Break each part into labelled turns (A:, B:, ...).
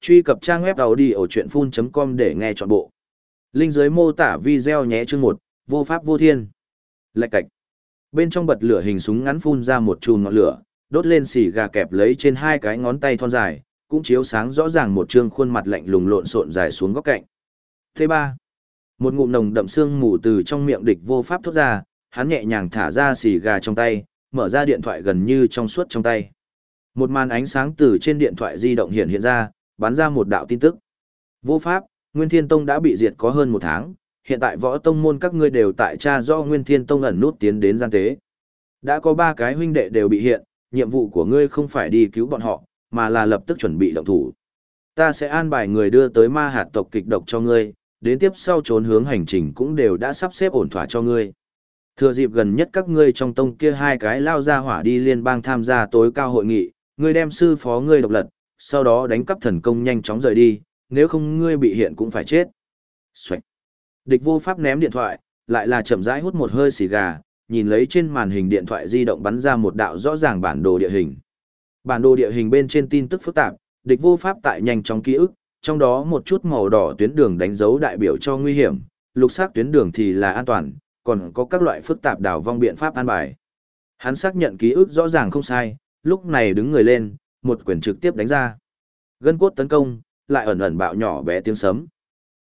A: truy cập trang web đầu đi ở truyện com để nghe chọn bộ. Linh dưới mô tả video nhé chương 1, vô pháp vô thiên. Lạch cạch. Bên trong bật lửa hình súng ngắn phun ra một chùm ngọn lửa, đốt lên xì gà kẹp lấy trên hai cái ngón tay thon dài, cũng chiếu sáng rõ ràng một trương khuôn mặt lạnh lùng lộn xộn dài xuống góc cạnh. Thế ba. Một ngụm nồng đậm xương mù từ trong miệng địch vô pháp thoát ra, hắn nhẹ nhàng thả ra xì gà trong tay, mở ra điện thoại gần như trong suốt trong tay. Một màn ánh sáng từ trên điện thoại di động hiện hiện ra, bắn ra một đạo tin tức. Vô pháp, Nguyên Thiên Tông đã bị diệt có hơn một tháng, hiện tại võ tông môn các ngươi đều tại cha do Nguyên Thiên Tông ẩn nút tiến đến gian tế. Đã có ba cái huynh đệ đều bị hiện, nhiệm vụ của ngươi không phải đi cứu bọn họ, mà là lập tức chuẩn bị động thủ. Ta sẽ an bài người đưa tới ma hạt tộc kịch độc cho ngươi, đến tiếp sau trốn hướng hành trình cũng đều đã sắp xếp ổn thỏa cho ngươi. Thừa dịp gần nhất các ngươi trong tông kia hai cái lao ra hỏa đi liên bang tham gia tối cao hội nghị, ngươi đem sư phó ngươi độc lật, sau đó đánh cắp thần công nhanh chóng rời đi, nếu không ngươi bị hiện cũng phải chết. Xoạch. Địch vô pháp ném điện thoại, lại là chậm rãi hút một hơi xì gà, nhìn lấy trên màn hình điện thoại di động bắn ra một đạo rõ ràng bản đồ địa hình. Bản đồ địa hình bên trên tin tức phức tạp, địch vô pháp tại nhanh chóng ký ức, trong đó một chút màu đỏ tuyến đường đánh dấu đại biểu cho nguy hiểm, lục sắc tuyến đường thì là an toàn, còn có các loại phức tạp đảo vong biện pháp an bài. Hắn xác nhận ký ức rõ ràng không sai, lúc này đứng người lên, một quyền trực tiếp đánh ra. Gân cốt tấn công, lại ẩn ẩn bạo nhỏ bé tiếng sấm.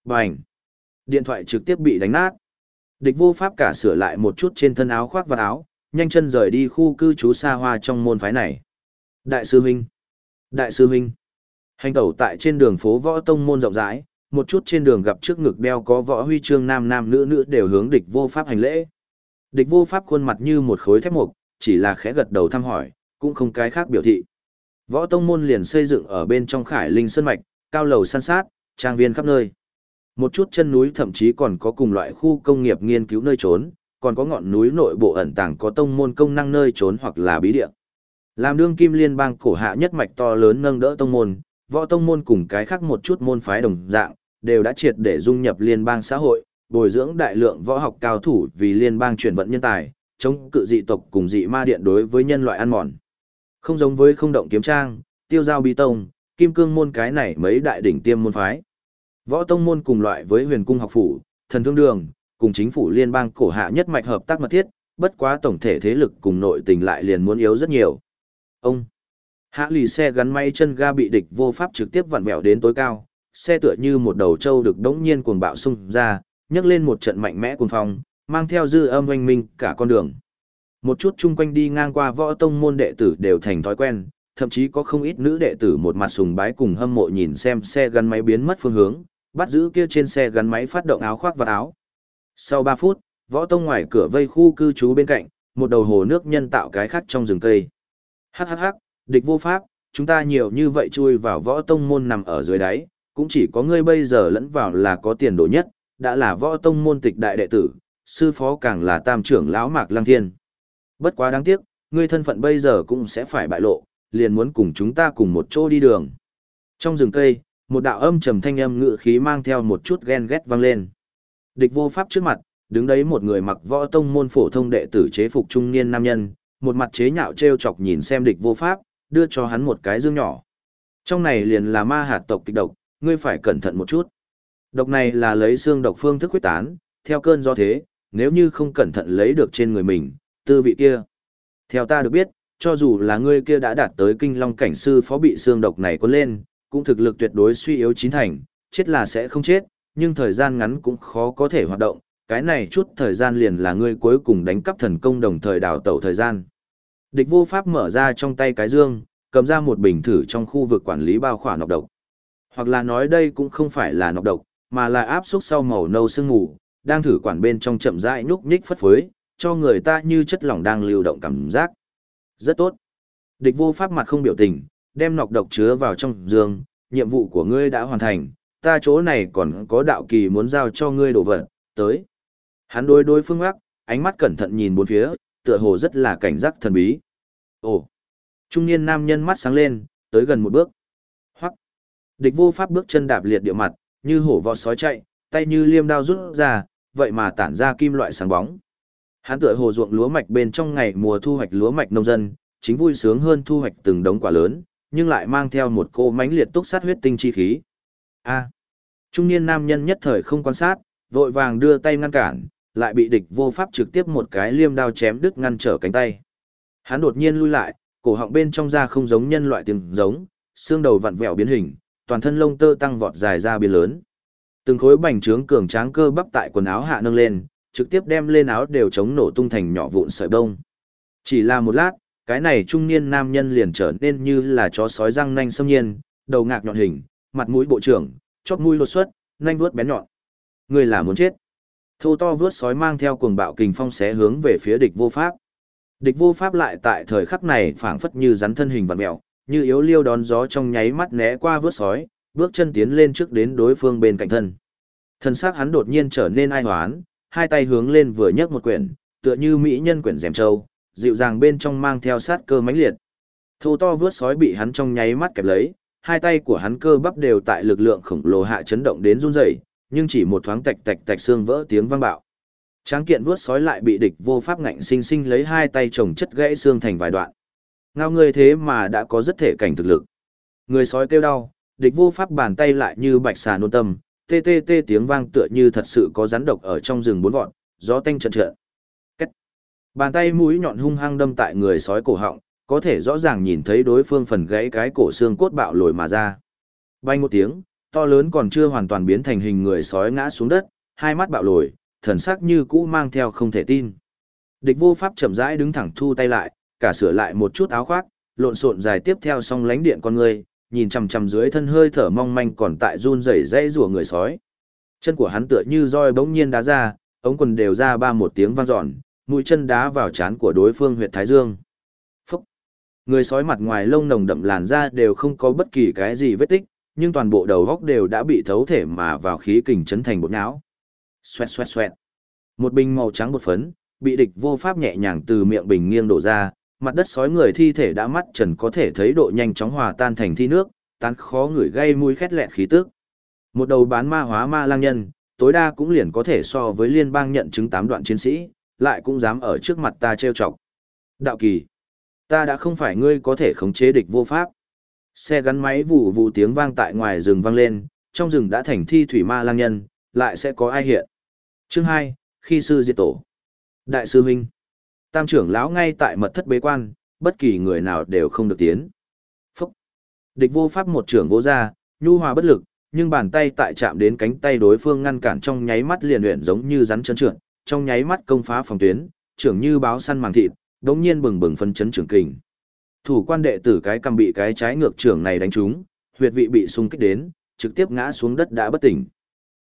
A: Bành! Điện thoại trực tiếp bị đánh nát. Địch vô pháp cả sửa lại một chút trên thân áo khoác và áo, nhanh chân rời đi khu cư trú xa hoa trong môn phái này. Đại sư huynh! Đại sư huynh! Hành tẩu tại trên đường phố võ tông môn rộng rãi, một chút trên đường gặp trước ngực đeo có võ huy chương nam nam nữ nữ đều hướng địch vô pháp hành lễ. Địch vô pháp khuôn mặt như một khối thép mục, chỉ là khẽ gật đầu thăm hỏi, cũng không cái khác biểu thị. Võ tông môn liền xây dựng ở bên trong khải linh sơn mạch, cao lầu san sát, trang viên khắp nơi. Một chút chân núi thậm chí còn có cùng loại khu công nghiệp nghiên cứu nơi trốn, còn có ngọn núi nội bộ ẩn tàng có tông môn công năng nơi trốn hoặc là bí địa. Làm đương kim liên bang cổ hạ nhất mạch to lớn nâng đỡ tông môn, võ tông môn cùng cái khác một chút môn phái đồng dạng, đều đã triệt để dung nhập liên bang xã hội, bồi dưỡng đại lượng võ học cao thủ vì liên bang chuyển vận nhân tài, chống cự dị tộc cùng dị ma điện đối với nhân loại ăn mòn. Không giống với không động kiếm trang, tiêu giao bí tông, kim cương môn cái này mấy đại đỉnh tiêm môn phái. Võ tông môn cùng loại với huyền cung học phủ, thần thương đường, cùng chính phủ liên bang cổ hạ nhất mạch hợp tác mật thiết, bất quá tổng thể thế lực cùng nội tình lại liền muốn yếu rất nhiều. Ông Hạ lì xe gắn máy chân ga bị địch vô pháp trực tiếp vặn vẹo đến tối cao, xe tựa như một đầu trâu được đống nhiên cuồng bạo xung ra, nhấc lên một trận mạnh mẽ cuồng phong, mang theo dư âm oanh minh cả con đường. Một chút chung quanh đi ngang qua võ tông môn đệ tử đều thành thói quen, thậm chí có không ít nữ đệ tử một mặt sùng bái cùng hâm mộ nhìn xem xe gắn máy biến mất phương hướng, bắt giữ kia trên xe gắn máy phát động áo khoác và áo. Sau 3 phút, võ tông ngoài cửa vây khu cư trú bên cạnh, một đầu hồ nước nhân tạo cái khắc trong rừng cây. Hắc hắc hắc, địch vô pháp, chúng ta nhiều như vậy chui vào võ tông môn nằm ở dưới đáy, cũng chỉ có ngươi bây giờ lẫn vào là có tiền đồ nhất, đã là võ tông môn tịch đại đệ tử, sư phó càng là tam trưởng lão Mạc Lăng Thiên. Bất quá đáng tiếc, ngươi thân phận bây giờ cũng sẽ phải bại lộ, liền muốn cùng chúng ta cùng một chỗ đi đường. Trong rừng cây, một đạo âm trầm thanh âm ngự khí mang theo một chút ghen ghét vang lên. Địch vô pháp trước mặt, đứng đấy một người mặc võ tông môn phổ thông đệ tử chế phục trung niên nam nhân, một mặt chế nhạo trêu chọc nhìn xem địch vô pháp, đưa cho hắn một cái dương nhỏ. Trong này liền là ma hạt tộc kịch độc, ngươi phải cẩn thận một chút. Độc này là lấy xương độc phương thức quyết tán, theo cơn do thế, nếu như không cẩn thận lấy được trên người mình, tư vị kia. Theo ta được biết, cho dù là ngươi kia đã đạt tới kinh long cảnh sư phó bị xương độc này có lên, cũng thực lực tuyệt đối suy yếu chín thành, chết là sẽ không chết, nhưng thời gian ngắn cũng khó có thể hoạt động, cái này chút thời gian liền là ngươi cuối cùng đánh cắp thần công đồng thời đào tẩu thời gian. Địch vô pháp mở ra trong tay cái dương, cầm ra một bình thử trong khu vực quản lý bao khỏa nọc độc. Hoặc là nói đây cũng không phải là nọc độc, mà là áp suất sau màu nâu sương mù, đang thử quản bên trong chậm rãi nhúc nhích phất phới, cho người ta như chất lỏng đang lưu động cảm giác. Rất tốt. Địch vô pháp mặt không biểu tình, đem nọc độc chứa vào trong giường nhiệm vụ của ngươi đã hoàn thành, ta chỗ này còn có đạo kỳ muốn giao cho ngươi đổ vật, tới. Hắn đối đối phương ác, ánh mắt cẩn thận nhìn bốn phía, tựa hồ rất là cảnh giác thần bí. Ồ! Trung niên nam nhân mắt sáng lên, tới gần một bước. Hoắc! Địch vô pháp bước chân đạp liệt địa mặt, như hổ vò sói chạy, tay như liêm đao rút ra, vậy mà tản ra kim loại sáng bóng. Hắn tựa hồ ruộng lúa mạch bên trong ngày mùa thu hoạch lúa mạch nông dân, chính vui sướng hơn thu hoạch từng đống quả lớn, nhưng lại mang theo một cô mánh liệt túc sát huyết tinh chi khí. A. trung niên nam nhân nhất thời không quan sát, vội vàng đưa tay ngăn cản, lại bị địch vô pháp trực tiếp một cái liêm đao chém đứt ngăn trở cánh tay. Hắn đột nhiên lui lại, cổ họng bên trong da không giống nhân loại tiếng giống, xương đầu vặn vẹo biến hình, toàn thân lông tơ tăng vọt dài ra biến lớn. Từng khối bành trướng cường tráng cơ bắp tại quần áo hạ nâng lên, trực tiếp đem lên áo đều chống nổ tung thành nhỏ vụn sợi bông. Chỉ là một lát, cái này trung niên nam nhân liền trở nên như là chó sói răng nanh xâm nhiên, đầu ngạc nhọn hình, mặt mũi bộ trưởng, chóp mũi lột xuất, nanh vuốt bén nhọn. Người là muốn chết. Thô to vuốt sói mang theo cuồng bạo kình phong xé hướng về phía địch vô pháp. Địch vô pháp lại tại thời khắc này phảng phất như rắn thân hình vặn mèo, như yếu liêu đón gió trong nháy mắt né qua vớt sói, bước chân tiến lên trước đến đối phương bên cạnh thân. Thân xác hắn đột nhiên trở nên ai hoán, hai tay hướng lên vừa nhấc một quyển, tựa như mỹ nhân quyển rèm trâu, dịu dàng bên trong mang theo sát cơ mãnh liệt. Thô to vướt sói bị hắn trong nháy mắt kẹp lấy, hai tay của hắn cơ bắp đều tại lực lượng khổng lồ hạ chấn động đến run rẩy, nhưng chỉ một thoáng tạch tạch tạch xương vỡ tiếng vang bạo. Tráng kiện vuốt sói lại bị địch vô pháp ngạnh sinh sinh lấy hai tay chồng chất gãy xương thành vài đoạn. Ngao người thế mà đã có rất thể cảnh thực lực. Người sói kêu đau, địch vô pháp bàn tay lại như bạch xà nôn tâm, tê tê tê tiếng vang tựa như thật sự có rắn độc ở trong rừng bốn vọn, gió tanh trận trận. Cách. Bàn tay mũi nhọn hung hăng đâm tại người sói cổ họng, có thể rõ ràng nhìn thấy đối phương phần gãy cái cổ xương cốt bạo lồi mà ra. Bay một tiếng, to lớn còn chưa hoàn toàn biến thành hình người sói ngã xuống đất, hai mắt bạo lồi, thần sắc như cũ mang theo không thể tin. Địch vô pháp chậm rãi đứng thẳng thu tay lại, cả sửa lại một chút áo khoác, lộn xộn dài tiếp theo song lánh điện con người, nhìn chằm chằm dưới thân hơi thở mong manh còn tại run rẩy dãy rủa người sói. Chân của hắn tựa như roi bỗng nhiên đá ra, ống quần đều ra ba một tiếng vang dọn, mũi chân đá vào trán của đối phương huyệt thái dương. Phúc! Người sói mặt ngoài lông nồng đậm làn da đều không có bất kỳ cái gì vết tích, nhưng toàn bộ đầu góc đều đã bị thấu thể mà vào khí kình chấn thành bột não Xoẹt xoẹt xoẹt. Một bình màu trắng bột phấn, bị địch vô pháp nhẹ nhàng từ miệng bình nghiêng đổ ra, mặt đất sói người thi thể đã mắt trần có thể thấy độ nhanh chóng hòa tan thành thi nước, tán khó người gây mùi khét lẹt khí tức. Một đầu bán ma hóa ma lang nhân, tối đa cũng liền có thể so với liên bang nhận chứng tám đoạn chiến sĩ, lại cũng dám ở trước mặt ta trêu chọc. Đạo kỳ, ta đã không phải ngươi có thể khống chế địch vô pháp. Xe gắn máy vụ vụ tiếng vang tại ngoài rừng vang lên, trong rừng đã thành thi thủy ma lang nhân, lại sẽ có ai hiện. Chương 2, khi sư diệt tổ. Đại sư huynh. Tam trưởng lão ngay tại mật thất bế quan, bất kỳ người nào đều không được tiến. Phúc. Địch vô pháp một trưởng vô ra, nhu hòa bất lực, nhưng bàn tay tại chạm đến cánh tay đối phương ngăn cản trong nháy mắt liền luyện giống như rắn chân trượt, trong nháy mắt công phá phòng tuyến, trưởng như báo săn màng thịt, đống nhiên bừng bừng phân chấn trưởng kình. Thủ quan đệ tử cái cầm bị cái trái ngược trưởng này đánh trúng, huyệt vị bị xung kích đến, trực tiếp ngã xuống đất đã bất tỉnh.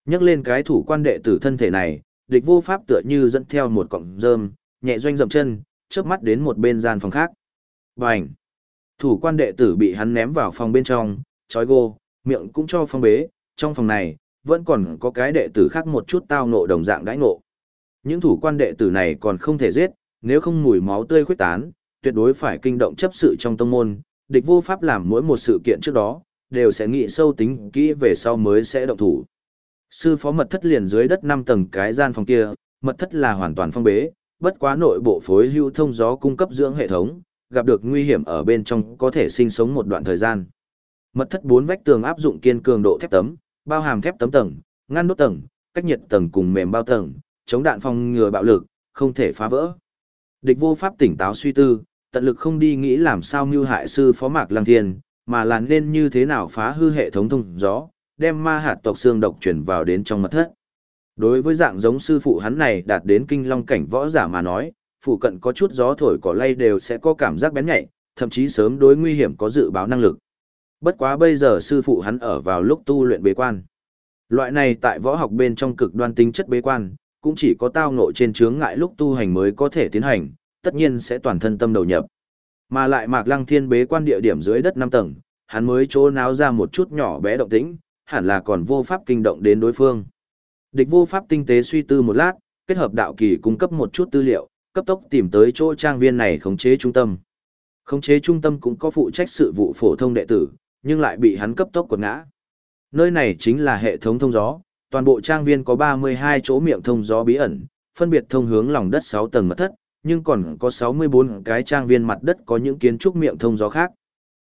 A: Nhắc lên cái thủ quan đệ tử thân thể này, địch vô pháp tựa như dẫn theo một cọng rơm, nhẹ doanh dậm chân, chớp mắt đến một bên gian phòng khác. Bành! Thủ quan đệ tử bị hắn ném vào phòng bên trong, trói gô, miệng cũng cho phong bế, trong phòng này, vẫn còn có cái đệ tử khác một chút tao nộ đồng dạng đãi ngộ. Những thủ quan đệ tử này còn không thể giết, nếu không mùi máu tươi khuếch tán, tuyệt đối phải kinh động chấp sự trong tông môn, địch vô pháp làm mỗi một sự kiện trước đó, đều sẽ nghĩ sâu tính kỹ về sau mới sẽ động thủ. Sư phó mật thất liền dưới đất 5 tầng cái gian phòng kia, mật thất là hoàn toàn phong bế, bất quá nội bộ phối hưu thông gió cung cấp dưỡng hệ thống, gặp được nguy hiểm ở bên trong có thể sinh sống một đoạn thời gian. Mật thất bốn vách tường áp dụng kiên cường độ thép tấm, bao hàm thép tấm tầng, ngăn nốt tầng, cách nhiệt tầng cùng mềm bao tầng, chống đạn phòng ngừa bạo lực, không thể phá vỡ. Địch vô pháp tỉnh táo suy tư, tận lực không đi nghĩ làm sao mưu hại sư phó mạc lăng thiên, mà là nên như thế nào phá hư hệ thống thông gió, đem ma hạt tộc xương độc chuyển vào đến trong mật thất. Đối với dạng giống sư phụ hắn này đạt đến kinh long cảnh võ giả mà nói, phụ cận có chút gió thổi cỏ lay đều sẽ có cảm giác bén nhạy, thậm chí sớm đối nguy hiểm có dự báo năng lực. Bất quá bây giờ sư phụ hắn ở vào lúc tu luyện bế quan. Loại này tại võ học bên trong cực đoan tính chất bế quan, cũng chỉ có tao ngộ trên chướng ngại lúc tu hành mới có thể tiến hành, tất nhiên sẽ toàn thân tâm đầu nhập. Mà lại Mạc Lăng Thiên bế quan địa điểm dưới đất 5 tầng, hắn mới chỗ náo ra một chút nhỏ bé động tĩnh, hẳn là còn vô pháp kinh động đến đối phương. Địch vô pháp tinh tế suy tư một lát, kết hợp đạo kỳ cung cấp một chút tư liệu, cấp tốc tìm tới chỗ trang viên này khống chế trung tâm. Khống chế trung tâm cũng có phụ trách sự vụ phổ thông đệ tử, nhưng lại bị hắn cấp tốc quật ngã. Nơi này chính là hệ thống thông gió, toàn bộ trang viên có 32 chỗ miệng thông gió bí ẩn, phân biệt thông hướng lòng đất 6 tầng mật thất, nhưng còn có 64 cái trang viên mặt đất có những kiến trúc miệng thông gió khác.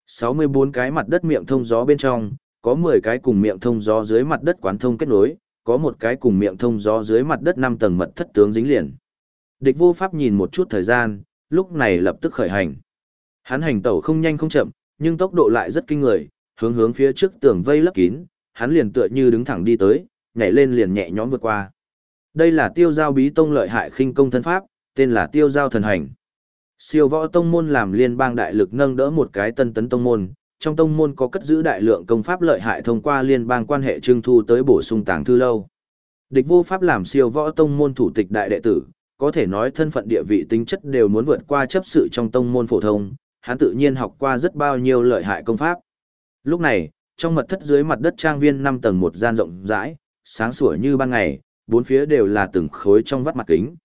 A: 64 cái mặt đất miệng thông gió bên trong, có 10 cái cùng miệng thông gió dưới mặt đất quán thông kết nối, có một cái cùng miệng thông gió dưới mặt đất 5 tầng mật thất tướng dính liền. Địch vô pháp nhìn một chút thời gian, lúc này lập tức khởi hành. Hắn hành tẩu không nhanh không chậm, nhưng tốc độ lại rất kinh người, hướng hướng phía trước tường vây lấp kín, hắn liền tựa như đứng thẳng đi tới, nhảy lên liền nhẹ nhõm vượt qua. Đây là tiêu giao bí tông lợi hại khinh công thân pháp, tên là tiêu giao thần hành. Siêu võ tông môn làm liên bang đại lực nâng đỡ một cái tân tấn tông môn, trong tông môn có cất giữ đại lượng công pháp lợi hại thông qua liên bang quan hệ trưng thu tới bổ sung tàng thư lâu. Địch vô pháp làm siêu võ tông môn thủ tịch đại đệ tử, có thể nói thân phận địa vị tính chất đều muốn vượt qua chấp sự trong tông môn phổ thông, hắn tự nhiên học qua rất bao nhiêu lợi hại công pháp. Lúc này, trong mật thất dưới mặt đất trang viên 5 tầng một gian rộng rãi, sáng sủa như ban ngày, bốn phía đều là từng khối trong vắt mặt kính.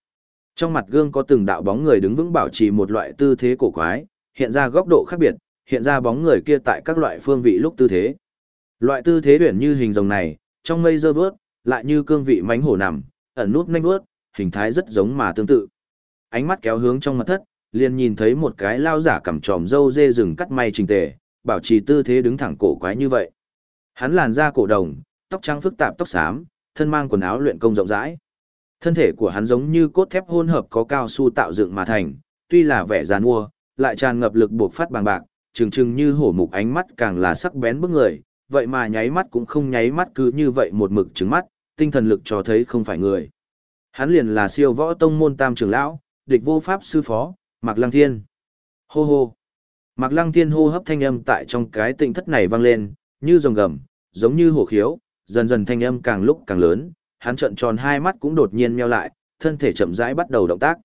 A: Trong mặt gương có từng đạo bóng người đứng vững bảo trì một loại tư thế cổ quái, hiện ra góc độ khác biệt, hiện ra bóng người kia tại các loại phương vị lúc tư thế. Loại tư thế tuyển như hình rồng này, trong mây dơ vớt, lại như cương vị mánh hổ nằm, ẩn nút nhanh vớt, hình thái rất giống mà tương tự. Ánh mắt kéo hướng trong mặt thất, liền nhìn thấy một cái lao giả cầm tròm dâu dê rừng cắt may trình tề, bảo trì tư thế đứng thẳng cổ quái như vậy. Hắn làn da cổ đồng, tóc trắng phức tạp tóc xám, thân mang quần áo luyện công rộng rãi. Thân thể của hắn giống như cốt thép hỗn hợp có cao su tạo dựng mà thành, tuy là vẻ giàn mua, lại tràn ngập lực buộc phát bằng bạc, trừng trừng như hổ mục ánh mắt càng là sắc bén bức người, vậy mà nháy mắt cũng không nháy mắt cứ như vậy một mực trứng mắt, tinh thần lực cho thấy không phải người. Hắn liền là siêu võ tông môn tam trưởng lão, địch vô pháp sư phó, Mạc Lăng Thiên. Hô hô. Mạc Lăng Thiên hô hấp thanh âm tại trong cái tịnh thất này vang lên, như rồng gầm, giống như hổ khiếu, dần dần thanh âm càng lúc càng lớn, hắn trợn tròn hai mắt cũng đột nhiên meo lại, thân thể chậm rãi bắt đầu động tác.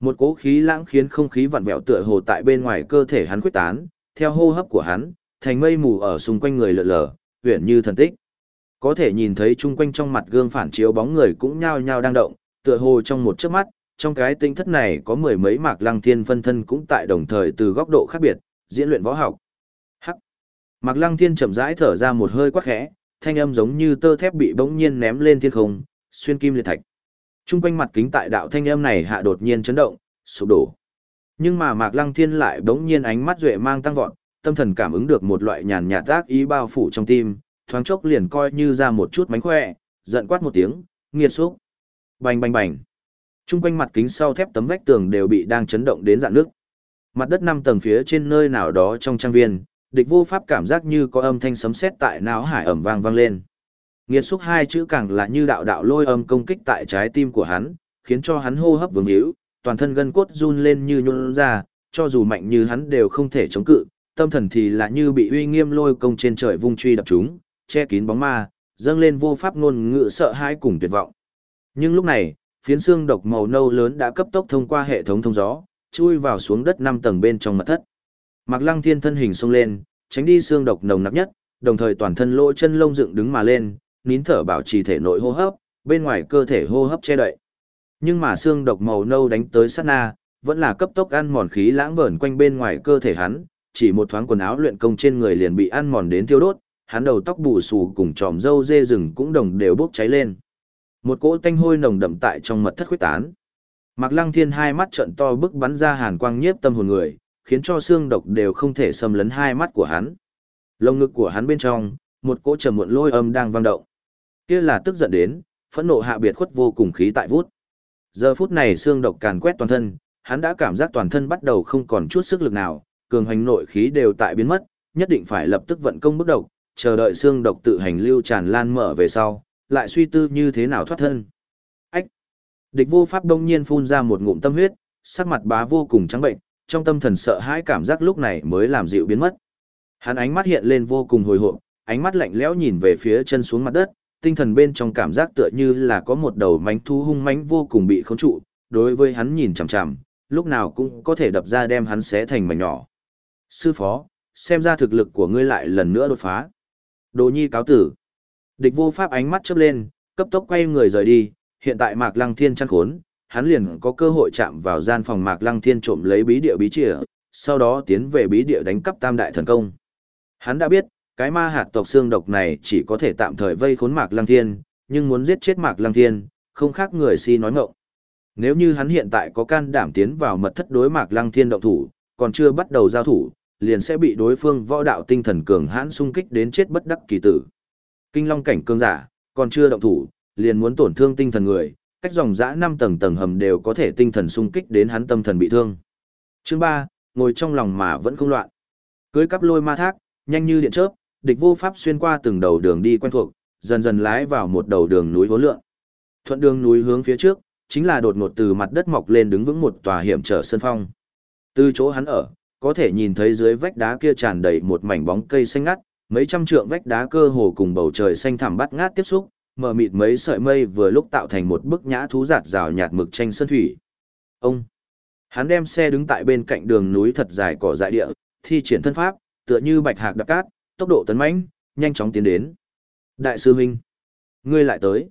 A: Một cỗ khí lãng khiến không khí vặn vẹo tựa hồ tại bên ngoài cơ thể hắn quyết tán, theo hô hấp của hắn, thành mây mù ở xung quanh người lượn lờ, huyền như thần tích. Có thể nhìn thấy chung quanh trong mặt gương phản chiếu bóng người cũng nhao nhao đang động, tựa hồ trong một chớp mắt, trong cái tinh thất này có mười mấy mạc lăng thiên phân thân cũng tại đồng thời từ góc độ khác biệt, diễn luyện võ học. Hắc. Mạc lăng thiên chậm rãi thở ra một hơi quát khẽ, thanh âm giống như tơ thép bị bỗng nhiên ném lên thiên không, xuyên kim liệt thạch. Trung quanh mặt kính tại đạo thanh âm này hạ đột nhiên chấn động, sụp đổ. Nhưng mà Mạc Lăng Thiên lại bỗng nhiên ánh mắt duệ mang tăng vọt, tâm thần cảm ứng được một loại nhàn nhạt giác ý bao phủ trong tim, thoáng chốc liền coi như ra một chút mánh khỏe, giận quát một tiếng, nghiệt xúc. Bành bành bành. Trung quanh mặt kính sau thép tấm vách tường đều bị đang chấn động đến dạn nước. Mặt đất năm tầng phía trên nơi nào đó trong trang viên, địch vô pháp cảm giác như có âm thanh sấm sét tại não hải ẩm vang vang lên. Nghiệt xúc hai chữ càng là như đạo đạo lôi âm công kích tại trái tim của hắn, khiến cho hắn hô hấp vướng hữu, toàn thân gân cốt run lên như nhún ra, cho dù mạnh như hắn đều không thể chống cự, tâm thần thì là như bị uy nghiêm lôi công trên trời vung truy đập chúng, che kín bóng ma, dâng lên vô pháp ngôn ngữ sợ hãi cùng tuyệt vọng. Nhưng lúc này, phiến xương độc màu nâu lớn đã cấp tốc thông qua hệ thống thông gió, chui vào xuống đất năm tầng bên trong mật thất. Mạc Lăng Thiên thân hình xông lên, tránh đi xương độc nồng nặc nhất, đồng thời toàn thân lỗ chân lông dựng đứng mà lên, nín thở bảo trì thể nội hô hấp, bên ngoài cơ thể hô hấp che đậy. Nhưng mà xương độc màu nâu đánh tới sát na, vẫn là cấp tốc ăn mòn khí lãng vẩn quanh bên ngoài cơ thể hắn, chỉ một thoáng quần áo luyện công trên người liền bị ăn mòn đến tiêu đốt, hắn đầu tóc bù xù cùng tròm râu dê rừng cũng đồng đều bốc cháy lên. Một cỗ tanh hôi nồng đậm tại trong mật thất khuyết tán. Mạc Lăng Thiên hai mắt trợn to bức bắn ra hàn quang nhiếp tâm hồn người, khiến cho xương độc đều không thể xâm lấn hai mắt của hắn. Lồng ngực của hắn bên trong, một cỗ trầm muộn lôi âm đang vang động. Kia là tức giận đến, phẫn nộ hạ biệt khuất vô cùng khí tại vút. Giờ phút này xương độc càn quét toàn thân, hắn đã cảm giác toàn thân bắt đầu không còn chút sức lực nào, cường hành nội khí đều tại biến mất, nhất định phải lập tức vận công bức độc, chờ đợi xương độc tự hành lưu tràn lan mở về sau, lại suy tư như thế nào thoát thân. Ách! Địch vô pháp đông nhiên phun ra một ngụm tâm huyết, sắc mặt bá vô cùng trắng bệnh, trong tâm thần sợ hãi cảm giác lúc này mới làm dịu biến mất. Hắn ánh mắt hiện lên vô cùng hồi hộp, ánh mắt lạnh lẽo nhìn về phía chân xuống mặt đất, tinh thần bên trong cảm giác tựa như là có một đầu mánh thú hung mánh vô cùng bị khống trụ, đối với hắn nhìn chằm chằm, lúc nào cũng có thể đập ra đem hắn xé thành mảnh nhỏ. Sư phó, xem ra thực lực của ngươi lại lần nữa đột phá. Đồ nhi cáo tử. Địch vô pháp ánh mắt chớp lên, cấp tốc quay người rời đi, hiện tại Mạc Lăng Thiên chăn khốn, hắn liền có cơ hội chạm vào gian phòng Mạc Lăng Thiên trộm lấy bí địa bí chìa, sau đó tiến về bí địa đánh cắp tam đại thần công. Hắn đã biết, cái ma hạt tộc xương độc này chỉ có thể tạm thời vây khốn Mạc Lăng Thiên, nhưng muốn giết chết Mạc Lăng Thiên, không khác người si nói ngọng. Nếu như hắn hiện tại có can đảm tiến vào mật thất đối Mạc Lăng Thiên động thủ, còn chưa bắt đầu giao thủ, liền sẽ bị đối phương võ đạo tinh thần cường hãn xung kích đến chết bất đắc kỳ tử. Kinh long cảnh cường giả, còn chưa động thủ, liền muốn tổn thương tinh thần người, cách dòng dã năm tầng tầng hầm đều có thể tinh thần xung kích đến hắn tâm thần bị thương. Chương ba, ngồi trong lòng mà vẫn không loạn. Cưới cắp lôi ma thác, nhanh như điện chớp, địch vô pháp xuyên qua từng đầu đường đi quen thuộc, dần dần lái vào một đầu đường núi vô lượng. Thuận đường núi hướng phía trước, chính là đột ngột từ mặt đất mọc lên đứng vững một tòa hiểm trở sân phong. Từ chỗ hắn ở, có thể nhìn thấy dưới vách đá kia tràn đầy một mảnh bóng cây xanh ngắt, mấy trăm trượng vách đá cơ hồ cùng bầu trời xanh thẳm bắt ngát tiếp xúc, mờ mịt mấy sợi mây vừa lúc tạo thành một bức nhã thú giạt rào nhạt mực tranh sơn thủy. Ông, hắn đem xe đứng tại bên cạnh đường núi thật dài cỏ dại địa, thi triển thân pháp, tựa như bạch hạc đạp cát, tốc độ tấn mãnh, nhanh chóng tiến đến. Đại sư huynh, ngươi lại tới.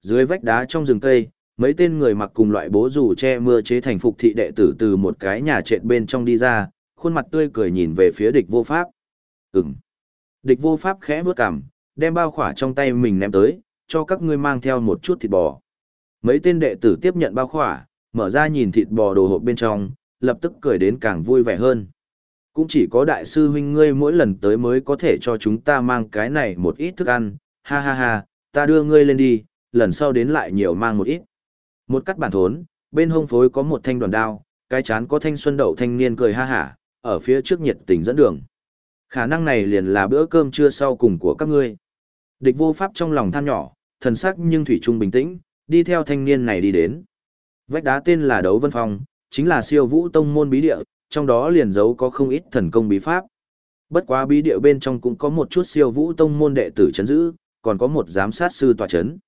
A: Dưới vách đá trong rừng cây, mấy tên người mặc cùng loại bố dù che mưa chế thành phục thị đệ tử từ một cái nhà trệt bên trong đi ra, khuôn mặt tươi cười nhìn về phía địch vô pháp. Ừm. Địch vô pháp khẽ bước cằm, đem bao khỏa trong tay mình ném tới, cho các ngươi mang theo một chút thịt bò. Mấy tên đệ tử tiếp nhận bao khỏa, mở ra nhìn thịt bò đồ hộp bên trong, lập tức cười đến càng vui vẻ hơn. Cũng chỉ có đại sư huynh ngươi mỗi lần tới mới có thể cho chúng ta mang cái này một ít thức ăn, ha ha ha, ta đưa ngươi lên đi, lần sau đến lại nhiều mang một ít. Một cắt bản thốn, bên hông phối có một thanh đoàn đao, cái chán có thanh xuân đậu thanh niên cười ha hả, ở phía trước nhiệt tình dẫn đường. Khả năng này liền là bữa cơm trưa sau cùng của các ngươi. Địch vô pháp trong lòng than nhỏ, thần sắc nhưng thủy trung bình tĩnh, đi theo thanh niên này đi đến. Vách đá tên là Đấu Vân Phong, chính là siêu vũ tông môn bí địa, trong đó liền giấu có không ít thần công bí pháp. Bất quá bí địa bên trong cũng có một chút siêu vũ tông môn đệ tử chấn giữ, còn có một giám sát sư tòa chấn.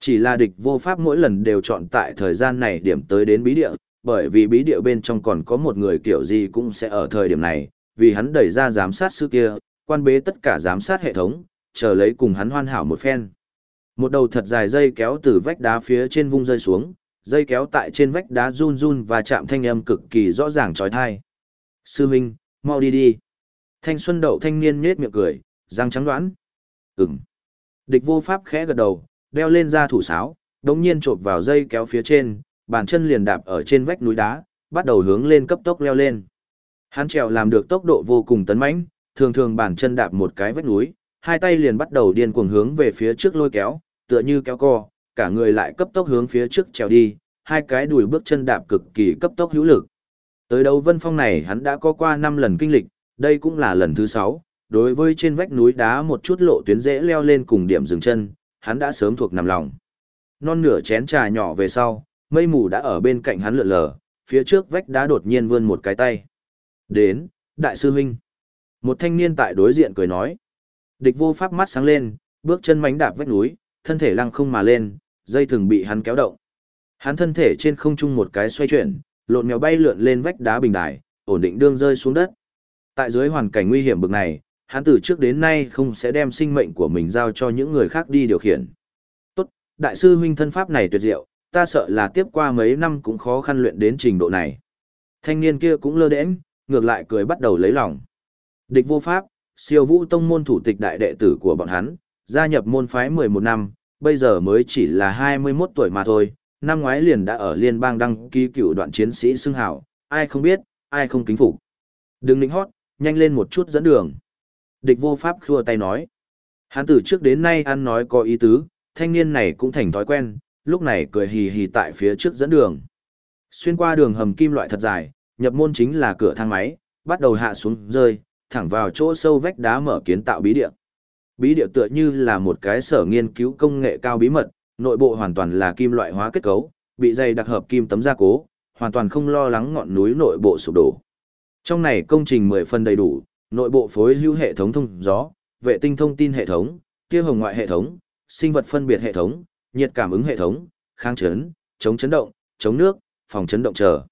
A: Chỉ là địch vô pháp mỗi lần đều chọn tại thời gian này điểm tới đến bí địa, bởi vì bí địa bên trong còn có một người kiểu gì cũng sẽ ở thời điểm này, vì hắn đẩy ra giám sát sư kia, quan bế tất cả giám sát hệ thống, chờ lấy cùng hắn hoàn hảo một phen. Một đầu thật dài dây kéo từ vách đá phía trên vung rơi xuống, dây kéo tại trên vách đá run run và chạm thanh âm cực kỳ rõ ràng trói thai. Sư Minh, mau đi đi. Thanh xuân đậu thanh niên nhết miệng cười, răng trắng đoán. Ừm. Địch vô pháp khẽ gật đầu, đeo lên ra thủ sáo, đống nhiên trộp vào dây kéo phía trên, bàn chân liền đạp ở trên vách núi đá, bắt đầu hướng lên cấp tốc leo lên. Hắn trèo làm được tốc độ vô cùng tấn mãnh, thường thường bàn chân đạp một cái vách núi, hai tay liền bắt đầu điên cuồng hướng về phía trước lôi kéo, tựa như kéo co, cả người lại cấp tốc hướng phía trước trèo đi, hai cái đùi bước chân đạp cực kỳ cấp tốc hữu lực. Tới đấu vân phong này hắn đã có qua 5 lần kinh lịch, đây cũng là lần thứ 6, đối với trên vách núi đá một chút lộ tuyến dễ leo lên cùng điểm dừng chân, hắn đã sớm thuộc nằm lòng. Non nửa chén trà nhỏ về sau, mây mù đã ở bên cạnh hắn lượn lờ, phía trước vách đá đột nhiên vươn một cái tay. Đến, đại sư huynh. Một thanh niên tại đối diện cười nói. Địch vô pháp mắt sáng lên, bước chân mánh đạp vách núi, thân thể lăng không mà lên, dây thường bị hắn kéo động. Hắn thân thể trên không trung một cái xoay chuyển, lộn mèo bay lượn lên vách đá bình đài, ổn định đương rơi xuống đất. Tại dưới hoàn cảnh nguy hiểm bực này, hắn từ trước đến nay không sẽ đem sinh mệnh của mình giao cho những người khác đi điều khiển. Tốt, đại sư huynh thân pháp này tuyệt diệu, ta sợ là tiếp qua mấy năm cũng khó khăn luyện đến trình độ này. Thanh niên kia cũng lơ đễnh, ngược lại cười bắt đầu lấy lòng. Địch vô pháp, siêu vũ tông môn thủ tịch đại đệ tử của bọn hắn, gia nhập môn phái 11 năm, bây giờ mới chỉ là 21 tuổi mà thôi, năm ngoái liền đã ở liên bang đăng ký cựu đoạn chiến sĩ xưng hảo, ai không biết, ai không kính phục. Đừng lĩnh hót, nhanh lên một chút dẫn đường. Địch vô pháp khua tay nói. Hắn từ trước đến nay ăn nói có ý tứ, thanh niên này cũng thành thói quen, lúc này cười hì hì tại phía trước dẫn đường. Xuyên qua đường hầm kim loại thật dài, nhập môn chính là cửa thang máy, bắt đầu hạ xuống rơi, thẳng vào chỗ sâu vách đá mở kiến tạo bí địa. Bí địa tựa như là một cái sở nghiên cứu công nghệ cao bí mật, nội bộ hoàn toàn là kim loại hóa kết cấu, bị dày đặc hợp kim tấm gia cố, hoàn toàn không lo lắng ngọn núi nội bộ sụp đổ. Trong này công trình 10 phần đầy đủ, nội bộ phối hữu hệ thống thông gió, vệ tinh thông tin hệ thống, tia hồng ngoại hệ thống, sinh vật phân biệt hệ thống, nhiệt cảm ứng hệ thống, kháng chấn, chống chấn động, chống nước, phòng chấn động chờ.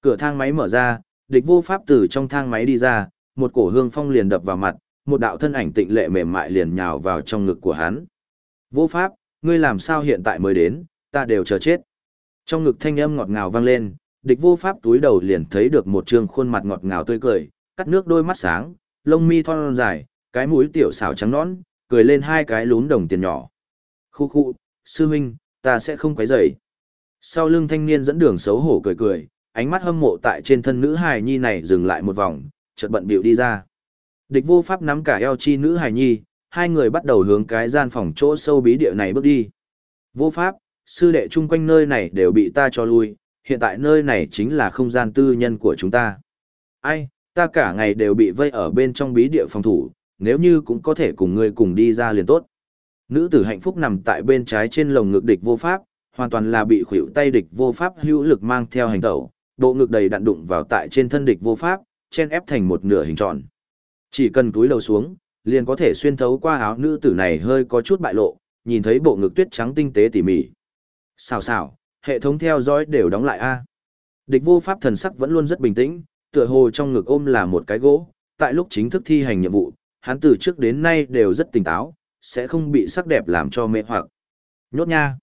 A: Cửa thang máy mở ra, địch vô pháp từ trong thang máy đi ra, một cổ hương phong liền đập vào mặt, một đạo thân ảnh tịnh lệ mềm mại liền nhào vào trong ngực của hắn. Vô pháp, ngươi làm sao hiện tại mới đến, ta đều chờ chết. Trong ngực thanh âm ngọt ngào vang lên, địch vô pháp túi đầu liền thấy được một trương khuôn mặt ngọt ngào tươi cười, cắt nước đôi mắt sáng, lông mi thon dài, cái mũi tiểu xảo trắng nõn, cười lên hai cái lún đồng tiền nhỏ. Khu khu, sư huynh, ta sẽ không quấy rầy. Sau lưng thanh niên dẫn đường xấu hổ cười cười, ánh mắt hâm mộ tại trên thân nữ hài nhi này dừng lại một vòng, chợt bận bịu đi ra. Địch vô pháp nắm cả eo chi nữ hài nhi, hai người bắt đầu hướng cái gian phòng chỗ sâu bí địa này bước đi. Vô pháp, sư đệ chung quanh nơi này đều bị ta cho lui, hiện tại nơi này chính là không gian tư nhân của chúng ta. Ai, ta cả ngày đều bị vây ở bên trong bí địa phòng thủ, nếu như cũng có thể cùng ngươi cùng đi ra liền tốt. Nữ tử hạnh phúc nằm tại bên trái trên lồng ngực địch vô pháp, hoàn toàn là bị khuỷu tay địch vô pháp hữu lực mang theo hành tẩu, bộ ngực đầy đặn đụng vào tại trên thân địch vô pháp, chen ép thành một nửa hình tròn. Chỉ cần túi đầu xuống, liền có thể xuyên thấu qua áo nữ tử này hơi có chút bại lộ, nhìn thấy bộ ngực tuyết trắng tinh tế tỉ mỉ. Xào xào, hệ thống theo dõi đều đóng lại a. Địch vô pháp thần sắc vẫn luôn rất bình tĩnh, tựa hồ trong ngực ôm là một cái gỗ, tại lúc chính thức thi hành nhiệm vụ, hắn từ trước đến nay đều rất tỉnh táo, sẽ không bị sắc đẹp làm cho mê hoặc. Nhốt nha.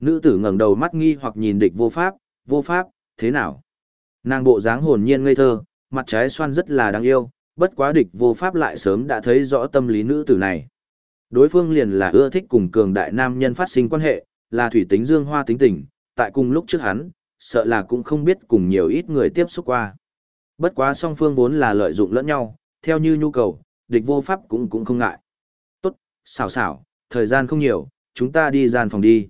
A: Nữ tử ngẩng đầu mắt nghi hoặc nhìn địch vô pháp, vô pháp, thế nào? Nàng bộ dáng hồn nhiên ngây thơ, mặt trái xoan rất là đáng yêu, bất quá địch vô pháp lại sớm đã thấy rõ tâm lý nữ tử này. Đối phương liền là ưa thích cùng cường đại nam nhân phát sinh quan hệ, là thủy tính dương hoa tính tình, tại cùng lúc trước hắn, sợ là cũng không biết cùng nhiều ít người tiếp xúc qua. Bất quá song phương vốn là lợi dụng lẫn nhau, theo như nhu cầu, địch vô pháp cũng cũng không ngại. Tốt, xảo xảo, thời gian không nhiều, chúng ta đi gian phòng đi.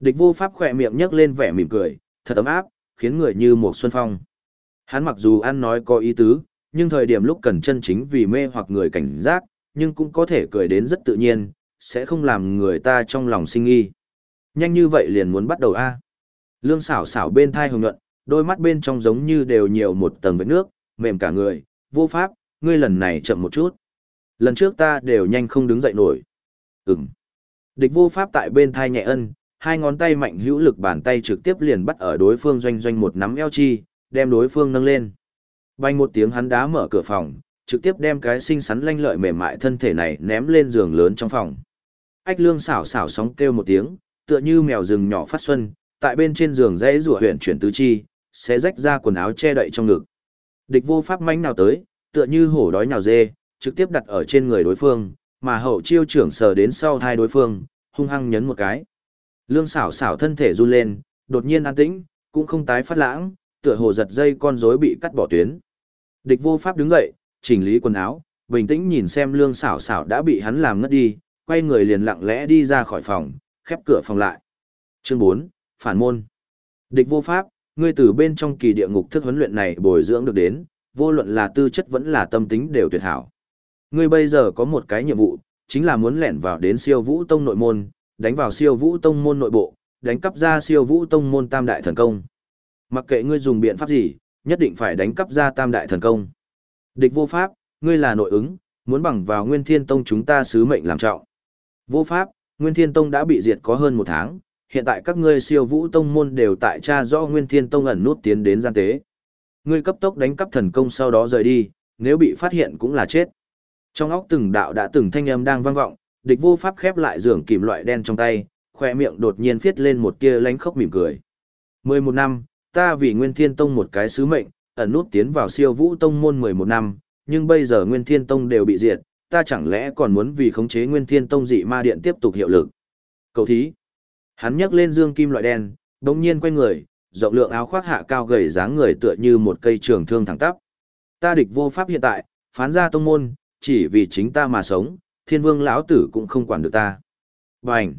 A: Địch vô pháp khỏe miệng nhấc lên vẻ mỉm cười, thật ấm áp, khiến người như một xuân phong. Hắn mặc dù ăn nói có ý tứ, nhưng thời điểm lúc cần chân chính vì mê hoặc người cảnh giác, nhưng cũng có thể cười đến rất tự nhiên, sẽ không làm người ta trong lòng sinh nghi. Nhanh như vậy liền muốn bắt đầu a. Lương xảo xảo bên thai hồng nhuận, đôi mắt bên trong giống như đều nhiều một tầng vết nước, mềm cả người, vô pháp, ngươi lần này chậm một chút. Lần trước ta đều nhanh không đứng dậy nổi. Ừm. Địch vô pháp tại bên thai nhẹ ân, hai ngón tay mạnh hữu lực bàn tay trực tiếp liền bắt ở đối phương doanh doanh một nắm eo chi, đem đối phương nâng lên. Bay một tiếng hắn đá mở cửa phòng, trực tiếp đem cái xinh xắn lanh lợi mềm mại thân thể này ném lên giường lớn trong phòng. Ách lương xảo xảo sóng kêu một tiếng, tựa như mèo rừng nhỏ phát xuân, tại bên trên giường dãy rủa huyện chuyển tứ chi, sẽ rách ra quần áo che đậy trong ngực. Địch vô pháp mãnh nào tới, tựa như hổ đói nào dê, trực tiếp đặt ở trên người đối phương, mà hậu chiêu trưởng sờ đến sau hai đối phương, hung hăng nhấn một cái. Lương xảo xảo thân thể run lên, đột nhiên an tĩnh, cũng không tái phát lãng, tựa hồ giật dây con rối bị cắt bỏ tuyến. Địch vô pháp đứng dậy, chỉnh lý quần áo, bình tĩnh nhìn xem lương xảo xảo đã bị hắn làm ngất đi, quay người liền lặng lẽ đi ra khỏi phòng, khép cửa phòng lại. Chương 4, Phản môn. Địch vô pháp, ngươi từ bên trong kỳ địa ngục thức huấn luyện này bồi dưỡng được đến, vô luận là tư chất vẫn là tâm tính đều tuyệt hảo. Ngươi bây giờ có một cái nhiệm vụ, chính là muốn lẻn vào đến siêu vũ tông nội môn, đánh vào siêu vũ tông môn nội bộ, đánh cắp ra siêu vũ tông môn tam đại thần công. Mặc kệ ngươi dùng biện pháp gì, nhất định phải đánh cắp ra tam đại thần công. Địch vô pháp, ngươi là nội ứng, muốn bằng vào Nguyên Thiên Tông chúng ta sứ mệnh làm trọng. Vô pháp, Nguyên Thiên Tông đã bị diệt có hơn một tháng, hiện tại các ngươi siêu vũ tông môn đều tại cha do Nguyên Thiên Tông ẩn nút tiến đến gian tế. Ngươi cấp tốc đánh cắp thần công sau đó rời đi, nếu bị phát hiện cũng là chết. Trong óc từng đạo đã từng thanh âm đang vang vọng, địch vô pháp khép lại giường kìm loại đen trong tay, khoe miệng đột nhiên viết lên một kia lánh khóc mỉm cười. Mười một năm, ta vì Nguyên Thiên Tông một cái sứ mệnh, ẩn nút tiến vào siêu vũ tông môn mười một năm, nhưng bây giờ Nguyên Thiên Tông đều bị diệt, ta chẳng lẽ còn muốn vì khống chế Nguyên Thiên Tông dị ma điện tiếp tục hiệu lực. Cầu thí. Hắn nhấc lên dương kim loại đen, đồng nhiên quay người, rộng lượng áo khoác hạ cao gầy dáng người tựa như một cây trường thương thẳng tắp. Ta địch vô pháp hiện tại, phán ra tông môn, chỉ vì chính ta mà sống, thiên vương lão tử cũng không quản được ta. Bành!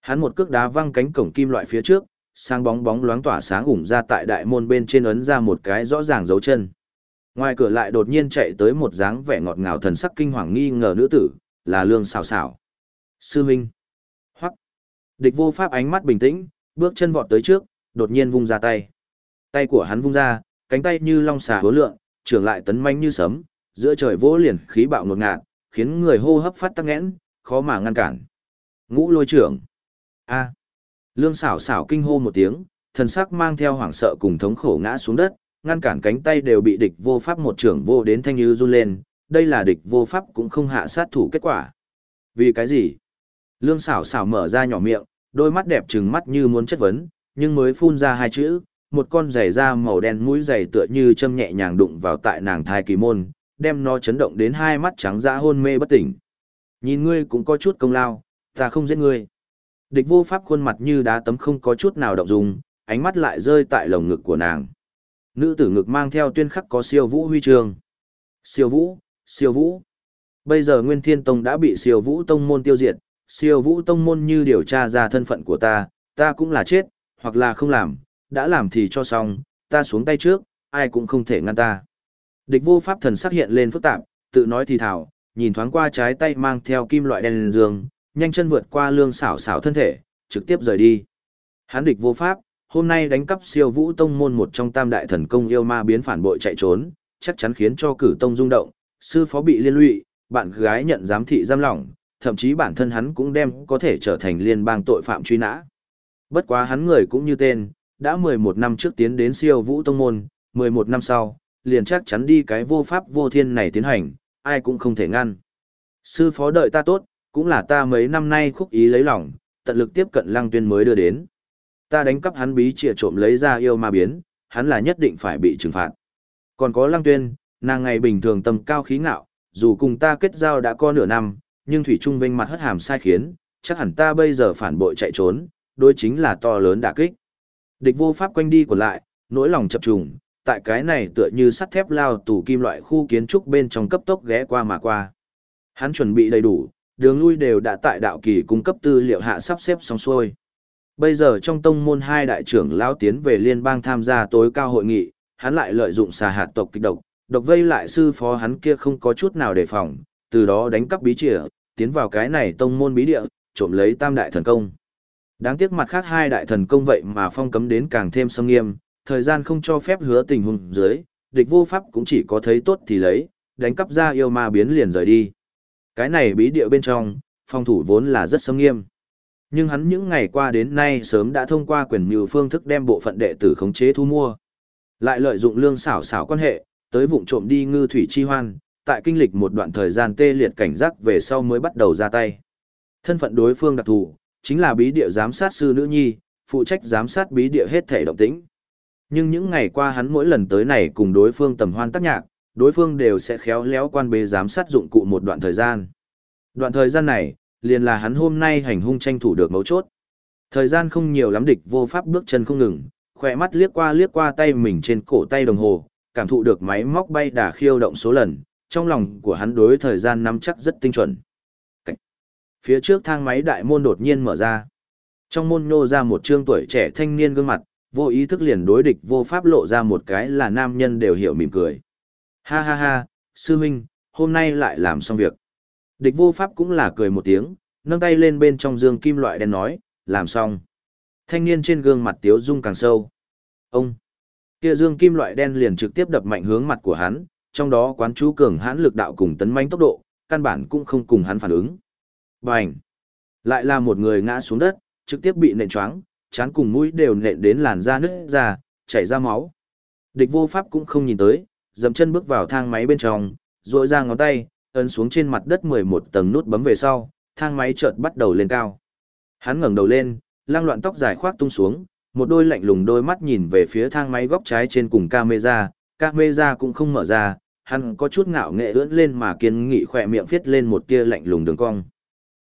A: Hắn một cước đá văng cánh cổng kim loại phía trước, Sáng bóng bóng loáng tỏa sáng ủng ra tại đại môn bên trên ấn ra một cái rõ ràng dấu chân. Ngoài cửa lại đột nhiên chạy tới một dáng vẻ ngọt ngào thần sắc kinh hoàng nghi ngờ nữ tử, là lương Sảo Sảo. Sư Minh! Hoắc! Địch vô pháp ánh mắt bình tĩnh, bước chân vọt tới trước, đột nhiên vung ra tay. Tay của hắn vung ra, cánh tay như long xà hố lượng, trưởng lại tấn manh như sấm, giữa trời vỗ liền khí bạo ngột ngạt, khiến người hô hấp phát tắc nghẽn, khó mà ngăn cản. Ngũ lôi trưởng. A. Lương xảo xảo kinh hô một tiếng, thần sắc mang theo hoảng sợ cùng thống khổ ngã xuống đất, ngăn cản cánh tay đều bị địch vô pháp một trưởng vô đến thanh như run lên, đây là địch vô pháp cũng không hạ sát thủ kết quả. Vì cái gì? Lương xảo xảo mở ra nhỏ miệng, đôi mắt đẹp trừng mắt như muốn chất vấn, nhưng mới phun ra hai chữ, một con giày da màu đen mũi giày tựa như châm nhẹ nhàng đụng vào tại nàng thai kỳ môn, đem nó chấn động đến hai mắt trắng dã hôn mê bất tỉnh. Nhìn ngươi cũng có chút công lao, ta không giết ngươi. Địch vô pháp khuôn mặt như đá tấm không có chút nào động dung, ánh mắt lại rơi tại lồng ngực của nàng. Nữ tử ngực mang theo tuyên khắc có siêu vũ huy chương. Siêu vũ, siêu vũ. Bây giờ Nguyên Thiên Tông đã bị siêu vũ tông môn tiêu diệt, siêu vũ tông môn như điều tra ra thân phận của ta, ta cũng là chết, hoặc là không làm, đã làm thì cho xong, ta xuống tay trước, ai cũng không thể ngăn ta. Địch vô pháp thần sắc hiện lên phức tạp, tự nói thì thảo, nhìn thoáng qua trái tay mang theo kim loại đen dương, nhanh chân vượt qua lương xảo xảo thân thể, trực tiếp rời đi. Hán địch vô pháp, hôm nay đánh cắp siêu vũ tông môn một trong tam đại thần công yêu ma biến phản bội chạy trốn, chắc chắn khiến cho cử tông rung động, sư phó bị liên lụy, bạn gái nhận giám thị giam lỏng, thậm chí bản thân hắn cũng đem có thể trở thành liên bang tội phạm truy nã. Bất quá hắn người cũng như tên, đã 11 năm trước tiến đến siêu vũ tông môn, 11 năm sau, liền chắc chắn đi cái vô pháp vô thiên này tiến hành, ai cũng không thể ngăn. Sư phó đợi ta tốt, cũng là ta mấy năm nay khúc ý lấy lòng, tận lực tiếp cận lăng tuyên mới đưa đến. Ta đánh cắp hắn bí trịa trộm lấy ra yêu ma biến, hắn là nhất định phải bị trừng phạt. Còn có lăng tuyên, nàng ngày bình thường tầm cao khí ngạo, dù cùng ta kết giao đã có nửa năm, nhưng Thủy Trung vinh mặt hất hàm sai khiến, chắc hẳn ta bây giờ phản bội chạy trốn, đối chính là to lớn đả kích. Địch vô pháp quanh đi của lại, nỗi lòng chập trùng, tại cái này tựa như sắt thép lao tủ kim loại khu kiến trúc bên trong cấp tốc ghé qua mà qua. Hắn chuẩn bị đầy đủ, đường lui đều đã tại đạo kỳ cung cấp tư liệu hạ sắp xếp xong xuôi. Bây giờ trong tông môn hai đại trưởng lão tiến về liên bang tham gia tối cao hội nghị, hắn lại lợi dụng xà hạt tộc kịch độc, độc vây lại sư phó hắn kia không có chút nào đề phòng, từ đó đánh cắp bí trịa, tiến vào cái này tông môn bí địa, trộm lấy tam đại thần công. Đáng tiếc mặt khác hai đại thần công vậy mà phong cấm đến càng thêm sâm nghiêm, thời gian không cho phép hứa tình huống dưới, địch vô pháp cũng chỉ có thấy tốt thì lấy, đánh cắp ra yêu ma biến liền rời đi. Cái này bí địa bên trong, phong thủ vốn là rất sâm nghiêm. Nhưng hắn những ngày qua đến nay sớm đã thông qua quyền mưu phương thức đem bộ phận đệ tử khống chế thu mua. Lại lợi dụng lương xảo xảo quan hệ, tới vụng trộm đi ngư thủy chi hoan, tại kinh lịch một đoạn thời gian tê liệt cảnh giác về sau mới bắt đầu ra tay. Thân phận đối phương đặc thù, chính là bí địa giám sát sư nữ nhi, phụ trách giám sát bí địa hết thể động tĩnh. Nhưng những ngày qua hắn mỗi lần tới này cùng đối phương tầm hoan tác nhạc, đối phương đều sẽ khéo léo quan bế giám sát dụng cụ một đoạn thời gian. Đoạn thời gian này, liền là hắn hôm nay hành hung tranh thủ được mấu chốt. Thời gian không nhiều lắm địch vô pháp bước chân không ngừng, khỏe mắt liếc qua liếc qua tay mình trên cổ tay đồng hồ, cảm thụ được máy móc bay đà khiêu động số lần, trong lòng của hắn đối thời gian nắm chắc rất tinh chuẩn. Cách. Phía trước thang máy đại môn đột nhiên mở ra. Trong môn nô ra một trương tuổi trẻ thanh niên gương mặt, vô ý thức liền đối địch vô pháp lộ ra một cái là nam nhân đều hiểu mỉm cười. Ha ha ha, sư huynh, hôm nay lại làm xong việc. Địch vô pháp cũng là cười một tiếng, nâng tay lên bên trong dương kim loại đen nói, làm xong. Thanh niên trên gương mặt tiếu dung càng sâu. Ông! Kia dương kim loại đen liền trực tiếp đập mạnh hướng mặt của hắn, trong đó quán chú cường hãn lực đạo cùng tấn manh tốc độ, căn bản cũng không cùng hắn phản ứng. Bành! Lại là một người ngã xuống đất, trực tiếp bị nện choáng, chán cùng mũi đều nện đến làn da nứt ra, chảy ra máu. Địch vô pháp cũng không nhìn tới, dậm chân bước vào thang máy bên trong, rỗi ra ngón tay, ấn xuống trên mặt đất 11 tầng nút bấm về sau, thang máy chợt bắt đầu lên cao. Hắn ngẩng đầu lên, lang loạn tóc dài khoác tung xuống, một đôi lạnh lùng đôi mắt nhìn về phía thang máy góc trái trên cùng camera, camera cũng không mở ra, hắn có chút ngạo nghệ ưỡn lên mà kiên nghị khỏe miệng viết lên một tia lạnh lùng đường cong.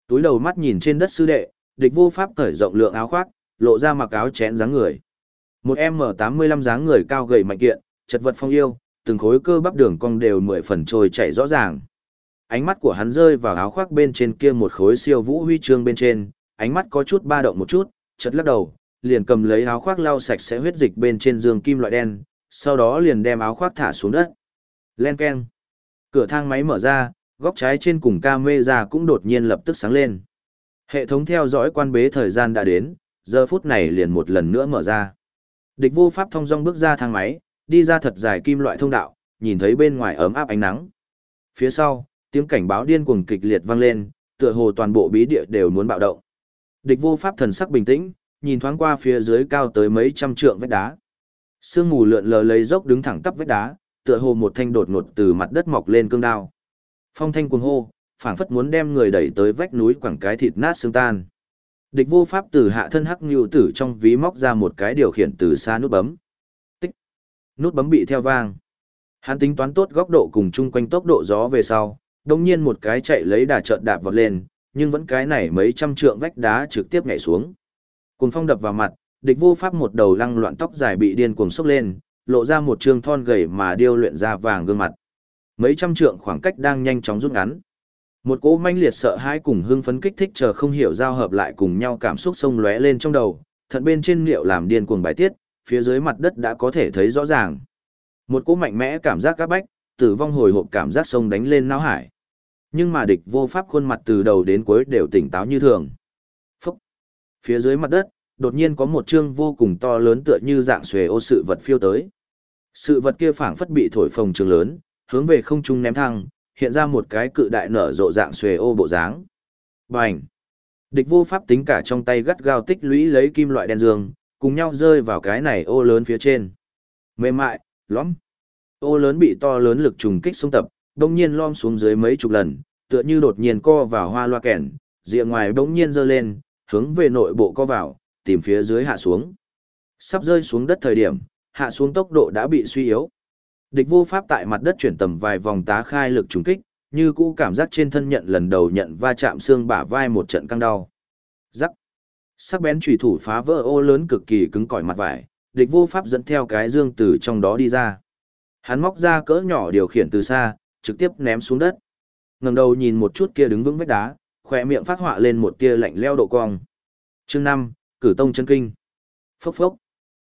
A: Túi đầu mắt nhìn trên đất sư đệ, địch vô pháp cởi rộng lượng áo khoác, lộ ra mặc áo chén dáng người. Một M85 dáng người cao gầy mạnh kiện, chật vật phong yêu, từng khối cơ bắp đường cong đều mười phần trôi chảy rõ ràng. Ánh mắt của hắn rơi vào áo khoác bên trên kia một khối siêu vũ huy chương bên trên, ánh mắt có chút ba động một chút, chợt lắc đầu, liền cầm lấy áo khoác lau sạch sẽ huyết dịch bên trên giường kim loại đen, sau đó liền đem áo khoác thả xuống đất. Len keng. Cửa thang máy mở ra, góc trái trên cùng camera cũng đột nhiên lập tức sáng lên. Hệ thống theo dõi quan bế thời gian đã đến, giờ phút này liền một lần nữa mở ra. Địch vô pháp thông dong bước ra thang máy, đi ra thật dài kim loại thông đạo, nhìn thấy bên ngoài ấm áp ánh nắng. Phía sau, tiếng cảnh báo điên cuồng kịch liệt vang lên, tựa hồ toàn bộ bí địa đều muốn bạo động. Địch vô pháp thần sắc bình tĩnh, nhìn thoáng qua phía dưới cao tới mấy trăm trượng vách đá. Sương mù lượn lờ lấy dốc đứng thẳng tắp vách đá, tựa hồ một thanh đột ngột từ mặt đất mọc lên cương đao. Phong thanh cuồng hô, phảng phất muốn đem người đẩy tới vách núi quẳng cái thịt nát xương tan. Địch vô pháp từ hạ thân hắc nhu tử trong ví móc ra một cái điều khiển từ xa nút bấm. Nút bấm bị theo vang. Hắn tính toán tốt góc độ cùng chung quanh tốc độ gió về sau, đồng nhiên một cái chạy lấy đà trợn đạp vọt lên, nhưng vẫn cái này mấy trăm trượng vách đá trực tiếp nhảy xuống. Cùng phong đập vào mặt, địch vô pháp một đầu lăng loạn tóc dài bị điên cuồng sốc lên, lộ ra một trương thon gầy mà điêu luyện ra vàng gương mặt. Mấy trăm trượng khoảng cách đang nhanh chóng rút ngắn. Một cỗ manh liệt sợ hãi cùng hưng phấn kích thích chờ không hiểu giao hợp lại cùng nhau cảm xúc sông lóe lên trong đầu, thận bên trên liệu làm điên cuồng bài tiết, phía dưới mặt đất đã có thể thấy rõ ràng. Một cỗ mạnh mẽ cảm giác các bách, tử vong hồi hộp cảm giác sông đánh lên não hải. Nhưng mà địch vô pháp khuôn mặt từ đầu đến cuối đều tỉnh táo như thường. Phúc! Phía dưới mặt đất, đột nhiên có một chương vô cùng to lớn tựa như dạng xuề ô sự vật phiêu tới. Sự vật kia phảng phất bị thổi phồng trường lớn, hướng về không trung ném thăng, hiện ra một cái cự đại nở rộ dạng xuề ô bộ dáng. Bành! Địch vô pháp tính cả trong tay gắt gao tích lũy lấy kim loại đen dương, cùng nhau rơi vào cái này ô lớn phía trên. Mềm mại, lõm. Ô lớn bị to lớn lực trùng kích xung tập, đông nhiên lom xuống dưới mấy chục lần, tựa như đột nhiên co vào hoa loa kèn, rìa ngoài đông nhiên dơ lên, hướng về nội bộ co vào, tìm phía dưới hạ xuống. Sắp rơi xuống đất thời điểm, hạ xuống tốc độ đã bị suy yếu. Địch vô pháp tại mặt đất chuyển tầm vài vòng tá khai lực trùng kích, như cũ cảm giác trên thân nhận lần đầu nhận va chạm xương bả vai một trận căng đau. Rắc. Sắc bén chủy thủ phá vỡ ô lớn cực kỳ cứng cỏi mặt vải, địch vô pháp dẫn theo cái dương từ trong đó đi ra. Hắn móc ra cỡ nhỏ điều khiển từ xa, trực tiếp ném xuống đất. Ngẩng đầu nhìn một chút kia đứng vững vách đá, khỏe miệng phát họa lên một tia lạnh leo độ cong. Chương 5, cử tông chân kinh. Phốc phốc.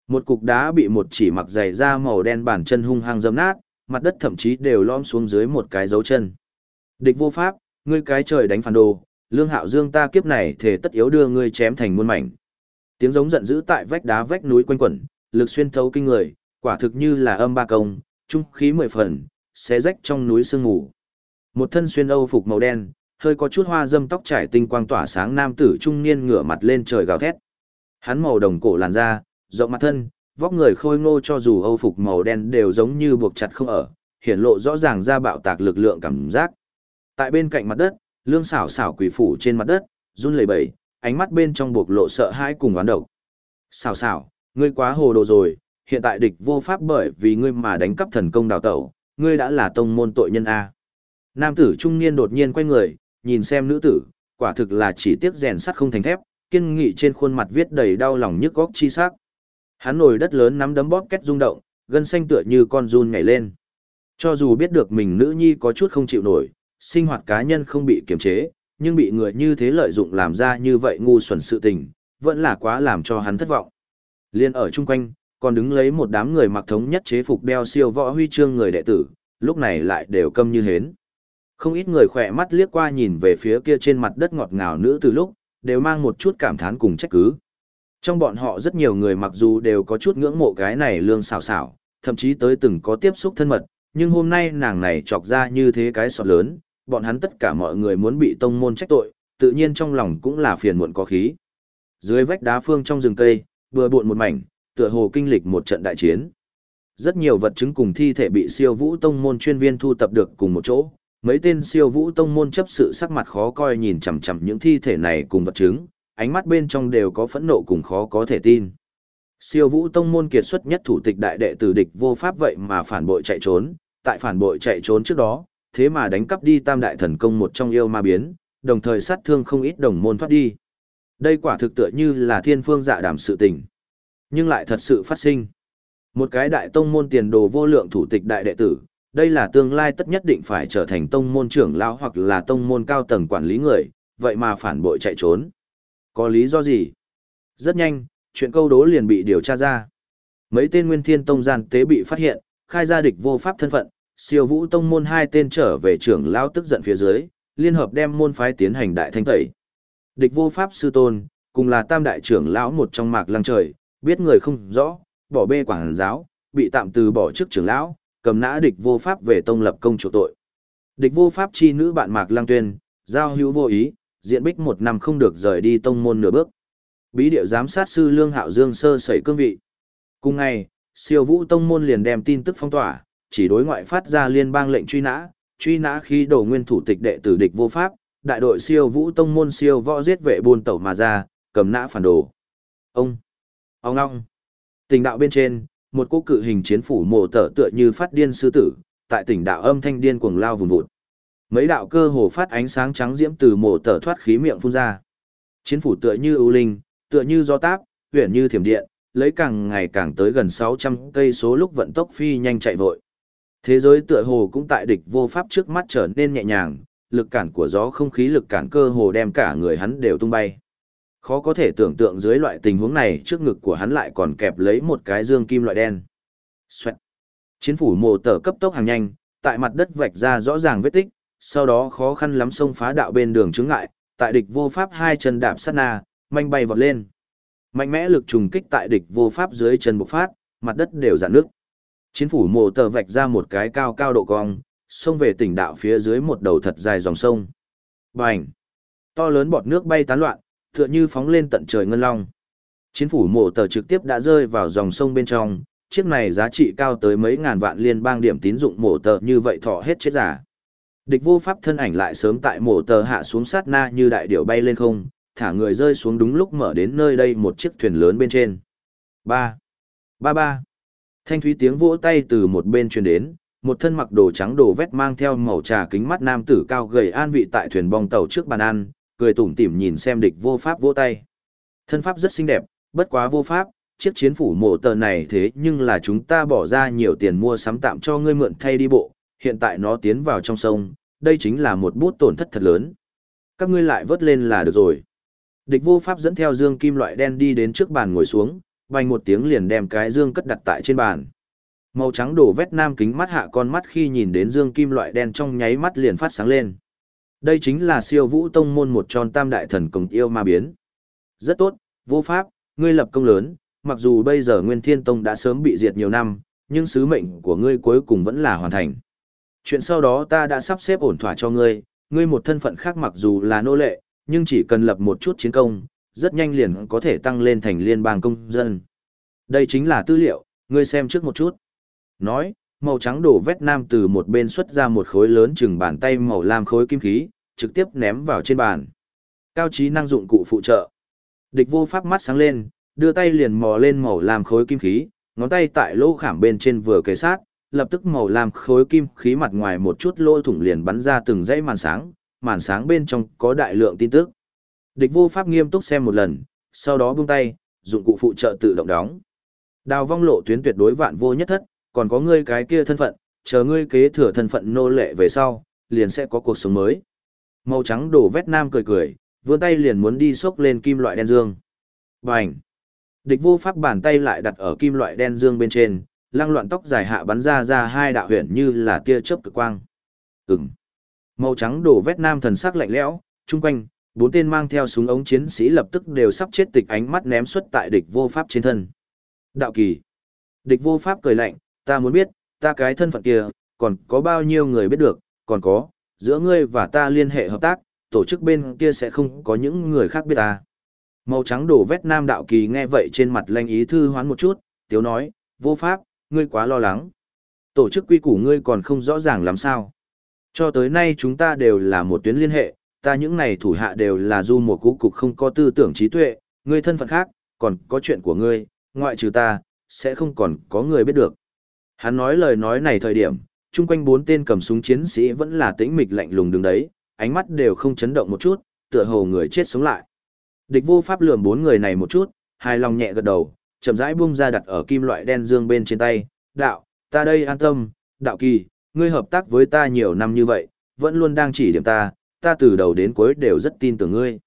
A: Một cục đá bị một chỉ mặc dày da màu đen bản chân hung hăng dâm nát, mặt đất thậm chí đều lom xuống dưới một cái dấu chân. Địch vô pháp, ngươi cái trời đánh phản đồ, lương hạo dương ta kiếp này thể tất yếu đưa ngươi chém thành muôn mảnh. Tiếng giống giận dữ tại vách đá vách núi quanh quẩn, lực xuyên thấu kinh người, quả thực như là âm ba công, trung khí mười phần, xé rách trong núi sương mù. Một thân xuyên âu phục màu đen, hơi có chút hoa dâm tóc trải tinh quang tỏa sáng nam tử trung niên ngửa mặt lên trời gào thét. Hắn màu đồng cổ làn da, rộng mặt thân, vóc người khôi ngô cho dù âu phục màu đen đều giống như buộc chặt không ở, hiển lộ rõ ràng ra bạo tạc lực lượng cảm giác. Tại bên cạnh mặt đất, lương xảo xảo quỷ phủ trên mặt đất, run lẩy bẩy, ánh mắt bên trong buộc lộ sợ hãi cùng oán độc. Xảo xảo, ngươi quá hồ đồ rồi, hiện tại địch vô pháp bởi vì ngươi mà đánh cắp thần công đào tẩu, ngươi đã là tông môn tội nhân A. Nam tử trung niên đột nhiên quay người, nhìn xem nữ tử, quả thực là chỉ tiếc rèn sắt không thành thép, kiên nghị trên khuôn mặt viết đầy đau lòng nhức góc chi sắc. Hắn nổi đất lớn nắm đấm bóp két rung động, gân xanh tựa như con run nhảy lên. Cho dù biết được mình nữ nhi có chút không chịu nổi, sinh hoạt cá nhân không bị kiềm chế, nhưng bị người như thế lợi dụng làm ra như vậy ngu xuẩn sự tình, vẫn là quá làm cho hắn thất vọng. Liên ở chung quanh, còn đứng lấy một đám người mặc thống nhất chế phục đeo siêu võ huy chương người đệ tử, lúc này lại đều câm như hến. Không ít người khỏe mắt liếc qua nhìn về phía kia trên mặt đất ngọt ngào nữ từ lúc, đều mang một chút cảm thán cùng trách cứ. Trong bọn họ rất nhiều người mặc dù đều có chút ngưỡng mộ cái này lương xào xào, thậm chí tới từng có tiếp xúc thân mật, nhưng hôm nay nàng này chọc ra như thế cái sọt lớn, bọn hắn tất cả mọi người muốn bị tông môn trách tội, tự nhiên trong lòng cũng là phiền muộn có khí. Dưới vách đá phương trong rừng cây, vừa buộn một mảnh, tựa hồ kinh lịch một trận đại chiến. Rất nhiều vật chứng cùng thi thể bị siêu vũ tông môn chuyên viên thu tập được cùng một chỗ, mấy tên siêu vũ tông môn chấp sự sắc mặt khó coi nhìn chằm chằm những thi thể này cùng vật chứng, ánh mắt bên trong đều có phẫn nộ cùng khó có thể tin. Siêu vũ tông môn kiệt xuất nhất thủ tịch đại đệ tử địch vô pháp vậy mà phản bội chạy trốn, tại phản bội chạy trốn trước đó, thế mà đánh cắp đi tam đại thần công một trong yêu ma biến, đồng thời sát thương không ít đồng môn thoát đi. Đây quả thực tựa như là thiên phương dạ đảm sự tình. Nhưng lại thật sự phát sinh. Một cái đại tông môn tiền đồ vô lượng thủ tịch đại đệ tử, đây là tương lai tất nhất định phải trở thành tông môn trưởng lão hoặc là tông môn cao tầng quản lý người, vậy mà phản bội chạy trốn. Có lý do gì? Rất nhanh, chuyện câu đố liền bị điều tra ra. Mấy tên nguyên thiên tông gian tế bị phát hiện, khai ra địch vô pháp thân phận, siêu vũ tông môn hai tên trở về trưởng lão tức giận phía dưới, liên hợp đem môn phái tiến hành đại thanh tẩy. Địch vô pháp sư tôn, cùng là tam đại trưởng lão một trong mạc lăng trời, biết người không rõ, bỏ bê quảng giáo, bị tạm từ bỏ chức trưởng lão, cầm nã địch vô pháp về tông lập công chủ tội. Địch vô pháp chi nữ bạn mạc lăng tuyên, giao hữu vô ý, diện bích một năm không được rời đi tông môn nửa bước. Bí điệu giám sát sư Lương Hạo Dương sơ sẩy cương vị. Cùng ngày, siêu vũ tông môn liền đem tin tức phong tỏa, chỉ đối ngoại phát ra liên bang lệnh truy nã, truy nã khi đầu nguyên thủ tịch đệ tử địch vô pháp, đại đội siêu vũ tông môn siêu võ giết vệ buôn tẩu mà ra, cầm nã phản đồ. Ông, ông ngong, tình đạo bên trên, một cô cự hình chiến phủ mộ tở tựa như phát điên sư tử, tại tỉnh đạo âm thanh điên cuồng lao vùng vụt. Mấy đạo cơ hồ phát ánh sáng trắng diễm từ mộ tở thoát khí miệng phun ra. Chiến phủ tựa như ưu linh, tựa như gió táp, huyền như thiểm điện, lấy càng ngày càng tới gần 600 cây số lúc vận tốc phi nhanh chạy vội. Thế giới tựa hồ cũng tại địch vô pháp trước mắt trở nên nhẹ nhàng, lực cản của gió không khí lực cản cơ hồ đem cả người hắn đều tung bay. Khó có thể tưởng tượng dưới loại tình huống này trước ngực của hắn lại còn kẹp lấy một cái dương kim loại đen. Xoẹt. Chiến phủ mồ tờ cấp tốc hàng nhanh, tại mặt đất vạch ra rõ ràng vết tích, sau đó khó khăn lắm xông phá đạo bên đường chứng ngại, tại địch vô pháp hai chân đạp sát na, manh bay vọt lên. Mạnh mẽ lực trùng kích tại địch vô pháp dưới chân bộc phát, mặt đất đều dạn nước. Chiến phủ mộ tờ vạch ra một cái cao cao độ cong, xông về tỉnh đạo phía dưới một đầu thật dài dòng sông. Bành! To lớn bọt nước bay tán loạn, tựa như phóng lên tận trời ngân long. Chiến phủ mộ tờ trực tiếp đã rơi vào dòng sông bên trong, chiếc này giá trị cao tới mấy ngàn vạn liên bang điểm tín dụng mộ tờ như vậy thọ hết chết giả. Địch vô pháp thân ảnh lại sớm tại mộ tờ hạ xuống sát na như đại điểu bay lên không, thả người rơi xuống đúng lúc mở đến nơi đây một chiếc thuyền lớn bên trên. Ba, ba ba. Thanh thúy tiếng vỗ tay từ một bên truyền đến, một thân mặc đồ trắng đồ vét mang theo màu trà kính mắt nam tử cao gầy an vị tại thuyền bong tàu trước bàn ăn, cười tủm tỉm nhìn xem địch vô pháp vỗ tay. Thân pháp rất xinh đẹp, bất quá vô pháp, chiếc chiến phủ mộ tờ này thế nhưng là chúng ta bỏ ra nhiều tiền mua sắm tạm cho ngươi mượn thay đi bộ, hiện tại nó tiến vào trong sông, đây chính là một bút tổn thất thật lớn. Các ngươi lại vớt lên là được rồi. Địch vô pháp dẫn theo dương kim loại đen đi đến trước bàn ngồi xuống, bành một tiếng liền đem cái dương cất đặt tại trên bàn. Màu trắng đổ vét nam kính mắt hạ con mắt khi nhìn đến dương kim loại đen trong nháy mắt liền phát sáng lên. Đây chính là siêu vũ tông môn một tròn tam đại thần công yêu ma biến. Rất tốt, vô pháp, ngươi lập công lớn, mặc dù bây giờ Nguyên Thiên Tông đã sớm bị diệt nhiều năm, nhưng sứ mệnh của ngươi cuối cùng vẫn là hoàn thành. Chuyện sau đó ta đã sắp xếp ổn thỏa cho ngươi, ngươi một thân phận khác mặc dù là nô lệ, nhưng chỉ cần lập một chút chiến công, rất nhanh liền có thể tăng lên thành liên bang công dân. Đây chính là tư liệu, ngươi xem trước một chút. Nói, màu trắng đổ vét nam từ một bên xuất ra một khối lớn chừng bàn tay màu lam khối kim khí, trực tiếp ném vào trên bàn. Cao trí năng dụng cụ phụ trợ. Địch vô pháp mắt sáng lên, đưa tay liền mò lên màu lam khối kim khí, ngón tay tại lỗ khảm bên trên vừa kề sát, lập tức màu lam khối kim khí mặt ngoài một chút lỗ thủng liền bắn ra từng dãy màn sáng, màn sáng bên trong có đại lượng tin tức. Địch vô pháp nghiêm túc xem một lần, sau đó buông tay, dụng cụ phụ trợ tự động đóng. Đào vong lộ tuyến tuyệt đối vạn vô nhất thất, còn có ngươi cái kia thân phận, chờ ngươi kế thừa thân phận nô lệ về sau, liền sẽ có cuộc sống mới. Màu trắng đổ vét nam cười cười, vươn tay liền muốn đi xốc lên kim loại đen dương. Bành! Địch vô pháp bàn tay lại đặt ở kim loại đen dương bên trên, lăng loạn tóc dài hạ bắn ra ra hai đạo huyền như là tia chớp cực quang. Ừm! Màu trắng đổ vét nam thần sắc lạnh lẽo, chung quanh, bốn tên mang theo súng ống chiến sĩ lập tức đều sắp chết tịch ánh mắt ném xuất tại địch vô pháp trên thân. Đạo kỳ! Địch vô pháp cười lạnh, ta muốn biết, ta cái thân phận kia, còn có bao nhiêu người biết được, còn có, giữa ngươi và ta liên hệ hợp tác, tổ chức bên kia sẽ không có những người khác biết ta. Màu trắng đổ vét nam đạo kỳ nghe vậy trên mặt lanh ý thư hoán một chút, tiếu nói, vô pháp, ngươi quá lo lắng. Tổ chức quy củ ngươi còn không rõ ràng làm sao. Cho tới nay chúng ta đều là một tuyến liên hệ, ta những này thủ hạ đều là du một cú cục không có tư tưởng trí tuệ, ngươi thân phận khác, còn có chuyện của ngươi, ngoại trừ ta, sẽ không còn có người biết được. Hắn nói lời nói này thời điểm, chung quanh bốn tên cầm súng chiến sĩ vẫn là tĩnh mịch lạnh lùng đứng đấy, ánh mắt đều không chấn động một chút, tựa hồ người chết sống lại. Địch vô pháp lườm bốn người này một chút, hài lòng nhẹ gật đầu, chậm rãi buông ra đặt ở kim loại đen dương bên trên tay, đạo, ta đây an tâm, đạo kỳ, ngươi hợp tác với ta nhiều năm như vậy, vẫn luôn đang chỉ điểm ta, ta từ đầu đến cuối đều rất tin tưởng ngươi.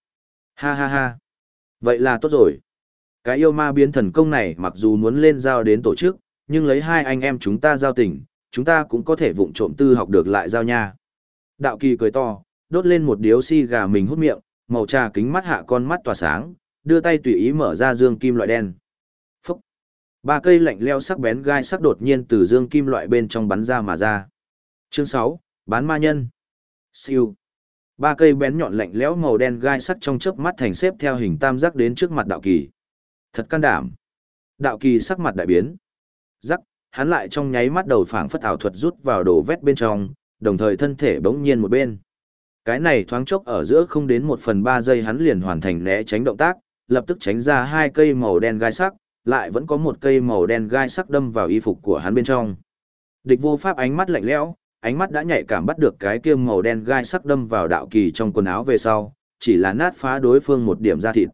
A: Ha ha ha. Vậy là tốt rồi. Cái yêu ma biến thần công này mặc dù muốn lên giao đến tổ chức, nhưng lấy hai anh em chúng ta giao tình, chúng ta cũng có thể vụng trộm tư học được lại giao nha. Đạo kỳ cười to, đốt lên một điếu xi gà mình hút miệng, màu trà kính mắt hạ con mắt tỏa sáng, đưa tay tùy ý mở ra dương kim loại đen. Phúc! Ba cây lạnh leo sắc bén gai sắc đột nhiên từ dương kim loại bên trong bắn ra mà ra. Chương 6, bán ma nhân. Siêu. Ba cây bén nhọn lạnh lẽo màu đen gai sắc trong chớp mắt thành xếp theo hình tam giác đến trước mặt đạo kỳ. Thật can đảm. Đạo kỳ sắc mặt đại biến. Rắc, hắn lại trong nháy mắt đầu phảng phất ảo thuật rút vào đồ vét bên trong, đồng thời thân thể bỗng nhiên một bên. Cái này thoáng chốc ở giữa không đến một phần ba giây hắn liền hoàn thành né tránh động tác, lập tức tránh ra hai cây màu đen gai sắc, lại vẫn có một cây màu đen gai sắc đâm vào y phục của hắn bên trong. Địch vô pháp ánh mắt lạnh lẽo, ánh mắt đã nhạy cảm bắt được cái kia màu đen gai sắc đâm vào đạo kỳ trong quần áo về sau, chỉ là nát phá đối phương một điểm da thịt.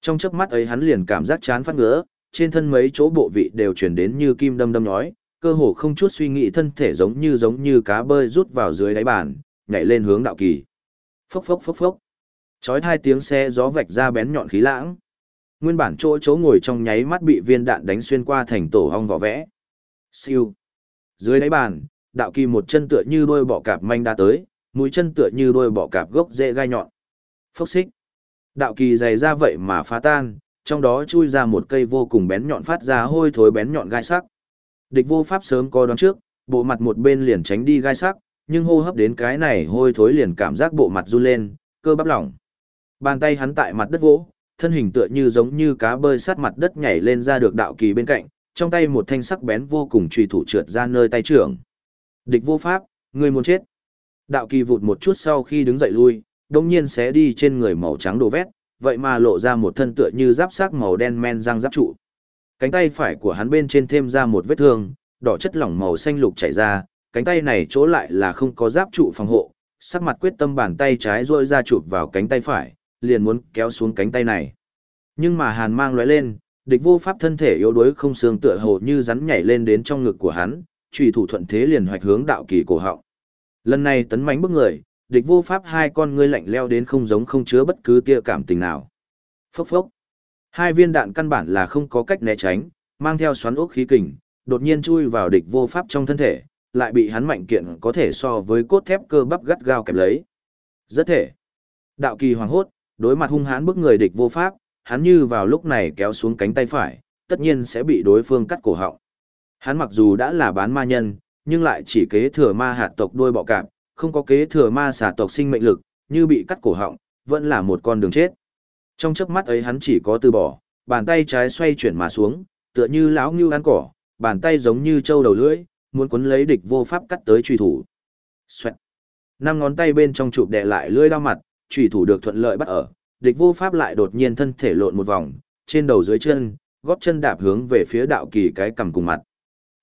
A: Trong chớp mắt ấy hắn liền cảm giác chán phát ngứa, trên thân mấy chỗ bộ vị đều chuyển đến như kim đâm đâm nhói, cơ hồ không chút suy nghĩ thân thể giống như giống như cá bơi rút vào dưới đáy bàn, nhảy lên hướng đạo kỳ. Phốc phốc phốc phốc. Chói hai tiếng xe gió vạch ra bén nhọn khí lãng. Nguyên bản chỗ chỗ ngồi trong nháy mắt bị viên đạn đánh xuyên qua thành tổ hong vỏ vẽ. Siêu. Dưới đáy bàn, đạo kỳ một chân tựa như đôi bọ cạp manh đã tới, mũi chân tựa như đôi bọ cạp gốc dễ gai nhọn. Phốc xích. Đạo kỳ dày ra vậy mà phá tan, trong đó chui ra một cây vô cùng bén nhọn phát ra hôi thối bén nhọn gai sắc. Địch vô pháp sớm có đoán trước, bộ mặt một bên liền tránh đi gai sắc, nhưng hô hấp đến cái này hôi thối liền cảm giác bộ mặt run lên, cơ bắp lỏng. Bàn tay hắn tại mặt đất vỗ, thân hình tựa như giống như cá bơi sát mặt đất nhảy lên ra được đạo kỳ bên cạnh, trong tay một thanh sắc bén vô cùng truy thủ trượt ra nơi tay trưởng. Địch vô pháp, ngươi muốn chết. Đạo kỳ vụt một chút sau khi đứng dậy lui, đồng nhiên xé đi trên người màu trắng đồ vét, vậy mà lộ ra một thân tựa như giáp xác màu đen men răng giáp trụ. Cánh tay phải của hắn bên trên thêm ra một vết thương, đỏ chất lỏng màu xanh lục chảy ra, cánh tay này chỗ lại là không có giáp trụ phòng hộ, sắc mặt quyết tâm bàn tay trái rôi ra chụp vào cánh tay phải, liền muốn kéo xuống cánh tay này. Nhưng mà hàn mang lóe lên, địch vô pháp thân thể yếu đuối không xương tựa hồ như rắn nhảy lên đến trong ngực của hắn, trùy thủ thuận thế liền hoạch hướng đạo kỳ cổ họng. Lần này tấn mãnh bức người, địch vô pháp hai con ngươi lạnh leo đến không giống không chứa bất cứ tia cảm tình nào. Phốc phốc. Hai viên đạn căn bản là không có cách né tránh, mang theo xoắn ốc khí kình, đột nhiên chui vào địch vô pháp trong thân thể, lại bị hắn mạnh kiện có thể so với cốt thép cơ bắp gắt gao kẹp lấy. Rất thể. Đạo kỳ hoàng hốt, đối mặt hung hãn bức người địch vô pháp, hắn như vào lúc này kéo xuống cánh tay phải, tất nhiên sẽ bị đối phương cắt cổ họng. Hắn mặc dù đã là bán ma nhân, nhưng lại chỉ kế thừa ma hạt tộc đuôi bọ cạp, không có kế thừa ma xà tộc sinh mệnh lực, như bị cắt cổ họng, vẫn là một con đường chết. Trong chớp mắt ấy hắn chỉ có từ bỏ, bàn tay trái xoay chuyển mà xuống, tựa như lão ngưu ăn cỏ, bàn tay giống như trâu đầu lưỡi, muốn cuốn lấy địch vô pháp cắt tới truy thủ. Xoẹt. Năm ngón tay bên trong chụp đè lại lưỡi đao mặt, truy thủ được thuận lợi bắt ở, địch vô pháp lại đột nhiên thân thể lộn một vòng, trên đầu dưới chân, gót chân đạp hướng về phía đạo kỳ cái cầm cùng mặt.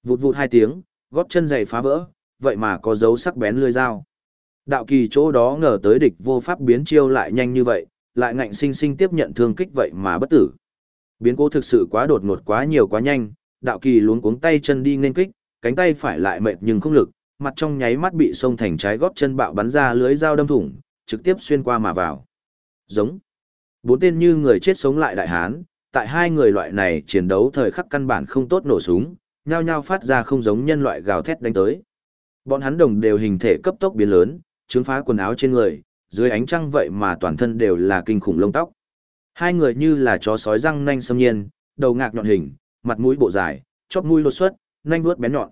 A: Vụt vụt hai tiếng, gót chân dày phá vỡ, vậy mà có dấu sắc bén lưỡi dao. Đạo kỳ chỗ đó ngờ tới địch vô pháp biến chiêu lại nhanh như vậy, lại ngạnh sinh sinh tiếp nhận thương kích vậy mà bất tử. Biến cố thực sự quá đột ngột quá nhiều quá nhanh, đạo kỳ luống cuống tay chân đi nên kích, cánh tay phải lại mệt nhưng không lực, mặt trong nháy mắt bị xông thành trái gót chân bạo bắn ra lưới dao đâm thủng, trực tiếp xuyên qua mà vào. Giống. Bốn tên như người chết sống lại đại hán, tại hai người loại này chiến đấu thời khắc căn bản không tốt nổ súng, nhao nhao phát ra không giống nhân loại gào thét đánh tới. Bọn hắn đồng đều hình thể cấp tốc biến lớn, trướng phá quần áo trên người, dưới ánh trăng vậy mà toàn thân đều là kinh khủng lông tóc. Hai người như là chó sói răng nanh xâm nhiên, đầu ngạc nhọn hình, mặt mũi bộ dài, chóp mũi lột xuất, nanh vuốt bén nhọn.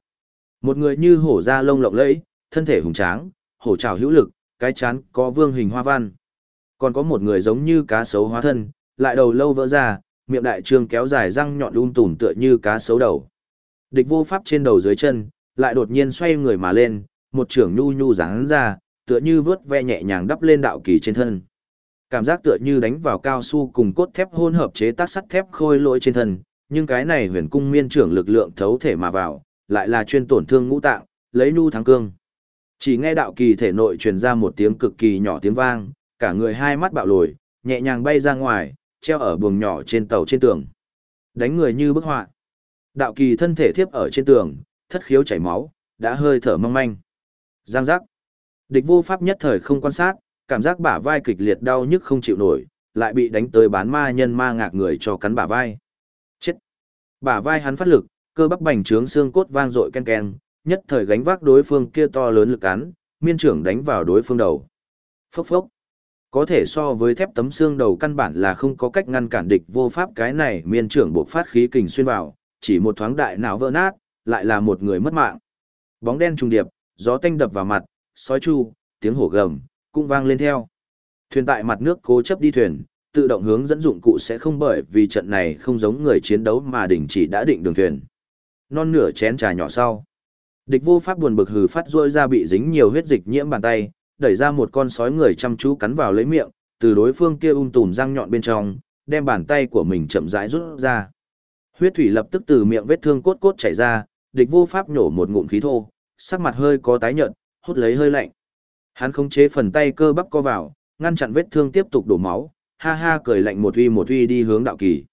A: Một người như hổ da lông lộng lẫy, thân thể hùng tráng, hổ trào hữu lực, cái chán có vương hình hoa văn. Còn có một người giống như cá sấu hóa thân, lại đầu lâu vỡ ra, miệng đại trương kéo dài răng nhọn um tùm tựa như cá sấu đầu. Địch vô pháp trên đầu dưới chân, lại đột nhiên xoay người mà lên, một trưởng nhu nhu giáng ra, tựa như vớt ve nhẹ nhàng đắp lên đạo kỳ trên thân. Cảm giác tựa như đánh vào cao su cùng cốt thép hỗn hợp chế tác sắt thép khôi lỗi trên thân, nhưng cái này huyền cung miên trưởng lực lượng thấu thể mà vào, lại là chuyên tổn thương ngũ tạng, lấy nhu thắng cương. Chỉ nghe đạo kỳ thể nội truyền ra một tiếng cực kỳ nhỏ tiếng vang, cả người hai mắt bạo lồi, nhẹ nhàng bay ra ngoài, treo ở buồng nhỏ trên tàu trên tường. Đánh người như bức họa. Đạo kỳ thân thể thiếp ở trên tường, thất khiếu chảy máu, đã hơi thở mong manh. Giang giác. Địch vô pháp nhất thời không quan sát, cảm giác bả vai kịch liệt đau nhức không chịu nổi, lại bị đánh tới bán ma nhân ma ngạc người cho cắn bả vai. Chết. Bả vai hắn phát lực, cơ bắp bành trướng xương cốt vang dội ken ken, nhất thời gánh vác đối phương kia to lớn lực cắn, miên trưởng đánh vào đối phương đầu. Phốc phốc. Có thể so với thép tấm xương đầu căn bản là không có cách ngăn cản địch vô pháp cái này miên trưởng buộc phát khí kình xuyên vào, chỉ một thoáng đại não vỡ nát, lại là một người mất mạng. Bóng đen trùng điệp, gió tanh đập vào mặt, sói chu, tiếng hổ gầm, cũng vang lên theo. Thuyền tại mặt nước cố chấp đi thuyền, tự động hướng dẫn dụng cụ sẽ không bởi vì trận này không giống người chiến đấu mà đình chỉ đã định đường thuyền. Non nửa chén trà nhỏ sau. Địch vô pháp buồn bực hừ phát rôi ra bị dính nhiều huyết dịch nhiễm bàn tay, đẩy ra một con sói người chăm chú cắn vào lấy miệng, từ đối phương kia um tùm răng nhọn bên trong, đem bàn tay của mình chậm rãi rút ra. Huyết thủy lập tức từ miệng vết thương cốt cốt chảy ra, địch vô pháp nhổ một ngụm khí thô, sắc mặt hơi có tái nhợt, hút lấy hơi lạnh. Hắn khống chế phần tay cơ bắp co vào, ngăn chặn vết thương tiếp tục đổ máu, ha ha cười lạnh một uy một uy đi hướng đạo kỳ.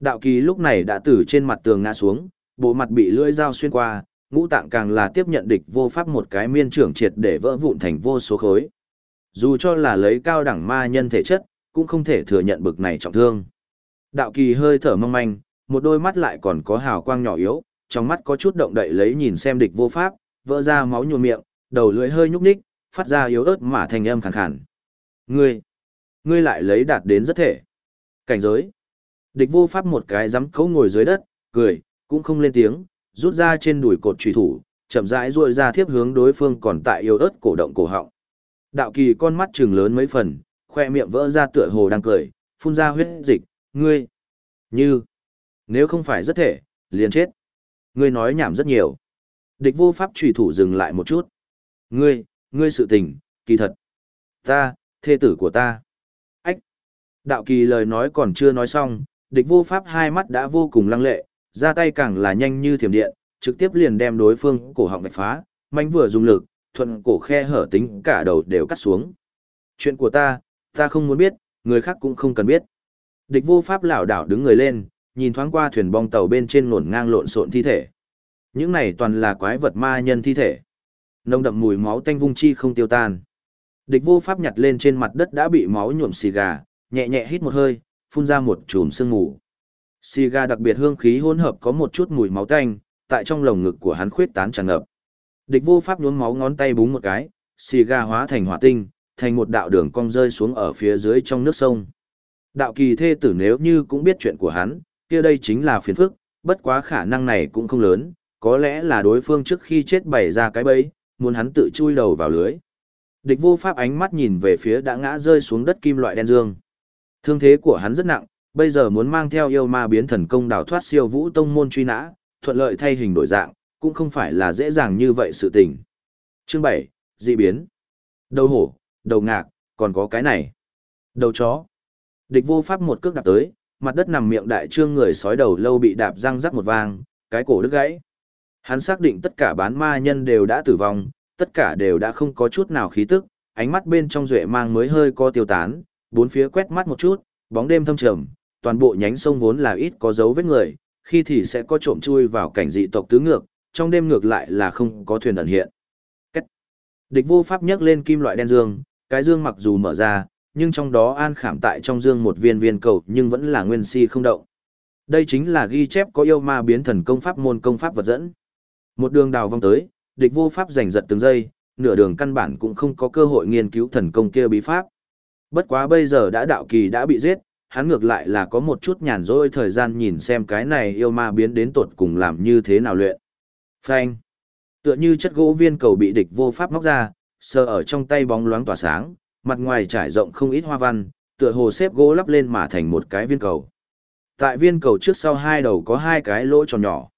A: Đạo kỳ lúc này đã từ trên mặt tường ngã xuống, bộ mặt bị lưỡi dao xuyên qua, ngũ tạng càng là tiếp nhận địch vô pháp một cái miên trưởng triệt để vỡ vụn thành vô số khối. Dù cho là lấy cao đẳng ma nhân thể chất, cũng không thể thừa nhận bực này trọng thương. Đạo kỳ hơi thở mong manh, một đôi mắt lại còn có hào quang nhỏ yếu, trong mắt có chút động đậy lấy nhìn xem địch vô pháp, vỡ ra máu nhuộm miệng, đầu lưỡi hơi nhúc nhích, phát ra yếu ớt mà thành âm khàn khàn. Ngươi, ngươi lại lấy đạt đến rất thể. Cảnh giới. Địch vô pháp một cái dám cấu ngồi dưới đất, cười, cũng không lên tiếng, rút ra trên đùi cột trùy thủ, chậm rãi duỗi ra thiếp hướng đối phương còn tại yếu ớt cổ động cổ họng. Đạo kỳ con mắt trừng lớn mấy phần, khoe miệng vỡ ra tựa hồ đang cười, phun ra huyết dịch, ngươi. Như, nếu không phải rất thể, liền chết. Ngươi nói nhảm rất nhiều. Địch vô pháp trùy thủ dừng lại một chút. Ngươi, ngươi sự tình, kỳ thật. Ta, thê tử của ta. Ách. Đạo kỳ lời nói còn chưa nói xong, địch vô pháp hai mắt đã vô cùng lăng lệ, ra tay càng là nhanh như thiểm điện, trực tiếp liền đem đối phương cổ họng vạch phá, mạnh vừa dùng lực, thuận cổ khe hở tính cả đầu đều cắt xuống. Chuyện của ta, ta không muốn biết, người khác cũng không cần biết. Địch vô pháp lảo đảo đứng người lên, nhìn thoáng qua thuyền bong tàu bên trên ngổn ngang lộn xộn thi thể. Những này toàn là quái vật ma nhân thi thể. Nông đậm mùi máu tanh vung chi không tiêu tan. Địch vô pháp nhặt lên trên mặt đất đã bị máu nhuộm xì gà, nhẹ nhẹ hít một hơi, phun ra một chùm sương mù. Xì gà đặc biệt hương khí hỗn hợp có một chút mùi máu tanh, tại trong lồng ngực của hắn khuyết tán tràn ngập. Địch vô pháp nhuốm máu ngón tay búng một cái, xì gà hóa thành hỏa tinh, thành một đạo đường cong rơi xuống ở phía dưới trong nước sông. Đạo kỳ thê tử nếu như cũng biết chuyện của hắn, kia đây chính là phiền phức, bất quá khả năng này cũng không lớn, có lẽ là đối phương trước khi chết bày ra cái bẫy, muốn hắn tự chui đầu vào lưới. Địch vô pháp ánh mắt nhìn về phía đã ngã rơi xuống đất kim loại đen dương. Thương thế của hắn rất nặng, bây giờ muốn mang theo yêu ma biến thần công đào thoát siêu vũ tông môn truy nã, thuận lợi thay hình đổi dạng, cũng không phải là dễ dàng như vậy sự tình. Chương 7, dị biến. Đầu hổ, đầu ngạc, còn có cái này. Đầu chó. Địch vô pháp một cước đạp tới, mặt đất nằm miệng đại trương người sói đầu lâu bị đạp răng rắc một vang, cái cổ đứt gãy. Hắn xác định tất cả bán ma nhân đều đã tử vong, tất cả đều đã không có chút nào khí tức, ánh mắt bên trong duệ mang mới hơi co tiêu tán, bốn phía quét mắt một chút, bóng đêm thâm trầm, toàn bộ nhánh sông vốn là ít có dấu vết người, khi thì sẽ có trộm chui vào cảnh dị tộc tứ ngược, trong đêm ngược lại là không có thuyền ẩn hiện. Cách. Địch vô pháp nhấc lên kim loại đen dương, cái dương mặc dù mở ra, nhưng trong đó an khảm tại trong dương một viên viên cầu nhưng vẫn là nguyên si không động. Đây chính là ghi chép có yêu ma biến thần công pháp môn công pháp vật dẫn. Một đường đào vong tới, địch vô pháp giành giật từng giây, nửa đường căn bản cũng không có cơ hội nghiên cứu thần công kia bí pháp. Bất quá bây giờ đã đạo kỳ đã bị giết, hắn ngược lại là có một chút nhàn rỗi thời gian nhìn xem cái này yêu ma biến đến tột cùng làm như thế nào luyện. Phanh. Tựa như chất gỗ viên cầu bị địch vô pháp móc ra, sờ ở trong tay bóng loáng tỏa sáng, mặt ngoài trải rộng không ít hoa văn, tựa hồ xếp gỗ lắp lên mà thành một cái viên cầu. Tại viên cầu trước sau hai đầu có hai cái lỗ tròn nhỏ.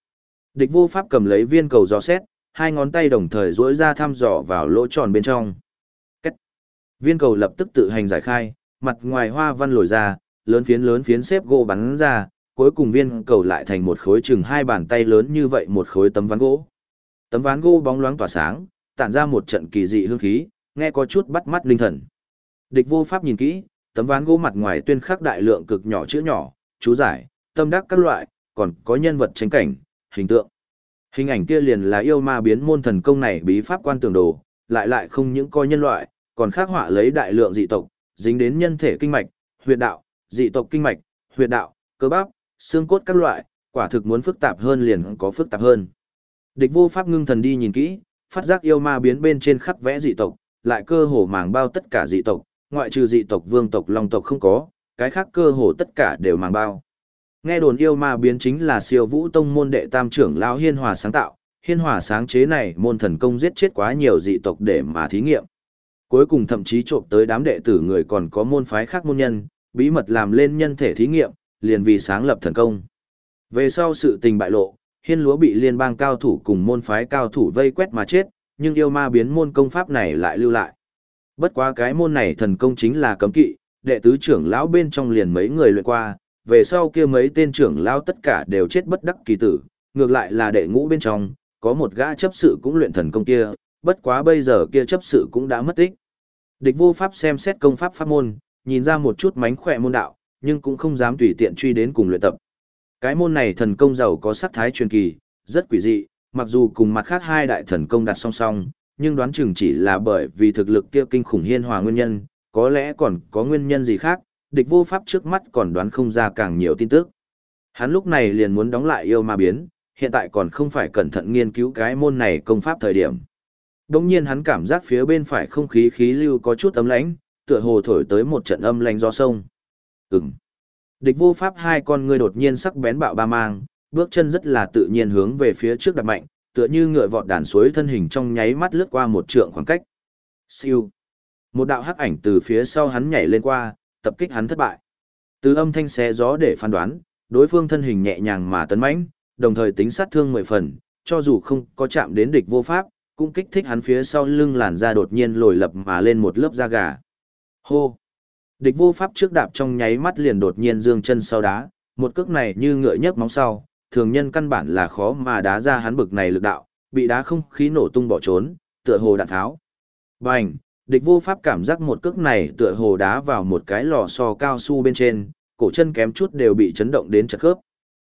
A: Địch vô pháp cầm lấy viên cầu dò xét, hai ngón tay đồng thời duỗi ra thăm dò vào lỗ tròn bên trong. Cách. Viên cầu lập tức tự hành giải khai, mặt ngoài hoa văn lồi ra, lớn phiến lớn phiến xếp gỗ bắn ra, cuối cùng viên cầu lại thành một khối chừng hai bàn tay lớn như vậy một khối tấm ván gỗ. Tấm ván gỗ bóng loáng tỏa sáng, tản ra một trận kỳ dị hương khí, nghe có chút bắt mắt linh thần. Địch vô pháp nhìn kỹ, tấm ván gỗ mặt ngoài tuyên khắc đại lượng cực nhỏ chữ nhỏ, chú giải, tâm đắc các loại, còn có nhân vật tranh cảnh, hình tượng. Hình ảnh kia liền là yêu ma biến môn thần công này bí pháp quan tường đồ, lại lại không những coi nhân loại, còn khắc họa lấy đại lượng dị tộc, dính đến nhân thể kinh mạch, huyệt đạo, dị tộc kinh mạch, huyệt đạo, cơ bắp, xương cốt các loại, quả thực muốn phức tạp hơn liền có phức tạp hơn. Địch vô pháp ngưng thần đi nhìn kỹ, phát giác yêu ma biến bên trên khắc vẽ dị tộc, lại cơ hồ màng bao tất cả dị tộc, ngoại trừ dị tộc vương tộc long tộc không có, cái khác cơ hồ tất cả đều màng bao. Nghe đồn yêu ma biến chính là siêu vũ tông môn đệ tam trưởng lão hiên hòa sáng tạo, hiên hòa sáng chế này môn thần công giết chết quá nhiều dị tộc để mà thí nghiệm. Cuối cùng thậm chí trộm tới đám đệ tử người còn có môn phái khác môn nhân, bí mật làm lên nhân thể thí nghiệm, liền vì sáng lập thần công. Về sau sự tình bại lộ, hiên lúa bị liên bang cao thủ cùng môn phái cao thủ vây quét mà chết, nhưng yêu ma biến môn công pháp này lại lưu lại. Bất quá cái môn này thần công chính là cấm kỵ, đệ tứ trưởng lão bên trong liền mấy người luyện qua, về sau kia mấy tên trưởng lão tất cả đều chết bất đắc kỳ tử, ngược lại là đệ ngũ bên trong, có một gã chấp sự cũng luyện thần công kia, bất quá bây giờ kia chấp sự cũng đã mất tích. Địch vô pháp xem xét công pháp pháp môn, nhìn ra một chút mánh khỏe môn đạo, nhưng cũng không dám tùy tiện truy đến cùng luyện tập. Cái môn này thần công giàu có sắc thái truyền kỳ, rất quỷ dị, mặc dù cùng mặt khác hai đại thần công đặt song song, nhưng đoán chừng chỉ là bởi vì thực lực kia kinh khủng hiên hòa nguyên nhân, có lẽ còn có nguyên nhân gì khác, địch vô pháp trước mắt còn đoán không ra càng nhiều tin tức. Hắn lúc này liền muốn đóng lại yêu ma biến, hiện tại còn không phải cẩn thận nghiên cứu cái môn này công pháp thời điểm. Đồng nhiên hắn cảm giác phía bên phải không khí khí lưu có chút ấm lãnh, tựa hồ thổi tới một trận âm lãnh do sông. Ừm. Địch vô pháp hai con người đột nhiên sắc bén bạo ba mang, bước chân rất là tự nhiên hướng về phía trước đặt mạnh, tựa như ngựa vọt đàn suối thân hình trong nháy mắt lướt qua một trượng khoảng cách. Siêu. Một đạo hắc ảnh từ phía sau hắn nhảy lên qua, tập kích hắn thất bại. Từ âm thanh xé gió để phán đoán, đối phương thân hình nhẹ nhàng mà tấn mãnh, đồng thời tính sát thương mười phần, cho dù không có chạm đến địch vô pháp, cũng kích thích hắn phía sau lưng làn da đột nhiên lồi lập mà lên một lớp da gà. Hô! Địch vô pháp trước đạp trong nháy mắt liền đột nhiên dương chân sau đá, một cước này như ngựa nhấc móng sau, thường nhân căn bản là khó mà đá ra hắn bực này lực đạo, bị đá không khí nổ tung bỏ trốn, tựa hồ đạn tháo. Bành! Địch vô pháp cảm giác một cước này tựa hồ đá vào một cái lò xo cao su bên trên, cổ chân kém chút đều bị chấn động đến chật khớp.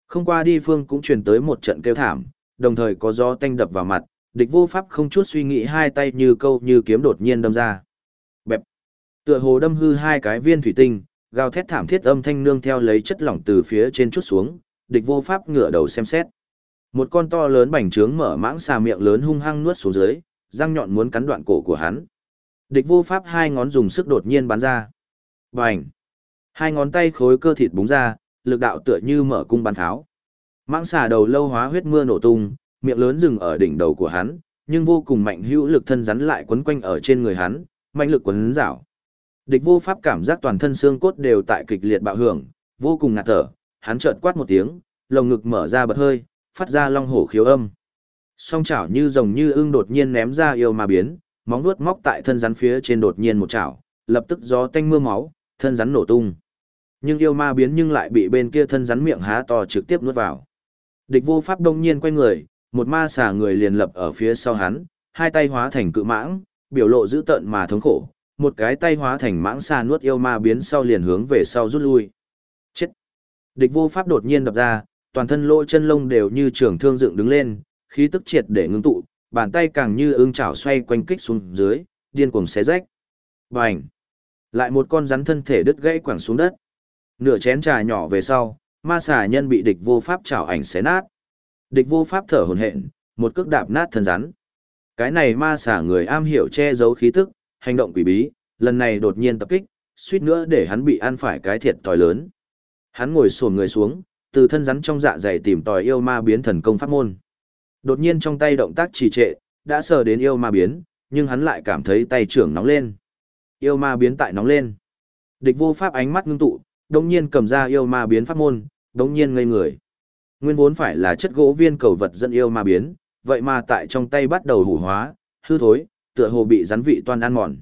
A: Không qua đi phương cũng truyền tới một trận kêu thảm, đồng thời có gió tanh đập vào mặt, địch vô pháp không chút suy nghĩ hai tay như câu như kiếm đột nhiên đâm ra. Bẹp. Tựa hồ đâm hư hai cái viên thủy tinh, gào thét thảm thiết âm thanh nương theo lấy chất lỏng từ phía trên chút xuống, địch vô pháp ngửa đầu xem xét. Một con to lớn bành trướng mở mãng xà miệng lớn hung hăng nuốt xuống dưới, răng nhọn muốn cắn đoạn cổ của hắn. Địch vô pháp hai ngón dùng sức đột nhiên bắn ra. Bành! Hai ngón tay khối cơ thịt búng ra, lực đạo tựa như mở cung bắn tháo. Mãng xà đầu lâu hóa huyết mưa nổ tung, miệng lớn dừng ở đỉnh đầu của hắn, nhưng vô cùng mạnh hữu lực thân rắn lại quấn quanh ở trên người hắn, mạnh lực quấn rảo. Địch vô pháp cảm giác toàn thân xương cốt đều tại kịch liệt bạo hưởng, vô cùng ngạt thở, hắn chợt quát một tiếng, lồng ngực mở ra bật hơi, phát ra long hổ khiếu âm. Song chảo như rồng như ưng đột nhiên ném ra yêu ma biến, móng vuốt móc tại thân rắn phía trên đột nhiên một chảo, lập tức gió tanh mưa máu, thân rắn nổ tung. Nhưng yêu ma biến nhưng lại bị bên kia thân rắn miệng há to trực tiếp nuốt vào. Địch vô pháp đông nhiên quay người, một ma xà người liền lập ở phía sau hắn, hai tay hóa thành cự mãng, biểu lộ dữ tợn mà thống khổ, một cái tay hóa thành mãng xà nuốt yêu ma biến sau liền hướng về sau rút lui. Địch vô pháp đột nhiên đập ra, toàn thân lỗ chân lông đều như trường thương dựng đứng lên, khí tức triệt để ngưng tụ, bàn tay càng như ương chảo xoay quanh kích xuống dưới, điên cuồng xé rách. Bành! Lại một con rắn thân thể đứt gãy quẳng xuống đất. Nửa chén trà nhỏ về sau, ma xà nhân bị địch vô pháp chảo ảnh xé nát. Địch vô pháp thở hổn hển, một cước đạp nát thân rắn. Cái này ma xà người am hiểu che giấu khí tức, hành động quỷ bí, lần này đột nhiên tập kích, suýt nữa để hắn bị ăn phải cái thiệt tỏi lớn. Hắn ngồi xổm người xuống, từ thân rắn trong dạ dày tìm tòi yêu ma biến thần công pháp môn. Đột nhiên trong tay động tác trì trệ, đã sờ đến yêu ma biến, nhưng hắn lại cảm thấy tay trưởng nóng lên. Yêu ma biến tại nóng lên. Địch vô pháp ánh mắt ngưng tụ, đồng nhiên cầm ra yêu ma biến pháp môn, đồng nhiên ngây người. Nguyên vốn phải là chất gỗ viên cầu vật dẫn yêu ma biến, vậy mà tại trong tay bắt đầu hủ hóa, hư thối, tựa hồ bị rắn vị toan ăn mòn.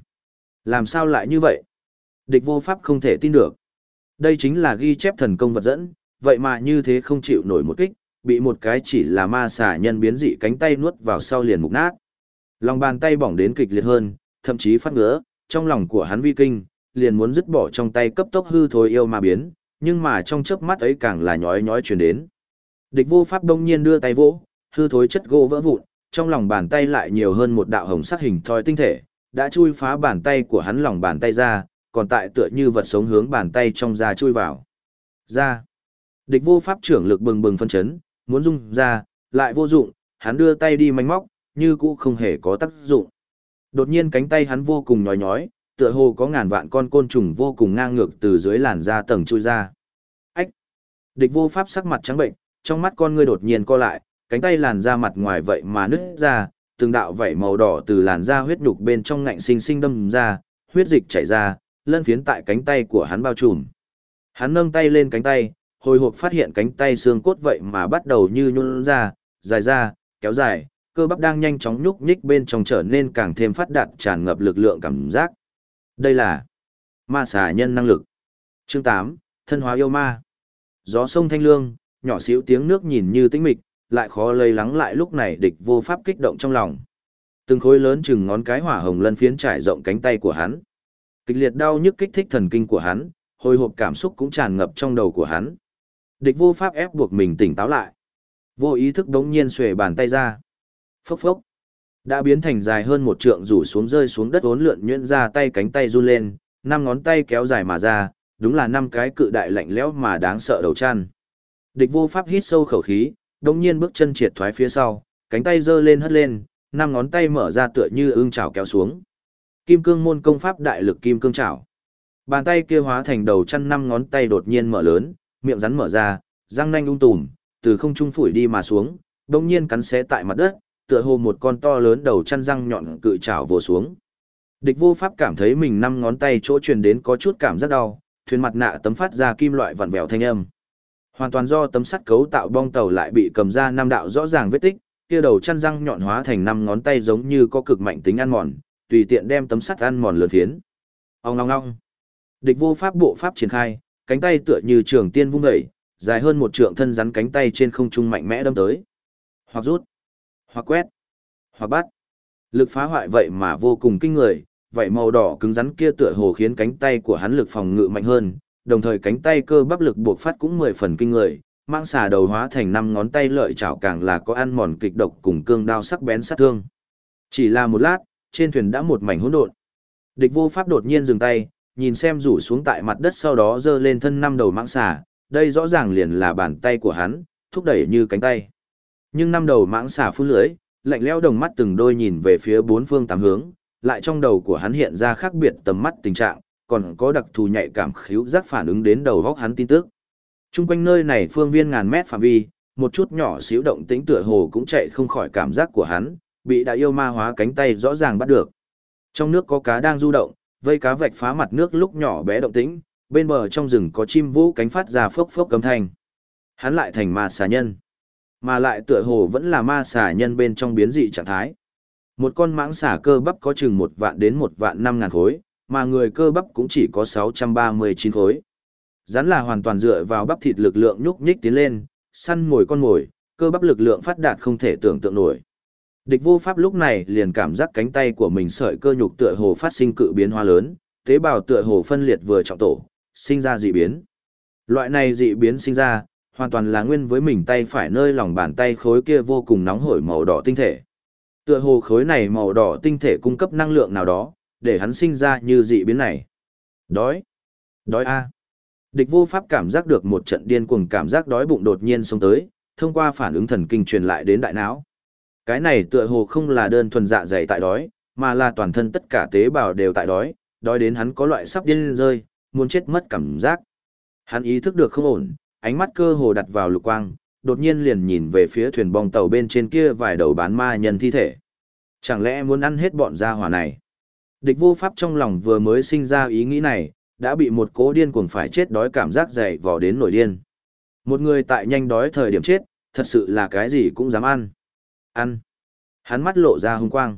A: Làm sao lại như vậy? Địch vô pháp không thể tin được. Đây chính là ghi chép thần công vật dẫn, vậy mà như thế không chịu nổi một kích, bị một cái chỉ là ma xà nhân biến dị cánh tay nuốt vào sau liền mục nát. Lòng bàn tay bỏng đến kịch liệt hơn, thậm chí phát ngứa, trong lòng của hắn vi kinh, liền muốn dứt bỏ trong tay cấp tốc hư thối yêu ma biến, nhưng mà trong chớp mắt ấy càng là nhói nhói truyền đến. Địch vô pháp đông nhiên đưa tay vỗ, hư thối chất gỗ vỡ vụn, trong lòng bàn tay lại nhiều hơn một đạo hồng sắc hình thoi tinh thể, đã chui phá bàn tay của hắn lòng bàn tay ra, còn tại tựa như vật sống hướng bàn tay trong da chui vào. Ra. Địch vô pháp trưởng lực bừng bừng phân chấn, muốn dung ra, lại vô dụng, hắn đưa tay đi manh móc, như cũ không hề có tác dụng. Đột nhiên cánh tay hắn vô cùng nhói nhói, tựa hồ có ngàn vạn con côn trùng vô cùng ngang ngược từ dưới làn da tầng chui ra. Ách! Địch vô pháp sắc mặt trắng bệnh, trong mắt con ngươi đột nhiên co lại, cánh tay làn da mặt ngoài vậy mà nứt ra, từng đạo vảy màu đỏ từ làn da huyết nhục bên trong ngạnh sinh sinh đâm ra, huyết dịch chảy ra, lân phiến tại cánh tay của hắn bao trùm. Hắn nâng tay lên cánh tay, hồi hộp phát hiện cánh tay xương cốt vậy mà bắt đầu như nhún ra, dài ra, kéo dài, cơ bắp đang nhanh chóng nhúc nhích bên trong trở nên càng thêm phát đạt tràn ngập lực lượng cảm giác. Đây là ma xà nhân năng lực. Chương 8, thân hóa yêu ma. Gió sông thanh lương, nhỏ xíu tiếng nước nhìn như tĩnh mịch, lại khó lây lắng lại lúc này địch vô pháp kích động trong lòng. Từng khối lớn chừng ngón cái hỏa hồng lân phiến trải rộng cánh tay của hắn. Kịch liệt đau nhức kích thích thần kinh của hắn, hồi hộp cảm xúc cũng tràn ngập trong đầu của hắn. Địch vô pháp ép buộc mình tỉnh táo lại. Vô ý thức đống nhiên xuề bàn tay ra. Phốc phốc. Đã biến thành dài hơn một trượng rủ xuống rơi xuống đất ốn lượn nhuyễn ra tay cánh tay run lên, năm ngón tay kéo dài mà ra, đúng là năm cái cự đại lạnh lẽo mà đáng sợ đầu chăn. Địch vô pháp hít sâu khẩu khí, đống nhiên bước chân triệt thoái phía sau, cánh tay giơ lên hất lên, năm ngón tay mở ra tựa như ương chảo kéo xuống. Kim cương môn công pháp đại lực kim cương chảo. Bàn tay kia hóa thành đầu chăn năm ngón tay đột nhiên mở lớn, miệng rắn mở ra, răng nanh ung tùm, từ không trung phủi đi mà xuống, đồng nhiên cắn xé tại mặt đất, tựa hồ một con to lớn đầu chăn răng nhọn cự chảo vồ xuống. Địch vô pháp cảm thấy mình năm ngón tay chỗ truyền đến có chút cảm giác đau, thuyền mặt nạ tấm phát ra kim loại vặn vẹo thanh âm. Hoàn toàn do tấm sắt cấu tạo bong tàu lại bị cầm ra năm đạo rõ ràng vết tích, kia đầu chăn răng nhọn hóa thành năm ngón tay giống như có cực mạnh tính ăn mòn, tùy tiện đem tấm sắt ăn mòn lớn phiến. Ông ngong ngong. Địch vô pháp bộ pháp triển khai, cánh tay tựa như trường tiên vung dậy, dài hơn một trượng thân rắn cánh tay trên không trung mạnh mẽ đâm tới. Hoặc rút, hoặc quét, hoặc bắt. Lực phá hoại vậy mà vô cùng kinh người, vậy màu đỏ cứng rắn kia tựa hồ khiến cánh tay của hắn lực phòng ngự mạnh hơn, đồng thời cánh tay cơ bắp lực buộc phát cũng mười phần kinh người, mang xà đầu hóa thành năm ngón tay lợi chảo càng là có ăn mòn kịch độc cùng cương đao sắc bén sát thương. Chỉ là một lát, trên thuyền đã một mảnh hỗn độn. Địch vô pháp đột nhiên dừng tay, nhìn xem rủ xuống tại mặt đất sau đó giơ lên thân năm đầu mãng xà, đây rõ ràng liền là bàn tay của hắn, thúc đẩy như cánh tay. Nhưng năm đầu mãng xà phun lưới, lạnh lẽo đồng mắt từng đôi nhìn về phía bốn phương tám hướng, lại trong đầu của hắn hiện ra khác biệt tầm mắt tình trạng, còn có đặc thù nhạy cảm khiếu giác phản ứng đến đầu góc hắn tin tức. Trung quanh nơi này phương viên ngàn mét phạm vi, một chút nhỏ xíu động tĩnh tựa hồ cũng chạy không khỏi cảm giác của hắn, bị đại yêu ma hóa cánh tay rõ ràng bắt được. Trong nước có cá đang du động, vây cá vạch phá mặt nước lúc nhỏ bé động tĩnh, bên bờ trong rừng có chim vũ cánh phát ra phốc phốc cấm thanh. Hắn lại thành ma xà nhân, mà lại tựa hồ vẫn là ma xà nhân bên trong biến dị trạng thái. Một con mãng xà cơ bắp có chừng một vạn đến một vạn năm ngàn khối, mà người cơ bắp cũng chỉ có 639 khối. Rắn là hoàn toàn dựa vào bắp thịt lực lượng nhúc nhích tiến lên, săn mồi con mồi, cơ bắp lực lượng phát đạt không thể tưởng tượng nổi. Địch vô pháp lúc này liền cảm giác cánh tay của mình sợi cơ nhục tựa hồ phát sinh cự biến hóa lớn, tế bào tựa hồ phân liệt vừa trọng tổ, sinh ra dị biến. Loại này dị biến sinh ra, hoàn toàn là nguyên với mình tay phải nơi lòng bàn tay khối kia vô cùng nóng hổi màu đỏ tinh thể. Tựa hồ khối này màu đỏ tinh thể cung cấp năng lượng nào đó, để hắn sinh ra như dị biến này. Đói. Đói a. Địch vô pháp cảm giác được một trận điên cuồng cảm giác đói bụng đột nhiên xông tới, thông qua phản ứng thần kinh truyền lại đến đại não. Cái này tựa hồ không là đơn thuần dạ dày tại đói, mà là toàn thân tất cả tế bào đều tại đói, đói đến hắn có loại sắp điên rơi, muốn chết mất cảm giác. Hắn ý thức được không ổn, ánh mắt cơ hồ đặt vào lục quang, đột nhiên liền nhìn về phía thuyền bong tàu bên trên kia vài đầu bán ma nhân thi thể. Chẳng lẽ muốn ăn hết bọn gia hỏa này? Địch vô pháp trong lòng vừa mới sinh ra ý nghĩ này, đã bị một cố điên cuồng phải chết đói cảm giác dày vò đến nổi điên. Một người tại nhanh đói thời điểm chết, thật sự là cái gì cũng dám ăn. Ăn. Hắn mắt lộ ra hung quang.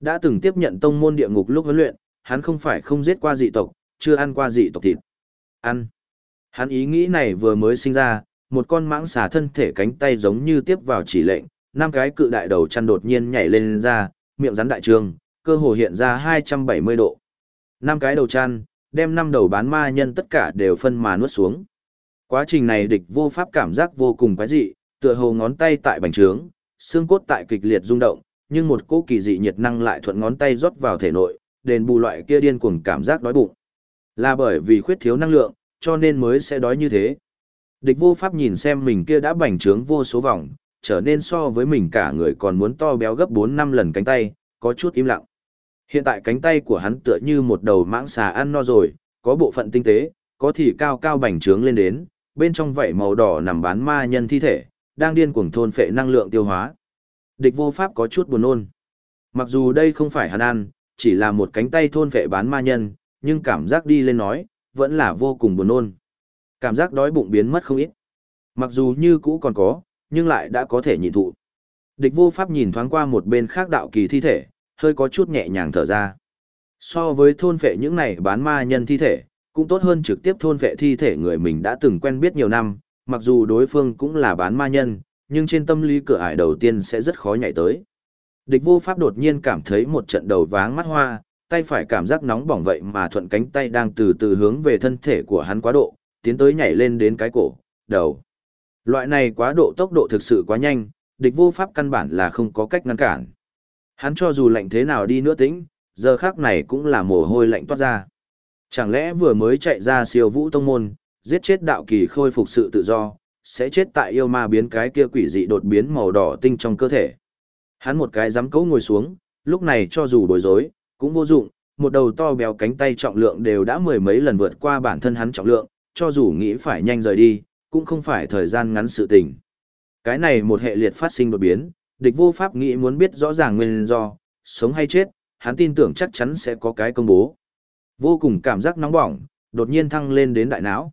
A: Đã từng tiếp nhận tông môn địa ngục lúc huấn luyện, hắn không phải không giết qua dị tộc, chưa ăn qua dị tộc thịt. Ăn. Hắn ý nghĩ này vừa mới sinh ra, một con mãng xà thân thể cánh tay giống như tiếp vào chỉ lệnh, năm cái cự đại đầu chăn đột nhiên nhảy lên, lên ra, miệng rắn đại trường, cơ hồ hiện ra 270 độ. Năm cái đầu chăn, đem năm đầu bán ma nhân tất cả đều phân mà nuốt xuống. Quá trình này địch vô pháp cảm giác vô cùng quái dị, tựa hồ ngón tay tại bành trướng, xương cốt tại kịch liệt rung động, nhưng một cỗ kỳ dị nhiệt năng lại thuận ngón tay rót vào thể nội, đền bù loại kia điên cuồng cảm giác đói bụng. Là bởi vì khuyết thiếu năng lượng, cho nên mới sẽ đói như thế. Địch vô pháp nhìn xem mình kia đã bành trướng vô số vòng, trở nên so với mình cả người còn muốn to béo gấp 4 năm lần cánh tay, có chút im lặng. Hiện tại cánh tay của hắn tựa như một đầu mãng xà ăn no rồi, có bộ phận tinh tế, có thì cao cao bành trướng lên đến, bên trong vảy màu đỏ nằm bán ma nhân thi thể, đang điên cuồng thôn phệ năng lượng tiêu hóa. Địch vô pháp có chút buồn nôn. Mặc dù đây không phải hắn ăn, chỉ là một cánh tay thôn phệ bán ma nhân, nhưng cảm giác đi lên nói, vẫn là vô cùng buồn nôn. Cảm giác đói bụng biến mất không ít. Mặc dù như cũ còn có, nhưng lại đã có thể nhịn thụ. Địch vô pháp nhìn thoáng qua một bên khác đạo kỳ thi thể, hơi có chút nhẹ nhàng thở ra. So với thôn vệ những này bán ma nhân thi thể, cũng tốt hơn trực tiếp thôn vệ thi thể người mình đã từng quen biết nhiều năm, mặc dù đối phương cũng là bán ma nhân, nhưng trên tâm lý cửa ải đầu tiên sẽ rất khó nhảy tới. Địch vô pháp đột nhiên cảm thấy một trận đầu váng mắt hoa, tay phải cảm giác nóng bỏng vậy mà thuận cánh tay đang từ từ hướng về thân thể của hắn quá độ, tiến tới nhảy lên đến cái cổ, đầu. Loại này quá độ tốc độ thực sự quá nhanh, địch vô pháp căn bản là không có cách ngăn cản. Hắn cho dù lạnh thế nào đi nữa tĩnh, giờ khác này cũng là mồ hôi lạnh toát ra. Chẳng lẽ vừa mới chạy ra siêu vũ tông môn, giết chết đạo kỳ khôi phục sự tự do, sẽ chết tại yêu ma biến cái kia quỷ dị đột biến màu đỏ tinh trong cơ thể. Hắn một cái dám cấu ngồi xuống, lúc này cho dù bối rối, cũng vô dụng, một đầu to béo cánh tay trọng lượng đều đã mười mấy lần vượt qua bản thân hắn trọng lượng, cho dù nghĩ phải nhanh rời đi, cũng không phải thời gian ngắn sự tình. Cái này một hệ liệt phát sinh đột biến, địch vô pháp nghĩ muốn biết rõ ràng nguyên do, sống hay chết, hắn tin tưởng chắc chắn sẽ có cái công bố. Vô cùng cảm giác nóng bỏng, đột nhiên thăng lên đến đại não.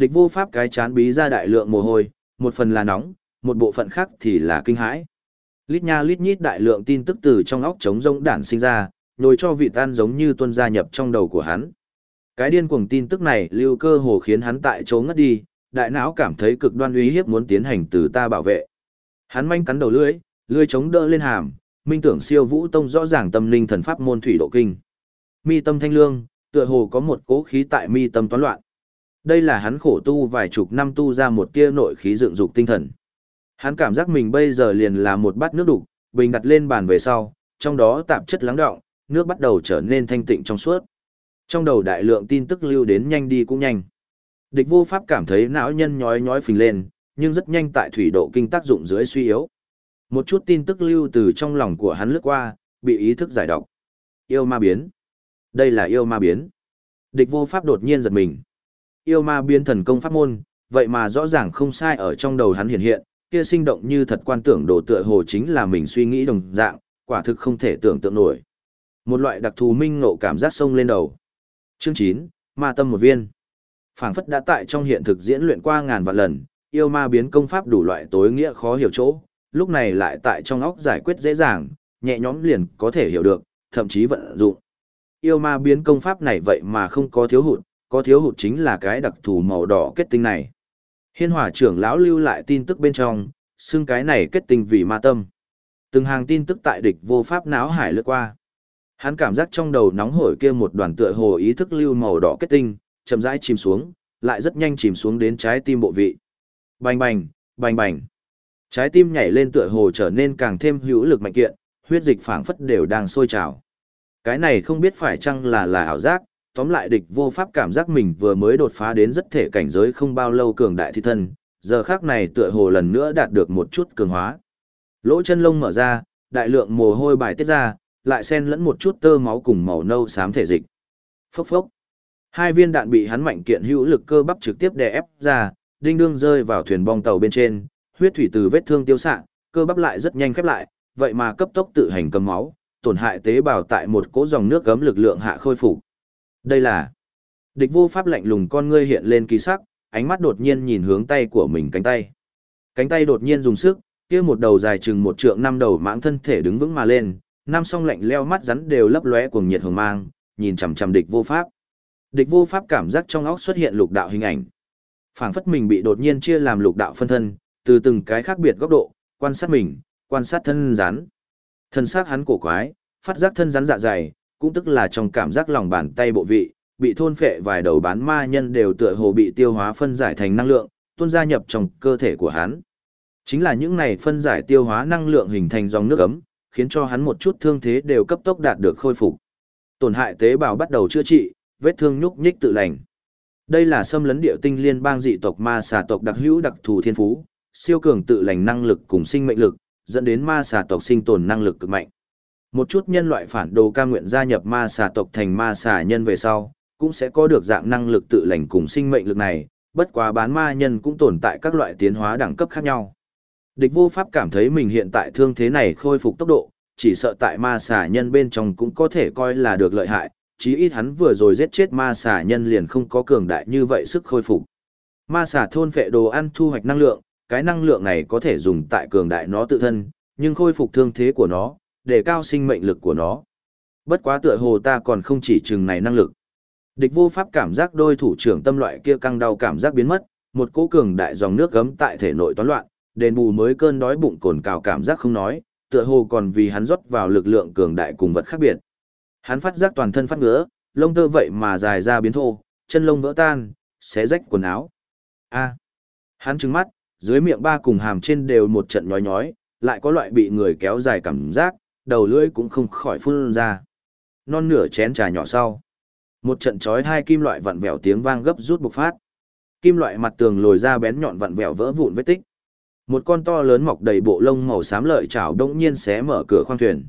A: Địch vô pháp cái chán bí ra đại lượng mồ hôi, một phần là nóng, một bộ phận khác thì là kinh hãi. Lít nha lít nhít đại lượng tin tức từ trong óc trống rỗng đản sinh ra, nhồi cho vị tan giống như tuân gia nhập trong đầu của hắn. Cái điên cuồng tin tức này lưu cơ hồ khiến hắn tại chỗ ngất đi, đại não cảm thấy cực đoan uy hiếp muốn tiến hành từ ta bảo vệ. Hắn manh cắn đầu lưỡi, lưỡi chống đỡ lên hàm, minh tưởng siêu vũ tông rõ ràng tâm linh thần pháp môn thủy độ kinh. Mi tâm thanh lương, tựa hồ có một cố khí tại mi tâm toán loạn. Đây là hắn khổ tu vài chục năm tu ra một tia nội khí dựng dục tinh thần. Hắn cảm giác mình bây giờ liền là một bát nước đục, bình đặt lên bàn về sau, trong đó tạp chất lắng đọng, nước bắt đầu trở nên thanh tịnh trong suốt. Trong đầu đại lượng tin tức lưu đến nhanh đi cũng nhanh. Địch vô pháp cảm thấy não nhân nhói nhói phình lên, nhưng rất nhanh tại thủy độ kinh tác dụng dưới suy yếu. Một chút tin tức lưu từ trong lòng của hắn lướt qua, bị ý thức giải độc. Yêu ma biến. Đây là yêu ma biến. Địch vô pháp đột nhiên giật mình. Yêu ma biến thần công pháp môn, vậy mà rõ ràng không sai ở trong đầu hắn hiện hiện, kia sinh động như thật quan tưởng đồ tựa hồ chính là mình suy nghĩ đồng dạng, quả thực không thể tưởng tượng nổi. Một loại đặc thù minh ngộ cảm giác sông lên đầu. Chương 9, Ma tâm một viên. Phảng phất đã tại trong hiện thực diễn luyện qua ngàn vạn lần, yêu ma biến công pháp đủ loại tối nghĩa khó hiểu chỗ, lúc này lại tại trong óc giải quyết dễ dàng, nhẹ nhõm liền có thể hiểu được, thậm chí vận dụng. Yêu ma biến công pháp này vậy mà không có thiếu hụt, có thiếu hụt chính là cái đặc thù màu đỏ kết tinh này. Hiên hỏa trưởng lão lưu lại tin tức bên trong, xưng cái này kết tinh vì ma tâm. Từng hàng tin tức tại địch vô pháp náo hải lướt qua. Hắn cảm giác trong đầu nóng hổi kia một đoàn tựa hồ ý thức lưu màu đỏ kết tinh, chậm rãi chìm xuống, lại rất nhanh chìm xuống đến trái tim bộ vị. Bành bành, bành bành. Trái tim nhảy lên tựa hồ trở nên càng thêm hữu lực mạnh kiện, huyết dịch phảng phất đều đang sôi trào. Cái này không biết phải chăng là là ảo giác, tóm lại địch vô pháp cảm giác mình vừa mới đột phá đến rất thể cảnh giới không bao lâu cường đại thi thân, giờ khác này tựa hồ lần nữa đạt được một chút cường hóa. Lỗ chân lông mở ra, đại lượng mồ hôi bài tiết ra, lại xen lẫn một chút tơ máu cùng màu nâu xám thể dịch. Phốc phốc. Hai viên đạn bị hắn mạnh kiện hữu lực cơ bắp trực tiếp đè ép ra, đinh đương rơi vào thuyền bong tàu bên trên, huyết thủy từ vết thương tiêu xạ, cơ bắp lại rất nhanh khép lại, vậy mà cấp tốc tự hành cầm máu, tổn hại tế bào tại một cỗ dòng nước gấm lực lượng hạ khôi phục. Đây là Địch vô pháp lạnh lùng con ngươi hiện lên kỳ sắc, ánh mắt đột nhiên nhìn hướng tay của mình cánh tay. Cánh tay đột nhiên dùng sức, kia một đầu dài chừng một trượng năm đầu mãng thân thể đứng vững mà lên, năm song lạnh leo mắt rắn đều lấp lóe cuồng nhiệt hồng mang, nhìn chằm chằm địch vô pháp. Địch vô pháp cảm giác trong óc xuất hiện lục đạo hình ảnh. Phảng phất mình bị đột nhiên chia làm lục đạo phân thân, từ từng cái khác biệt góc độ, quan sát mình, quan sát thân rắn. Thân xác hắn cổ quái, phát giác thân rắn dạ dày, cũng tức là trong cảm giác lòng bàn tay bộ vị, bị thôn phệ vài đầu bán ma nhân đều tựa hồ bị tiêu hóa phân giải thành năng lượng, tuôn gia nhập trong cơ thể của hắn. Chính là những này phân giải tiêu hóa năng lượng hình thành dòng nước ấm, khiến cho hắn một chút thương thế đều cấp tốc đạt được khôi phục. Tổn hại tế bào bắt đầu chữa trị, vết thương nhúc nhích tự lành. Đây là xâm lấn địa tinh liên bang dị tộc ma xà tộc đặc hữu đặc thù thiên phú, siêu cường tự lành năng lực cùng sinh mệnh lực, dẫn đến ma xà tộc sinh tồn năng lực cực mạnh. Một chút nhân loại phản đồ ca nguyện gia nhập ma xà tộc thành ma xà nhân về sau, cũng sẽ có được dạng năng lực tự lành cùng sinh mệnh lực này, bất quá bán ma nhân cũng tồn tại các loại tiến hóa đẳng cấp khác nhau. Địch vô pháp cảm thấy mình hiện tại thương thế này khôi phục tốc độ, chỉ sợ tại ma xà nhân bên trong cũng có thể coi là được lợi hại, chí ít hắn vừa rồi giết chết ma xà nhân liền không có cường đại như vậy sức khôi phục. Ma xà thôn phệ đồ ăn thu hoạch năng lượng, cái năng lượng này có thể dùng tại cường đại nó tự thân, nhưng khôi phục thương thế của nó, để cao sinh mệnh lực của nó. Bất quá tựa hồ ta còn không chỉ chừng này năng lực. Địch vô pháp cảm giác đôi thủ trưởng tâm loại kia căng đau cảm giác biến mất, một cỗ cường đại dòng nước gấm tại thể nội toán loạn, đền bù mới cơn đói bụng cồn cào cảm giác không nói, tựa hồ còn vì hắn rót vào lực lượng cường đại cùng vật khác biệt. Hắn phát giác toàn thân phát ngứa, lông tơ vậy mà dài ra biến thô, chân lông vỡ tan, xé rách quần áo. A. Hắn trừng mắt, dưới miệng ba cùng hàm trên đều một trận nhói nhói, lại có loại bị người kéo dài cảm giác, đầu lưỡi cũng không khỏi phun ra. Non nửa chén trà nhỏ sau. Một trận chói hai kim loại vặn vẹo tiếng vang gấp rút bộc phát. Kim loại mặt tường lồi ra bén nhọn vặn vẹo vỡ vụn vết tích. Một con to lớn mọc đầy bộ lông màu xám lợi chảo đông nhiên xé mở cửa khoang thuyền.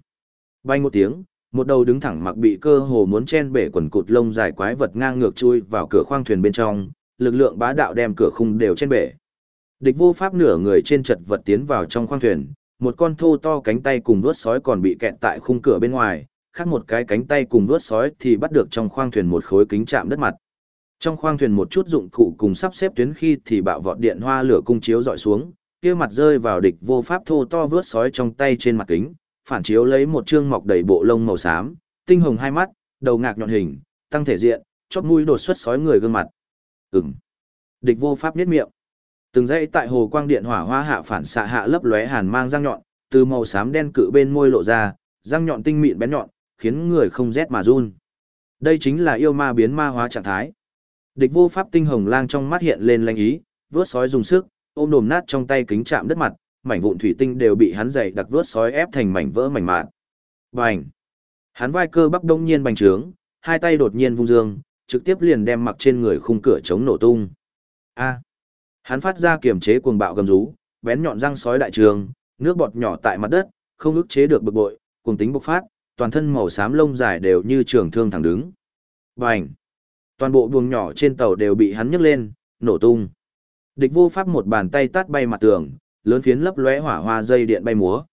A: Bay một tiếng, một đầu đứng thẳng mặc bị cơ hồ muốn chen bể quần cụt lông dài quái vật ngang ngược chui vào cửa khoang thuyền bên trong, lực lượng bá đạo đem cửa khung đều chen bể. Địch vô pháp nửa người trên chật vật tiến vào trong khoang thuyền, một con thô to cánh tay cùng vuốt sói còn bị kẹt tại khung cửa bên ngoài, khác một cái cánh tay cùng vuốt sói thì bắt được trong khoang thuyền một khối kính chạm đất mặt. Trong khoang thuyền một chút dụng cụ cùng sắp xếp tuyến khi thì bạo vọt điện hoa lửa cung chiếu dọi xuống, kia mặt rơi vào địch vô pháp thô to vuốt sói trong tay trên mặt kính, phản chiếu lấy một trương mọc đầy bộ lông màu xám, tinh hồng hai mắt, đầu ngạc nhọn hình, tăng thể diện, chóp mũi đột xuất sói người gương mặt. Ừm. Địch vô pháp biết miệng. Từng dãy tại hồ quang điện hỏa hoa hạ phản xạ hạ lấp lóe hàn mang răng nhọn, từ màu xám đen cự bên môi lộ ra, răng nhọn tinh mịn bén nhọn, khiến người không rét mà run. Đây chính là yêu ma biến ma hóa trạng thái. Địch vô pháp tinh hồng lang trong mắt hiện lên lanh ý, vướt sói dùng sức, ôm đồm nát trong tay kính chạm đất mặt, mảnh vụn thủy tinh đều bị hắn dày đặc vướt sói ép thành mảnh vỡ mảnh mạn. Bành! Hắn vai cơ bắp đông nhiên bành trướng, hai tay đột nhiên vung dương, trực tiếp liền đem mặc trên người khung cửa chống nổ tung. A! Hắn phát ra kiềm chế cuồng bạo gầm rú, bén nhọn răng sói đại trường, nước bọt nhỏ tại mặt đất, không ức chế được bực bội, cuồng tính bộc phát, toàn thân màu xám lông dài đều như trường thương thẳng đứng. Bành! Toàn bộ buồng nhỏ trên tàu đều bị hắn nhấc lên, nổ tung. Địch vô pháp một bàn tay tát bay mặt tường, lớn phiến lấp lóe hỏa hoa dây điện bay múa.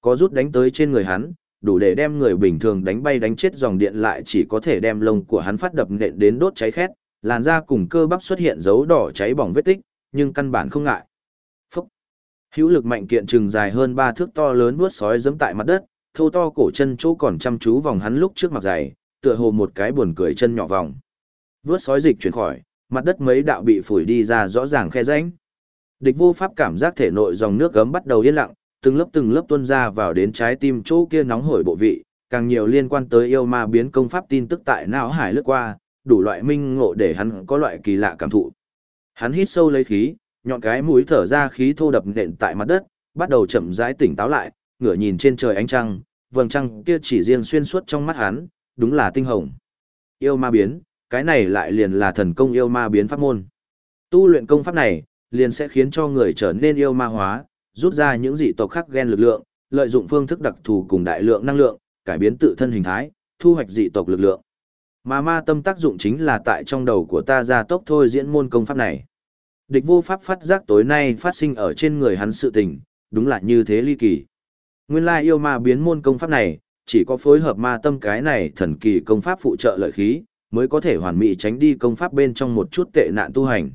A: Có rút đánh tới trên người hắn, đủ để đem người bình thường đánh bay đánh chết dòng điện lại chỉ có thể đem lông của hắn phát đập nện đến đốt cháy khét, làn da cùng cơ bắp xuất hiện dấu đỏ cháy bỏng vết tích, nhưng căn bản không ngại. Phúc! Hữu lực mạnh kiện trừng dài hơn ba thước to lớn vuốt sói giẫm tại mặt đất, thô to cổ chân chỗ còn chăm chú vòng hắn lúc trước mặt dày, tựa hồ một cái buồn cười chân nhỏ vòng. Vuốt sói dịch chuyển khỏi, mặt đất mấy đạo bị phủi đi ra rõ ràng khe rãnh. Địch vô pháp cảm giác thể nội dòng nước gấm bắt đầu yên lặng, từng lớp từng lớp tuôn ra vào đến trái tim chỗ kia nóng hổi bộ vị, càng nhiều liên quan tới yêu ma biến công pháp tin tức tại não hải lướt qua, đủ loại minh ngộ để hắn có loại kỳ lạ cảm thụ. Hắn hít sâu lấy khí, nhọn cái mũi thở ra khí thô đập nện tại mặt đất, bắt đầu chậm rãi tỉnh táo lại, ngửa nhìn trên trời ánh trăng, vầng trăng kia chỉ riêng xuyên suốt trong mắt hắn, đúng là tinh hồng. Yêu ma biến, cái này lại liền là thần công yêu ma biến pháp môn. Tu luyện công pháp này, liền sẽ khiến cho người trở nên yêu ma hóa, rút ra những dị tộc khác gen lực lượng, lợi dụng phương thức đặc thù cùng đại lượng năng lượng, cải biến tự thân hình thái, thu hoạch dị tộc lực lượng. Mà ma tâm tác dụng chính là tại trong đầu của ta ra tốc thôi diễn môn công pháp này. Địch vô pháp phát giác tối nay phát sinh ở trên người hắn sự tình, đúng là như thế ly kỳ. Nguyên lai yêu ma biến môn công pháp này, chỉ có phối hợp ma tâm cái này thần kỳ công pháp phụ trợ lợi khí, mới có thể hoàn mỹ tránh đi công pháp bên trong một chút tệ nạn tu hành.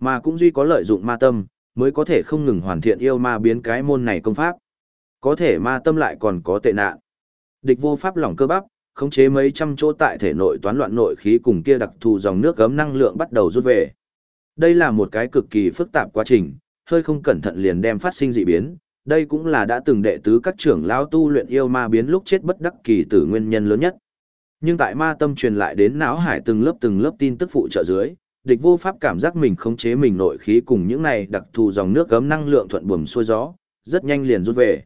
A: Mà cũng duy có lợi dụng ma tâm, mới có thể không ngừng hoàn thiện yêu ma biến cái môn này công pháp. Có thể ma tâm lại còn có tệ nạn. Địch vô pháp lỏng cơ bắp, khống chế mấy trăm chỗ tại thể nội toán loạn nội khí cùng kia đặc thù dòng nước gấm năng lượng bắt đầu rút về. Đây là một cái cực kỳ phức tạp quá trình, hơi không cẩn thận liền đem phát sinh dị biến. Đây cũng là đã từng đệ tứ các trưởng lão tu luyện yêu ma biến lúc chết bất đắc kỳ tử nguyên nhân lớn nhất. Nhưng tại ma tâm truyền lại đến não hải từng lớp từng lớp tin tức phụ trợ dưới, địch vô pháp cảm giác mình khống chế mình nội khí cùng những này đặc thù dòng nước gấm năng lượng thuận buồm xuôi gió, rất nhanh liền rút về.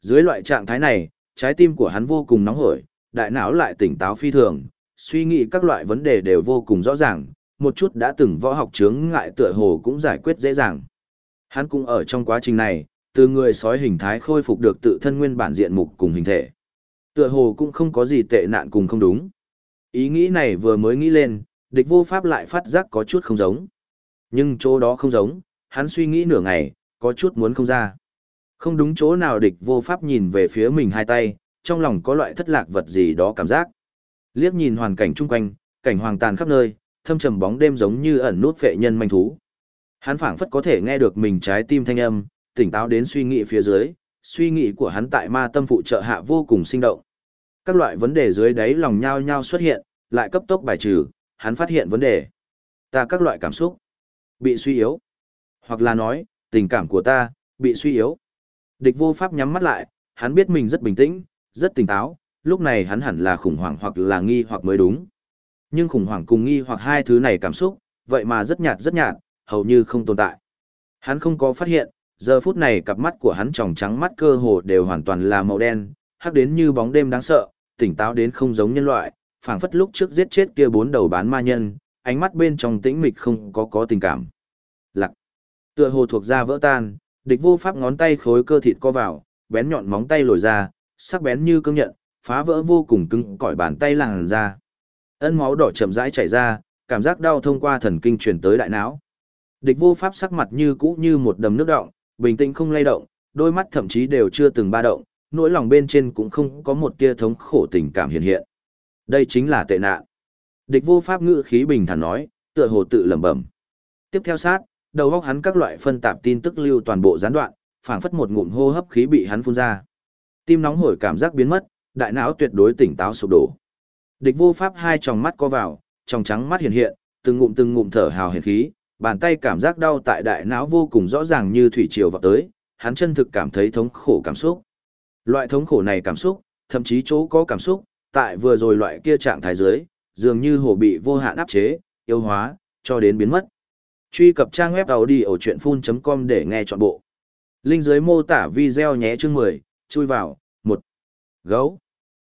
A: Dưới loại trạng thái này, trái tim của hắn vô cùng nóng hổi, đại não lại tỉnh táo phi thường, suy nghĩ các loại vấn đề đều vô cùng rõ ràng, một chút đã từng võ học chướng ngại tựa hồ cũng giải quyết dễ dàng. Hắn cũng ở trong quá trình này, từ người sói hình thái khôi phục được tự thân nguyên bản diện mục cùng hình thể. Tựa hồ cũng không có gì tệ nạn cùng không đúng. Ý nghĩ này vừa mới nghĩ lên, địch vô pháp lại phát giác có chút không giống. Nhưng chỗ đó không giống, hắn suy nghĩ nửa ngày, có chút muốn không ra. Không đúng chỗ nào địch vô pháp nhìn về phía mình hai tay, trong lòng có loại thất lạc vật gì đó cảm giác. Liếc nhìn hoàn cảnh chung quanh, cảnh hoàng tàn khắp nơi, thâm trầm bóng đêm giống như ẩn nút vệ nhân manh thú. Hắn phảng phất có thể nghe được mình trái tim thanh âm, tỉnh táo đến suy nghĩ phía dưới, suy nghĩ của hắn tại ma tâm phụ trợ hạ vô cùng sinh động. Các loại vấn đề dưới đáy lòng nhau nhau xuất hiện, lại cấp tốc bài trừ, hắn phát hiện vấn đề. Ta các loại cảm xúc bị suy yếu. Hoặc là nói, tình cảm của ta bị suy yếu. Địch vô pháp nhắm mắt lại, hắn biết mình rất bình tĩnh, rất tỉnh táo, lúc này hắn hẳn là khủng hoảng hoặc là nghi hoặc mới đúng. Nhưng khủng hoảng cùng nghi hoặc hai thứ này cảm xúc, vậy mà rất nhạt rất nhạt, hầu như không tồn tại. Hắn không có phát hiện, giờ phút này cặp mắt của hắn tròng trắng mắt cơ hồ đều hoàn toàn là màu đen, hắc đến như bóng đêm đáng sợ, tỉnh táo đến không giống nhân loại, phảng phất lúc trước giết chết kia bốn đầu bán ma nhân, ánh mắt bên trong tĩnh mịch không có có tình cảm. Lặc. Tựa hồ thuộc da vỡ tan, địch vô pháp ngón tay khối cơ thịt co vào, bén nhọn móng tay lồi ra, sắc bén như cương nhận, phá vỡ vô cùng cứng cỏi bàn tay làn ra. Ân máu đỏ chậm rãi chảy ra, cảm giác đau thông qua thần kinh truyền tới đại não. Địch vô pháp sắc mặt như cũ như một đầm nước động, bình tĩnh không lay động, đôi mắt thậm chí đều chưa từng ba động, nỗi lòng bên trên cũng không có một tia thống khổ tình cảm hiện hiện. Đây chính là tệ nạn. Địch vô pháp ngữ khí bình thản nói, tựa hồ tự lẩm bẩm. Tiếp theo sát, đầu óc hắn các loại phân tạp tin tức lưu toàn bộ gián đoạn, phảng phất một ngụm hô hấp khí bị hắn phun ra. Tim nóng hổi cảm giác biến mất, đại não tuyệt đối tỉnh táo sụp đổ. Địch vô pháp hai tròng mắt co vào, trong trắng mắt hiện hiện, từng ngụm từng ngụm thở hào hiền khí, bàn tay cảm giác đau tại đại não vô cùng rõ ràng như thủy triều vào tới, hắn chân thực cảm thấy thống khổ cảm xúc. Loại thống khổ này cảm xúc, thậm chí chỗ có cảm xúc, tại vừa rồi loại kia trạng thái dưới, dường như hồ bị vô hạn áp chế, yêu hóa, cho đến biến mất. Truy cập trang web audio chuyện full.com để nghe trọn bộ. Linh dưới mô tả video nhé chương 10, chui vào, một Gấu.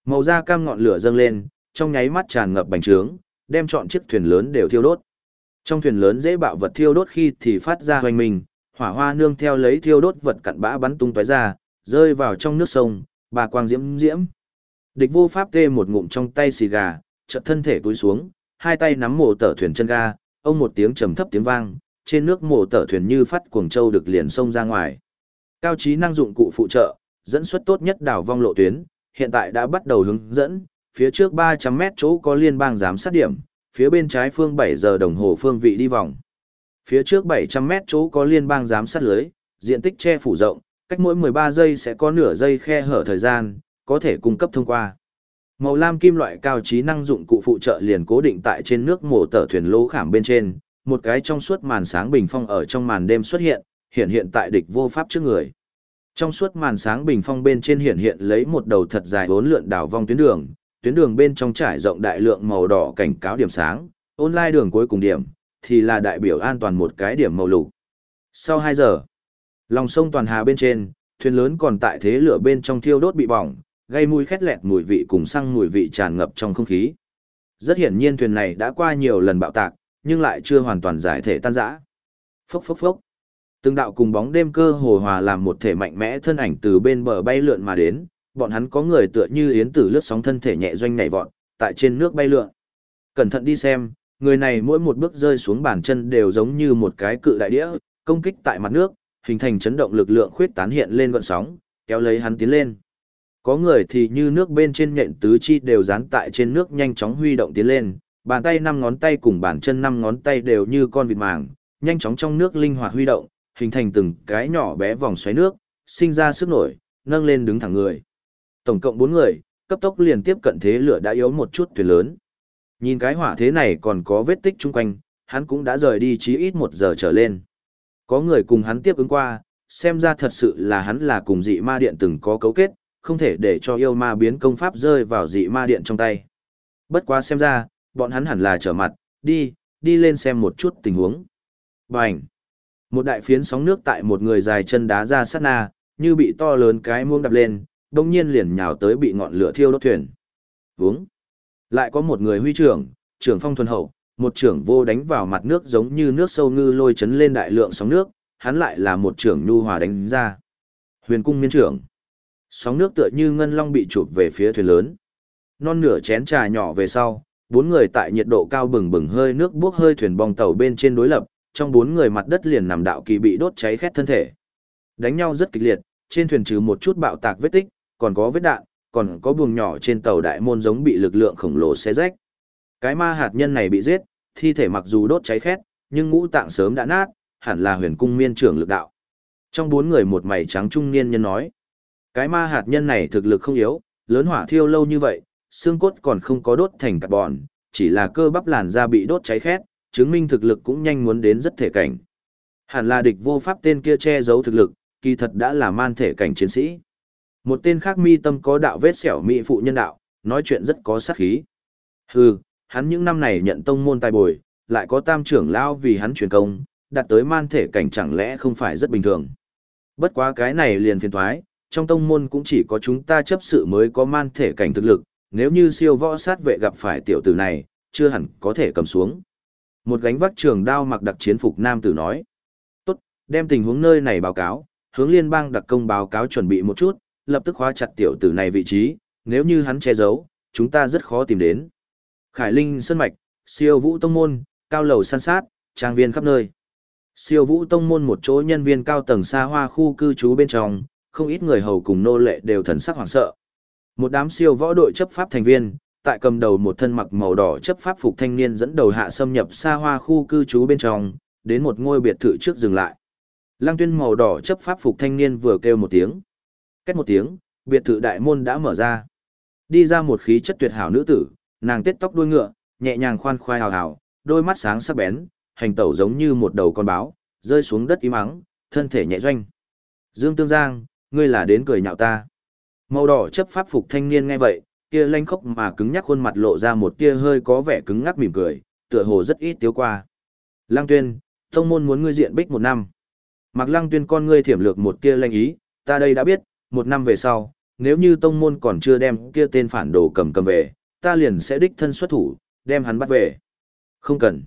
A: Màu da cam ngọn lửa dâng lên, trong nháy mắt tràn ngập bành trướng, đem trọn chiếc thuyền lớn đều thiêu đốt. Trong thuyền lớn dễ bạo vật thiêu đốt khi thì phát ra hoành mình, hỏa hoa nương theo lấy thiêu đốt vật cặn bã bắn tung tóe ra, rơi vào trong nước sông, bà quang diễm diễm. Địch vô pháp tê một ngụm trong tay xì gà, chợt thân thể túi xuống, hai tay nắm mổ tở thuyền chân ga, ông một tiếng trầm thấp tiếng vang, trên nước mổ tở thuyền như phát cuồng châu được liền sông ra ngoài. Cao trí năng dụng cụ phụ trợ, dẫn xuất tốt nhất đảo vong lộ tuyến, hiện tại đã bắt đầu hướng dẫn, phía trước 300 mét chỗ có liên bang giám sát điểm, phía bên trái phương 7 giờ đồng hồ phương vị đi vòng. Phía trước 700 mét chỗ có liên bang giám sát lưới, diện tích che phủ rộng, cách mỗi 13 giây sẽ có nửa giây khe hở thời gian, có thể cung cấp thông qua. Màu lam kim loại cao trí năng dụng cụ phụ trợ liền cố định tại trên nước mổ tờ thuyền lỗ khảm bên trên, một cái trong suốt màn sáng bình phong ở trong màn đêm xuất hiện, hiện hiện tại địch vô pháp trước người. Trong suốt màn sáng bình phong bên trên hiện hiện lấy một đầu thật dài bốn lượn đảo vong tuyến đường, tuyến đường bên trong trải rộng đại lượng màu đỏ cảnh cáo điểm sáng, online đường cuối cùng điểm, thì là đại biểu an toàn một cái điểm màu lục. Sau 2 giờ, lòng sông toàn hà bên trên, thuyền lớn còn tại thế lửa bên trong thiêu đốt bị bỏng, gây mùi khét lẹt mùi vị cùng xăng mùi vị tràn ngập trong không khí. Rất hiển nhiên thuyền này đã qua nhiều lần bạo tạc, nhưng lại chưa hoàn toàn giải thể tan rã. Phốc phốc phốc. Từng đạo cùng bóng đêm cơ hồ hòa làm một thể mạnh mẽ thân ảnh từ bên bờ bay lượn mà đến, bọn hắn có người tựa như yến tử lướt sóng thân thể nhẹ doanh nhảy vọt, tại trên nước bay lượn. Cẩn thận đi xem, người này mỗi một bước rơi xuống bàn chân đều giống như một cái cự đại đĩa, công kích tại mặt nước, hình thành chấn động lực lượng khuyết tán hiện lên gọn sóng, kéo lấy hắn tiến lên. Có người thì như nước bên trên nhện tứ chi đều dán tại trên nước nhanh chóng huy động tiến lên, bàn tay năm ngón tay cùng bàn chân năm ngón tay đều như con vịt màng, nhanh chóng trong nước linh hoạt huy động, hình thành từng cái nhỏ bé vòng xoáy nước, sinh ra sức nổi, nâng lên đứng thẳng người. Tổng cộng 4 người, cấp tốc liền tiếp cận thế lửa đã yếu một chút thuyền lớn. Nhìn cái hỏa thế này còn có vết tích chung quanh, hắn cũng đã rời đi chí ít một giờ trở lên. Có người cùng hắn tiếp ứng qua, xem ra thật sự là hắn là cùng dị ma điện từng có cấu kết, không thể để cho yêu ma biến công pháp rơi vào dị ma điện trong tay. Bất quá xem ra, bọn hắn hẳn là trở mặt, đi, đi lên xem một chút tình huống. Bành! Một đại phiến sóng nước tại một người dài chân đá ra sát na, như bị to lớn cái muông đập lên, đông nhiên liền nhào tới bị ngọn lửa thiêu đốt thuyền. Vúng! Lại có một người huy trưởng, trưởng phong thuần hậu, một trưởng vô đánh vào mặt nước giống như nước sâu ngư lôi chấn lên đại lượng sóng nước, hắn lại là một trưởng nhu hòa đánh ra. Huyền cung miên trưởng. Sóng nước tựa như ngân long bị chụp về phía thuyền lớn. Non nửa chén trà nhỏ về sau, bốn người tại nhiệt độ cao bừng bừng hơi nước buốc hơi thuyền bong tàu bên trên đối lập, trong bốn người mặt đất liền nằm đạo kỳ bị đốt cháy khét thân thể. Đánh nhau rất kịch liệt, trên thuyền trừ một chút bạo tạc vết tích, còn có vết đạn, còn có buồng nhỏ trên tàu đại môn giống bị lực lượng khổng lồ xé rách. Cái ma hạt nhân này bị giết, thi thể mặc dù đốt cháy khét, nhưng ngũ tạng sớm đã nát, hẳn là huyền cung miên trưởng lực đạo. Trong bốn người một mày trắng trung niên nhân nói, cái ma hạt nhân này thực lực không yếu, lớn hỏa thiêu lâu như vậy, xương cốt còn không có đốt thành carbon, chỉ là cơ bắp làn da bị đốt cháy khét, chứng minh thực lực cũng nhanh muốn đến rất thể cảnh. Hẳn là địch vô pháp tên kia che giấu thực lực, kỳ thật đã là man thể cảnh chiến sĩ. Một tên khác mi tâm có đạo vết sẹo mỹ phụ nhân đạo, nói chuyện rất có sát khí. Hừ, hắn những năm này nhận tông môn tài bồi, lại có tam trưởng lao vì hắn truyền công, đạt tới man thể cảnh chẳng lẽ không phải rất bình thường. Bất quá cái này liền phiền thoái, trong tông môn cũng chỉ có chúng ta chấp sự mới có man thể cảnh thực lực, nếu như siêu võ sát vệ gặp phải tiểu tử này, chưa hẳn có thể cầm xuống. Một gánh vác trường đao mặc đặc chiến phục nam tử nói. Tốt, đem tình huống nơi này báo cáo, hướng liên bang đặc công báo cáo chuẩn bị một chút, lập tức khóa chặt tiểu tử này vị trí, nếu như hắn che giấu, chúng ta rất khó tìm đến. Khải Linh Sơn Mạch, siêu vũ tông môn, cao lầu san sát, trang viên khắp nơi. Siêu vũ tông môn một chỗ nhân viên cao tầng xa hoa khu cư trú bên trong, không ít người hầu cùng nô lệ đều thần sắc hoảng sợ. Một đám siêu võ đội chấp pháp thành viên, tại cầm đầu một thân mặc màu đỏ chấp pháp phục thanh niên dẫn đầu hạ xâm nhập xa hoa khu cư trú bên trong, đến một ngôi biệt thự trước dừng lại. Lăng tuyên màu đỏ chấp pháp phục thanh niên vừa kêu một tiếng. Cách một tiếng, biệt thự đại môn đã mở ra. Đi ra một khí chất tuyệt hảo nữ tử, nàng tết tóc đuôi ngựa, nhẹ nhàng khoan khoai hào hào, đôi mắt sáng sắc bén, hành tẩu giống như một đầu con báo, rơi xuống đất im ắng, thân thể nhẹ doanh. Dương Tương Giang, ngươi là đến cười nhạo ta. Màu đỏ chấp pháp phục thanh niên nghe vậy, kia lanh khốc mà cứng nhắc khuôn mặt lộ ra một tia hơi có vẻ cứng ngắc mỉm cười, tựa hồ rất ít tiếu qua. Lăng Tuyên, tông môn muốn ngươi diện bích một năm. Mặc Lăng Tuyên con ngươi thiểm lược một tia lanh ý, ta đây đã biết, một năm về sau, nếu như tông môn còn chưa đem kia tên phản đồ cầm cầm về, ta liền sẽ đích thân xuất thủ, đem hắn bắt về. Không cần.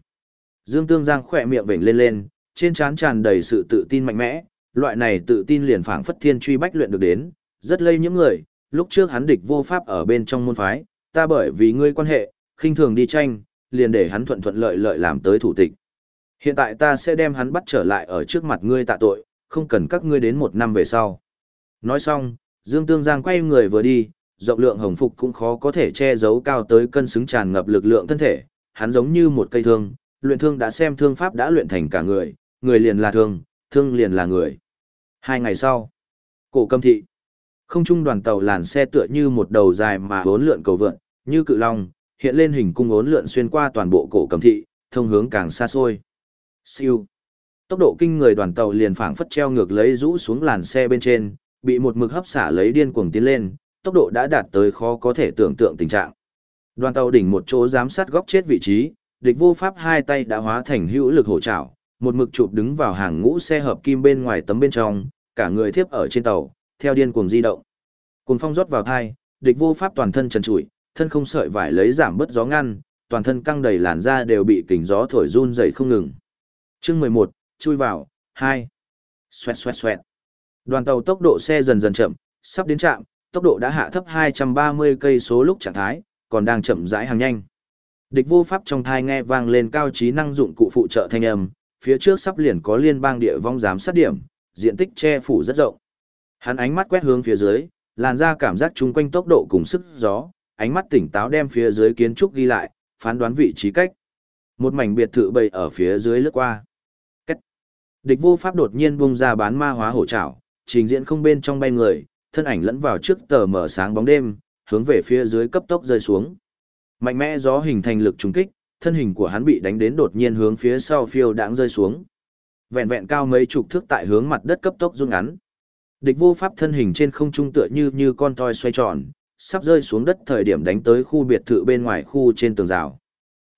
A: Dương Tương Giang khỏe miệng vểnh lên lên, trên trán tràn đầy sự tự tin mạnh mẽ, loại này tự tin liền phảng phất thiên truy bách luyện được đến, rất lây những người, lúc trước hắn địch vô pháp ở bên trong môn phái, ta bởi vì ngươi quan hệ, khinh thường đi tranh, liền để hắn thuận thuận lợi lợi làm tới thủ tịch. Hiện tại ta sẽ đem hắn bắt trở lại ở trước mặt ngươi tạ tội, không cần các ngươi đến một năm về sau. Nói xong, Dương Tương Giang quay người vừa đi, rộng lượng hồng phục cũng khó có thể che giấu cao tới cân xứng tràn ngập lực lượng thân thể, hắn giống như một cây thương, luyện thương đã xem thương pháp đã luyện thành cả người, người liền là thương, thương liền là người. Hai ngày sau, cổ cầm thị, không trung đoàn tàu làn xe tựa như một đầu dài mà uốn lượn cầu vượn, như cự long, hiện lên hình cung uốn lượn xuyên qua toàn bộ cổ cầm thị, thông hướng càng xa xôi. Siêu. Tốc độ kinh người đoàn tàu liền phảng phất treo ngược lấy rũ xuống làn xe bên trên, bị một mực hấp xả lấy điên cuồng tiến lên, tốc độ đã đạt tới khó có thể tưởng tượng tình trạng. Đoàn tàu đỉnh một chỗ giám sát góc chết vị trí, địch vô pháp hai tay đã hóa thành hữu lực hổ trảo, một mực chụp đứng vào hàng ngũ xe hợp kim bên ngoài tấm bên trong, cả người thiếp ở trên tàu, theo điên cuồng di động. Cuồng phong rót vào thai, địch vô pháp toàn thân trần trụi, thân không sợi vải lấy giảm bớt gió ngăn, toàn thân căng đầy làn da đều bị kình gió thổi run rẩy không ngừng. Chương 11, chui vào, 2. Xoẹt xoẹt xoẹt. Đoàn tàu tốc độ xe dần dần chậm, sắp đến trạm, tốc độ đã hạ thấp 230 cây số lúc trạng thái, còn đang chậm rãi hàng nhanh. Địch vô pháp trong thai nghe vang lên cao trí năng dụng cụ phụ trợ thanh âm, phía trước sắp liền có liên bang địa vong giám sát điểm, diện tích che phủ rất rộng. Hắn ánh mắt quét hướng phía dưới, làn ra cảm giác chung quanh tốc độ cùng sức gió, ánh mắt tỉnh táo đem phía dưới kiến trúc ghi lại, phán đoán vị trí cách. Một mảnh biệt thự bầy ở phía dưới lướt qua. Cách. Địch vô pháp đột nhiên bung ra bán ma hóa hổ trảo, trình diễn không bên trong bay người, thân ảnh lẫn vào trước tờ mở sáng bóng đêm, hướng về phía dưới cấp tốc rơi xuống. Mạnh mẽ gió hình thành lực trùng kích, thân hình của hắn bị đánh đến đột nhiên hướng phía sau phiêu đãng rơi xuống. Vẹn vẹn cao mấy chục thước tại hướng mặt đất cấp tốc rung ngắn. Địch vô pháp thân hình trên không trung tựa như như con toy xoay tròn, sắp rơi xuống đất thời điểm đánh tới khu biệt thự bên ngoài khu trên tường rào.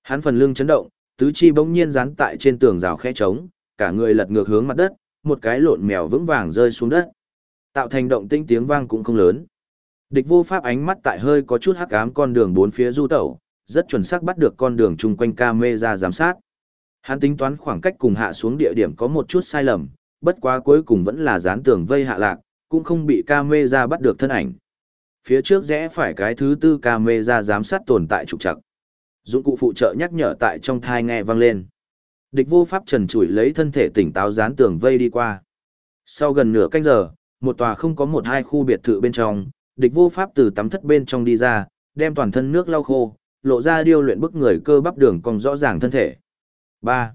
A: Hắn phần lưng chấn động, tứ chi bỗng nhiên dán tại trên tường rào khẽ trống, cả người lật ngược hướng mặt đất, một cái lộn mèo vững vàng rơi xuống đất. Tạo thành động tĩnh tiếng vang cũng không lớn. Địch vô pháp ánh mắt tại hơi có chút hắc ám con đường bốn phía du tẩu, rất chuẩn xác bắt được con đường chung quanh camera giám sát. Hắn tính toán khoảng cách cùng hạ xuống địa điểm có một chút sai lầm, bất quá cuối cùng vẫn là dán tường vây hạ lạc, cũng không bị camera bắt được thân ảnh. Phía trước rẽ phải cái thứ tư camera giám sát tồn tại trục trặc. Dụng cụ phụ trợ nhắc nhở tại trong thai nghe vang lên. Địch vô pháp trần trụi lấy thân thể tỉnh táo dán tường vây đi qua. Sau gần nửa canh giờ, một tòa không có một hai khu biệt thự bên trong, địch vô pháp từ tắm thất bên trong đi ra, đem toàn thân nước lau khô, lộ ra điêu luyện bức người cơ bắp đường cong rõ ràng thân thể. 3.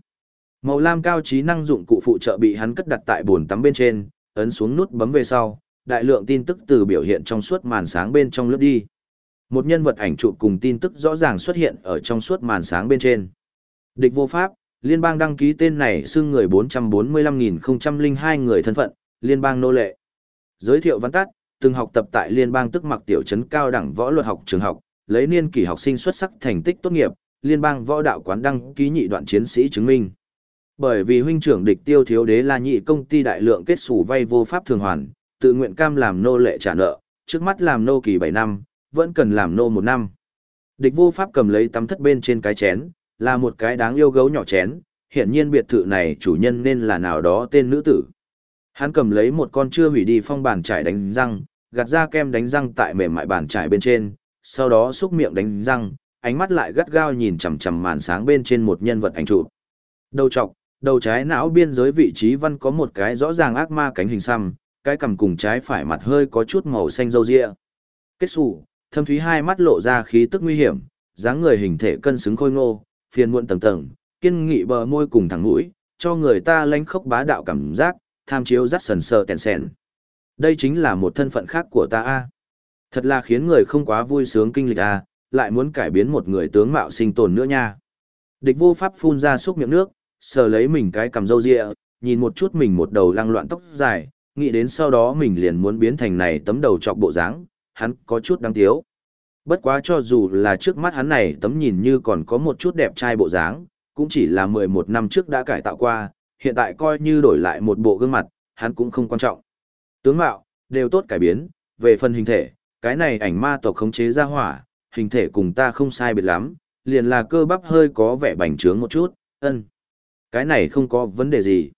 A: Màu lam cao trí năng dụng cụ phụ trợ bị hắn cất đặt tại bồn tắm bên trên, ấn xuống nút bấm về sau, đại lượng tin tức từ biểu hiện trong suốt màn sáng bên trong lướt đi. Một nhân vật ảnh chụp cùng tin tức rõ ràng xuất hiện ở trong suốt màn sáng bên trên. Địch vô pháp, liên bang đăng ký tên này xưng người 445.002 người thân phận, liên bang nô lệ. Giới thiệu văn tắt, từng học tập tại liên bang tức mặc tiểu trấn cao đẳng võ luật học trường học, lấy niên kỷ học sinh xuất sắc thành tích tốt nghiệp, liên bang võ đạo quán đăng ký nhị đoạn chiến sĩ chứng minh. Bởi vì huynh trưởng địch tiêu thiếu đế là nhị công ty đại lượng kết sủ vay vô pháp thường hoàn, tự nguyện cam làm nô lệ trả nợ, trước mắt làm nô kỳ 7 năm, vẫn cần làm nô 1 năm. Địch vô pháp cầm lấy tắm thất bên trên cái chén, là một cái đáng yêu gấu nhỏ chén, hiện nhiên biệt thự này chủ nhân nên là nào đó tên nữ tử. Hắn cầm lấy một con chưa hủy đi phong bàn trải đánh răng, gạt ra kem đánh răng tại mềm mại bàn trải bên trên, sau đó xúc miệng đánh răng, ánh mắt lại gắt gao nhìn chằm chằm màn sáng bên trên một nhân vật ảnh chụp. Đầu trọc, đầu trái não biên giới vị trí văn có một cái rõ ràng ác ma cánh hình xăm, cái cằm cùng trái phải mặt hơi có chút màu xanh râu ria. Kết sủ, thâm thúy hai mắt lộ ra khí tức nguy hiểm, dáng người hình thể cân xứng khôi ngô, phiền muộn tầng tầng, kiên nghị bờ môi cùng thẳng mũi, cho người ta lánh khốc bá đạo cảm giác, tham chiếu rắt sần sờ tèn sèn. Đây chính là một thân phận khác của ta a. Thật là khiến người không quá vui sướng kinh lịch a, lại muốn cải biến một người tướng mạo sinh tồn nữa nha. Địch vô pháp phun ra xúc miệng nước, sờ lấy mình cái cầm râu ria, nhìn một chút mình một đầu lăng loạn tóc dài, nghĩ đến sau đó mình liền muốn biến thành này tấm đầu trọc bộ dáng, hắn có chút đáng thiếu. Bất quá cho dù là trước mắt hắn này tấm nhìn như còn có một chút đẹp trai bộ dáng, cũng chỉ là 11 năm trước đã cải tạo qua, hiện tại coi như đổi lại một bộ gương mặt, hắn cũng không quan trọng. Tướng mạo, đều tốt cải biến, về phần hình thể, cái này ảnh ma tộc khống chế ra hỏa, hình thể cùng ta không sai biệt lắm, liền là cơ bắp hơi có vẻ bành trướng một chút, ân. Cái này không có vấn đề gì.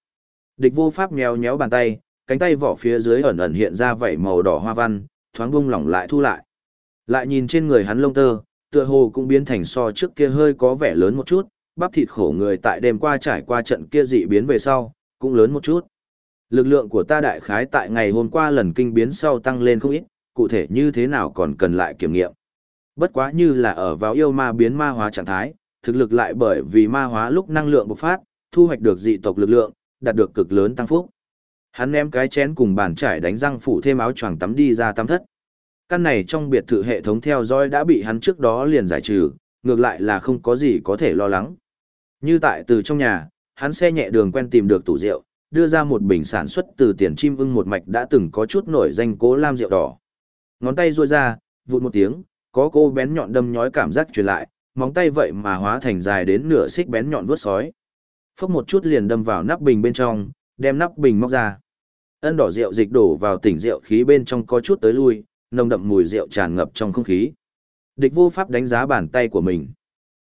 A: Địch vô pháp nhéo nhéo bàn tay, cánh tay vỏ phía dưới ẩn ẩn hiện ra vảy màu đỏ hoa văn, thoáng bung lỏng lại thu lại. Lại nhìn trên người hắn lông tơ, tựa hồ cũng biến thành so trước kia hơi có vẻ lớn một chút, bắp thịt khổ người tại đêm qua trải qua trận kia dị biến về sau, cũng lớn một chút. Lực lượng của ta đại khái tại ngày hôm qua lần kinh biến sau tăng lên không ít, cụ thể như thế nào còn cần lại kiểm nghiệm. Bất quá như là ở vào yêu ma biến ma hóa trạng thái, thực lực lại bởi vì ma hóa lúc năng lượng bộc phát, thu hoạch được dị tộc lực lượng, đạt được cực lớn tăng phúc. Hắn ném cái chén cùng bàn trải đánh răng phủ thêm áo choàng tắm đi ra tam thất. Căn này trong biệt thự hệ thống theo dõi đã bị hắn trước đó liền giải trừ, ngược lại là không có gì có thể lo lắng. Như tại từ trong nhà, hắn xe nhẹ đường quen tìm được tủ rượu, đưa ra một bình sản xuất từ tiền chim ưng một mạch đã từng có chút nổi danh cố lam rượu đỏ. Ngón tay ruôi ra, vụt một tiếng, có cô bén nhọn đâm nhói cảm giác truyền lại, móng tay vậy mà hóa thành dài đến nửa xích bén nhọn vuốt sói. Phốc một chút liền đâm vào nắp bình bên trong, đem nắp bình móc ra. Ân đỏ rượu dịch đổ vào tỉnh rượu khí bên trong có chút tới lui, nồng đậm mùi rượu tràn ngập trong không khí. Địch vô pháp đánh giá bàn tay của mình.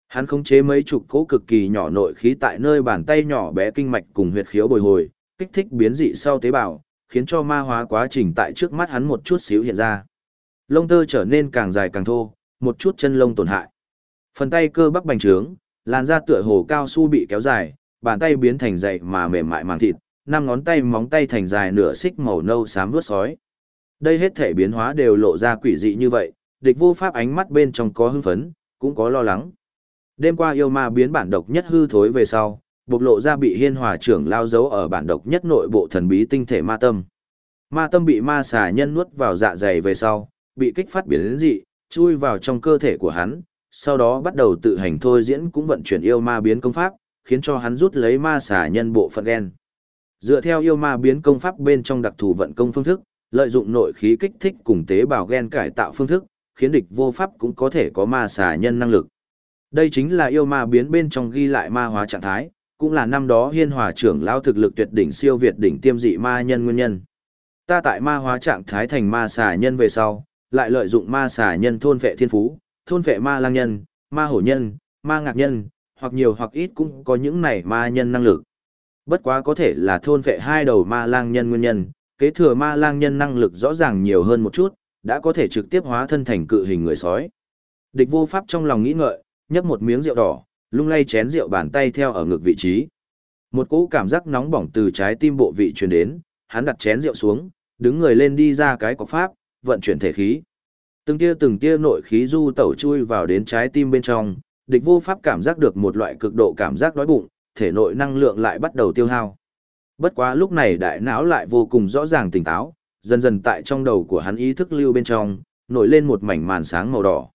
A: Hắn khống chế mấy chục cỗ cực kỳ nhỏ nội khí tại nơi bàn tay nhỏ bé kinh mạch cùng huyệt khiếu bồi hồi, kích thích biến dị sau tế bào, khiến cho ma hóa quá trình tại trước mắt hắn một chút xíu hiện ra. Lông tơ trở nên càng dài càng thô, một chút chân lông tổn hại. Phần tay cơ bắp bành trướng, làn da tựa hồ cao su bị kéo dài, bàn tay biến thành dày mà mềm mại màng thịt, năm ngón tay móng tay thành dài nửa xích màu nâu xám vuốt sói. Đây hết thể biến hóa đều lộ ra quỷ dị như vậy, địch vô pháp ánh mắt bên trong có hưng phấn, cũng có lo lắng. Đêm qua yêu ma biến bản độc nhất hư thối về sau, bộc lộ ra bị hiên hòa trưởng lao dấu ở bản độc nhất nội bộ thần bí tinh thể ma tâm. Ma tâm bị ma xà nhân nuốt vào dạ dày về sau, bị kích phát biến dị, chui vào trong cơ thể của hắn, sau đó bắt đầu tự hành thôi diễn cũng vận chuyển yêu ma biến công pháp, khiến cho hắn rút lấy ma xà nhân bộ phận gen. Dựa theo yêu ma biến công pháp bên trong đặc thù vận công phương thức, lợi dụng nội khí kích thích cùng tế bào gen cải tạo phương thức, khiến địch vô pháp cũng có thể có ma xà nhân năng lực. Đây chính là yêu ma biến bên trong ghi lại ma hóa trạng thái, cũng là năm đó hiên hòa trưởng lao thực lực tuyệt đỉnh siêu việt đỉnh tiêm dị ma nhân nguyên nhân. Ta tại ma hóa trạng thái thành ma xà nhân về sau, lại lợi dụng ma xà nhân thôn vệ thiên phú, thôn vệ ma lang nhân, ma hổ nhân, ma ngạc nhân, hoặc nhiều hoặc ít cũng có những này ma nhân năng lực. Bất quá có thể là thôn vệ hai đầu ma lang nhân nguyên nhân, kế thừa ma lang nhân năng lực rõ ràng nhiều hơn một chút, đã có thể trực tiếp hóa thân thành cự hình người sói. Địch vô pháp trong lòng nghĩ ngợi, nhấp một miếng rượu đỏ, lung lay chén rượu bàn tay theo ở ngực vị trí. Một cỗ cảm giác nóng bỏng từ trái tim bộ vị truyền đến, hắn đặt chén rượu xuống, đứng người lên đi ra cái cọc pháp, vận chuyển thể khí. Từng tia từng tia nội khí du tẩu chui vào đến trái tim bên trong, địch vô pháp cảm giác được một loại cực độ cảm giác đói bụng, thể nội năng lượng lại bắt đầu tiêu hao. Bất quá lúc này đại não lại vô cùng rõ ràng tỉnh táo, dần dần tại trong đầu của hắn ý thức lưu bên trong, nổi lên một mảnh màn sáng màu đỏ.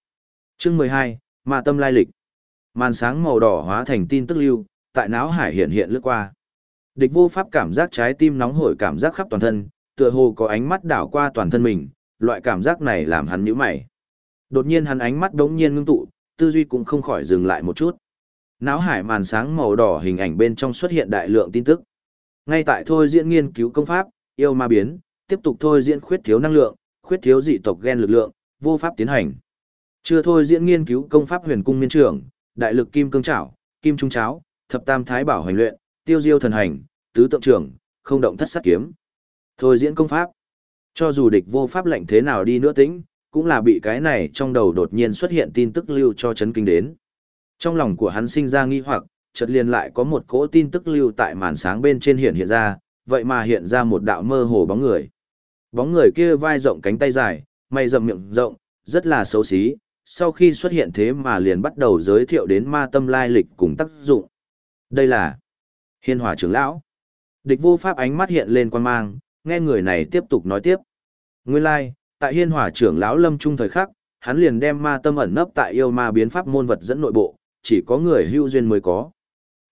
A: Chương 12, Ma tâm lai lịch. Màn sáng màu đỏ hóa thành tin tức lưu, tại não hải hiện hiện lướt qua. Địch vô pháp cảm giác trái tim nóng hổi cảm giác khắp toàn thân, tựa hồ có ánh mắt đảo qua toàn thân mình, loại cảm giác này làm hắn nhíu mày. Đột nhiên hắn ánh mắt đống nhiên ngưng tụ, tư duy cũng không khỏi dừng lại một chút. Náo hải màn sáng màu đỏ hình ảnh bên trong xuất hiện đại lượng tin tức. Ngay tại thôi diễn nghiên cứu công pháp, yêu ma biến, tiếp tục thôi diễn khuyết thiếu năng lượng, khuyết thiếu dị tộc gen lực lượng, vô pháp tiến hành. Chưa thôi diễn nghiên cứu công pháp huyền cung miên trưởng, đại lực kim cương trảo, kim trung cháo, thập tam thái bảo hành luyện, tiêu diêu thần hành, tứ tượng trưởng, không động thất sát kiếm. Thôi diễn công pháp. Cho dù địch vô pháp lệnh thế nào đi nữa tĩnh, cũng là bị cái này trong đầu đột nhiên xuất hiện tin tức lưu cho chấn kinh đến. Trong lòng của hắn sinh ra nghi hoặc, chợt liền lại có một cỗ tin tức lưu tại màn sáng bên trên hiện hiện ra, vậy mà hiện ra một đạo mơ hồ bóng người. Bóng người kia vai rộng cánh tay dài, mày rậm miệng rộng, rất là xấu xí, sau khi xuất hiện thế mà liền bắt đầu giới thiệu đến ma tâm lai lịch cùng tác dụng. Đây là Hiên Hỏa trưởng lão. Địch vô pháp ánh mắt hiện lên quan mang, nghe người này tiếp tục nói tiếp. Nguyên lai, like, tại Hiên Hỏa trưởng lão lâm trung thời khắc, hắn liền đem ma tâm ẩn nấp tại yêu ma biến pháp môn vật dẫn nội bộ, chỉ có người hưu duyên mới có.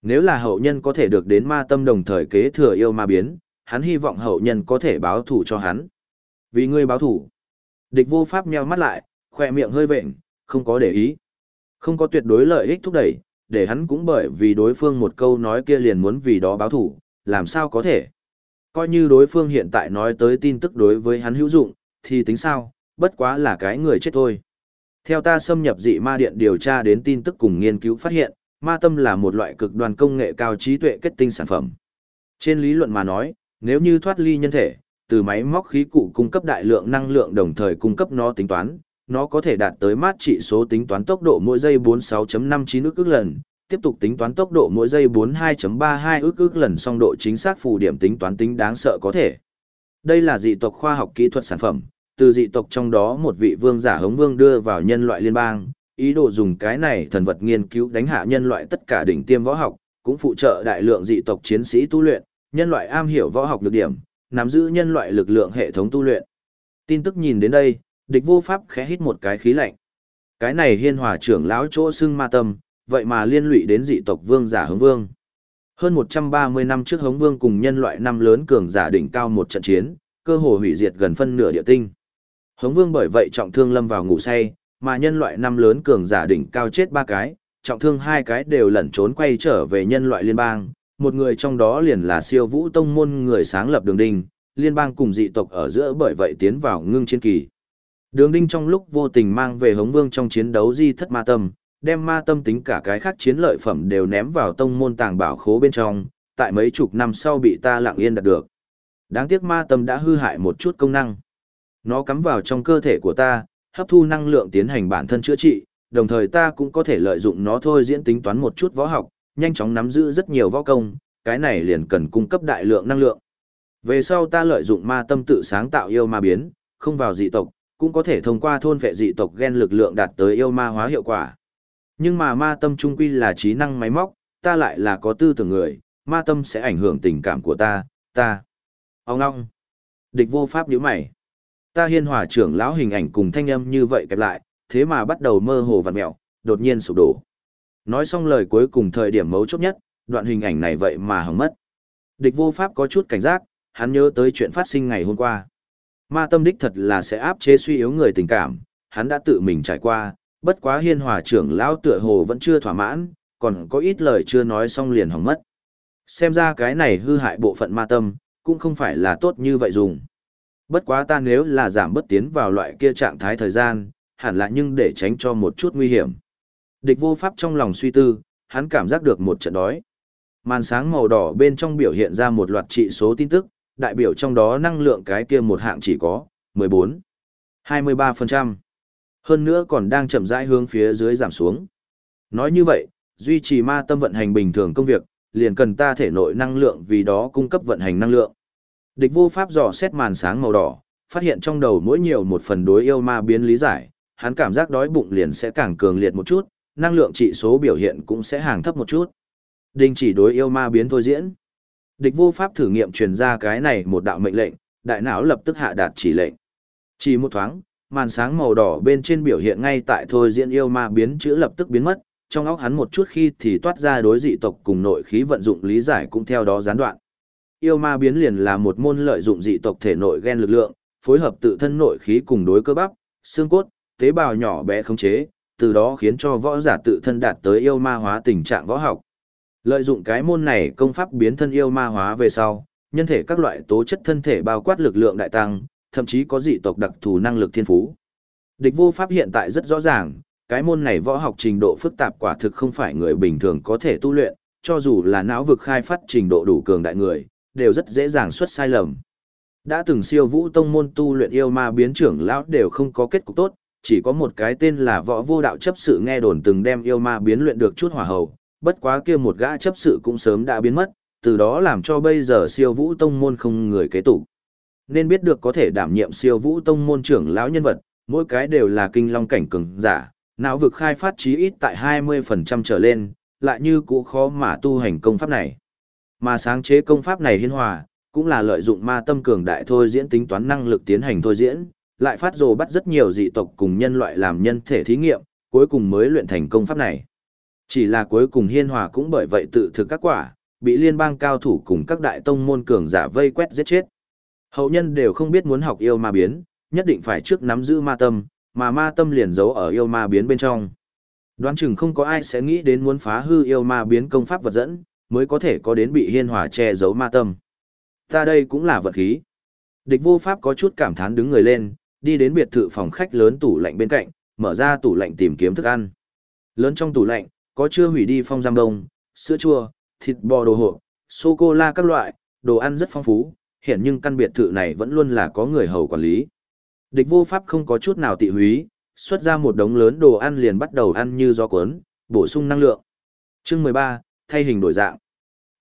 A: Nếu là hậu nhân có thể được đến ma tâm đồng thời kế thừa yêu ma biến, hắn hy vọng hậu nhân có thể báo thủ cho hắn. Vì ngươi báo thủ. Địch vô pháp nheo mắt lại, khoe miệng hơi vện, không có để ý. Không có tuyệt đối lợi ích thúc đẩy, để hắn cũng bởi vì đối phương một câu nói kia liền muốn vì đó báo thủ, làm sao có thể. Coi như đối phương hiện tại nói tới tin tức đối với hắn hữu dụng, thì tính sao, bất quá là cái người chết thôi. Theo ta xâm nhập dị ma điện điều tra đến tin tức cùng nghiên cứu phát hiện, ma tâm là một loại cực đoan công nghệ cao trí tuệ kết tinh sản phẩm. Trên lý luận mà nói, nếu như thoát ly nhân thể, từ máy móc khí cụ cung cấp đại lượng năng lượng đồng thời cung cấp nó tính toán, nó có thể đạt tới mát trị số tính toán tốc độ mỗi giây 46.59 ức ức lần, tiếp tục tính toán tốc độ mỗi giây 42.32 ức ức lần song độ chính xác phù điểm tính toán tính đáng sợ có thể. Đây là dị tộc khoa học kỹ thuật sản phẩm, từ dị tộc trong đó một vị vương giả hống vương đưa vào nhân loại liên bang, ý đồ dùng cái này thần vật nghiên cứu đánh hạ nhân loại tất cả đỉnh tiêm võ học, cũng phụ trợ đại lượng dị tộc chiến sĩ tu luyện, nhân loại am hiểu võ học lực điểm, nắm giữ nhân loại lực lượng hệ thống tu luyện. Tin tức nhìn đến đây, địch vô pháp khẽ hít một cái khí lạnh. Cái này hiên hòa trưởng lão chỗ xưng ma tâm, vậy mà liên lụy đến dị tộc vương giả hống vương. Hơn 130 năm trước hống vương cùng nhân loại năm lớn cường giả đỉnh cao một trận chiến, cơ hồ hủy diệt gần phân nửa địa tinh. Hống vương bởi vậy trọng thương lâm vào ngủ say, mà nhân loại năm lớn cường giả đỉnh cao chết ba cái, trọng thương hai cái đều lẩn trốn quay trở về nhân loại liên bang, một người trong đó liền là siêu vũ tông môn người sáng lập đường đinh, liên bang cùng dị tộc ở giữa bởi vậy tiến vào ngưng chiến kỳ. Đường đinh trong lúc vô tình mang về hống vương trong chiến đấu di thất ma tâm, đem ma tâm tính cả cái khác chiến lợi phẩm đều ném vào tông môn tàng bảo khố bên trong, tại mấy chục năm sau bị ta lặng yên đạt được. Đáng tiếc ma tâm đã hư hại một chút công năng. Nó cắm vào trong cơ thể của ta, hấp thu năng lượng tiến hành bản thân chữa trị, đồng thời ta cũng có thể lợi dụng nó thôi diễn tính toán một chút võ học, nhanh chóng nắm giữ rất nhiều võ công, cái này liền cần cung cấp đại lượng năng lượng. Về sau ta lợi dụng ma tâm tự sáng tạo yêu ma biến, không vào dị tộc, cũng có thể thông qua thôn vệ dị tộc gen lực lượng đạt tới yêu ma hóa hiệu quả. Nhưng mà ma tâm trung quy là trí năng máy móc, ta lại là có tư tưởng người, ma tâm sẽ ảnh hưởng tình cảm của ta, ta. Ông ngong. Địch vô pháp nhíu mày. Ta hiên hòa trưởng lão hình ảnh cùng thanh âm như vậy kẹp lại, thế mà bắt đầu mơ hồ vặn mẹo, đột nhiên sụp đổ. Nói xong lời cuối cùng thời điểm mấu chốt nhất, đoạn hình ảnh này vậy mà hỏng mất. Địch vô pháp có chút cảnh giác, hắn nhớ tới chuyện phát sinh ngày hôm qua. Ma tâm đích thật là sẽ áp chế suy yếu người tình cảm, hắn đã tự mình trải qua, bất quá hiên hòa trưởng lão tựa hồ vẫn chưa thỏa mãn, còn có ít lời chưa nói xong liền hỏng mất. Xem ra cái này hư hại bộ phận ma tâm, cũng không phải là tốt như vậy dùng. Bất quá ta nếu là giảm bất tiến vào loại kia trạng thái thời gian, hẳn là nhưng để tránh cho một chút nguy hiểm. Địch vô pháp trong lòng suy tư, hắn cảm giác được một trận đói. Màn sáng màu đỏ bên trong biểu hiện ra một loạt trị số tin tức, đại biểu trong đó năng lượng cái kia một hạng chỉ có 14, 23%. Hơn nữa còn đang chậm rãi hướng phía dưới giảm xuống. Nói như vậy, duy trì ma tâm vận hành bình thường công việc, liền cần ta thể nội năng lượng vì đó cung cấp vận hành năng lượng. Địch vô pháp dò xét màn sáng màu đỏ, phát hiện trong đầu mỗi nhiều một phần đối yêu ma biến lý giải, hắn cảm giác đói bụng liền sẽ càng cường liệt một chút, năng lượng trị số biểu hiện cũng sẽ hàng thấp một chút. Đình chỉ đối yêu ma biến thôi diễn. Địch vô pháp thử nghiệm truyền ra cái này một đạo mệnh lệnh, đại não lập tức hạ đạt chỉ lệnh. Chỉ một thoáng, màn sáng màu đỏ bên trên biểu hiện ngay tại thôi diễn yêu ma biến chữ lập tức biến mất, trong óc hắn một chút khi thì toát ra đối dị tộc cùng nội khí vận dụng lý giải cũng theo đó gián đoạn. Yêu ma biến liền là một môn lợi dụng dị tộc thể nội gen lực lượng, phối hợp tự thân nội khí cùng đối cơ bắp, xương cốt, tế bào nhỏ bé khống chế, từ đó khiến cho võ giả tự thân đạt tới yêu ma hóa tình trạng võ học. Lợi dụng cái môn này công pháp biến thân yêu ma hóa về sau, nhân thể các loại tố chất thân thể bao quát lực lượng đại tăng, thậm chí có dị tộc đặc thù năng lực thiên phú. Địch vô pháp hiện tại rất rõ ràng, cái môn này võ học trình độ phức tạp quả thực không phải người bình thường có thể tu luyện, cho dù là não vực khai phát trình độ đủ cường đại người, đều rất dễ dàng xuất sai lầm. Đã từng siêu vũ tông môn tu luyện yêu ma biến trưởng lão đều không có kết cục tốt, chỉ có một cái tên là võ vô đạo chấp sự nghe đồn từng đem yêu ma biến luyện được chút hỏa hầu, bất quá kia một gã chấp sự cũng sớm đã biến mất, từ đó làm cho bây giờ siêu vũ tông môn không người kế tục. Nên biết được có thể đảm nhiệm siêu vũ tông môn trưởng lão nhân vật, mỗi cái đều là kinh long cảnh cường giả, não vực khai phát chí ít tại 20% trở lên, lại như cũ khó mà tu hành công pháp này. Mà sáng chế công pháp này hiên hòa, cũng là lợi dụng ma tâm cường đại thôi diễn tính toán năng lực tiến hành thôi diễn, lại phát rồ bắt rất nhiều dị tộc cùng nhân loại làm nhân thể thí nghiệm, cuối cùng mới luyện thành công pháp này. Chỉ là cuối cùng hiên hòa cũng bởi vậy tự thực các quả, bị liên bang cao thủ cùng các đại tông môn cường giả vây quét giết chết. Hậu nhân đều không biết muốn học yêu ma biến, nhất định phải trước nắm giữ ma tâm, mà ma tâm liền giấu ở yêu ma biến bên trong. Đoán chừng không có ai sẽ nghĩ đến muốn phá hư yêu ma biến công pháp vật dẫn, mới có thể có đến bị hiên hòa che giấu ma tâm. Ta đây cũng là vật khí. Địch vô pháp có chút cảm thán đứng người lên, đi đến biệt thự phòng khách lớn tủ lạnh bên cạnh, mở ra tủ lạnh tìm kiếm thức ăn. Lớn trong tủ lạnh, có chưa hủy đi phong giam đông, sữa chua, thịt bò đồ hộp, sô-cô-la các loại, đồ ăn rất phong phú, hiện nhưng căn biệt thự này vẫn luôn là có người hầu quản lý. Địch vô pháp không có chút nào tị húy, xuất ra một đống lớn đồ ăn liền bắt đầu ăn như gió cuốn, bổ sung năng lượng. Chương 13, thay hình đổi dạng.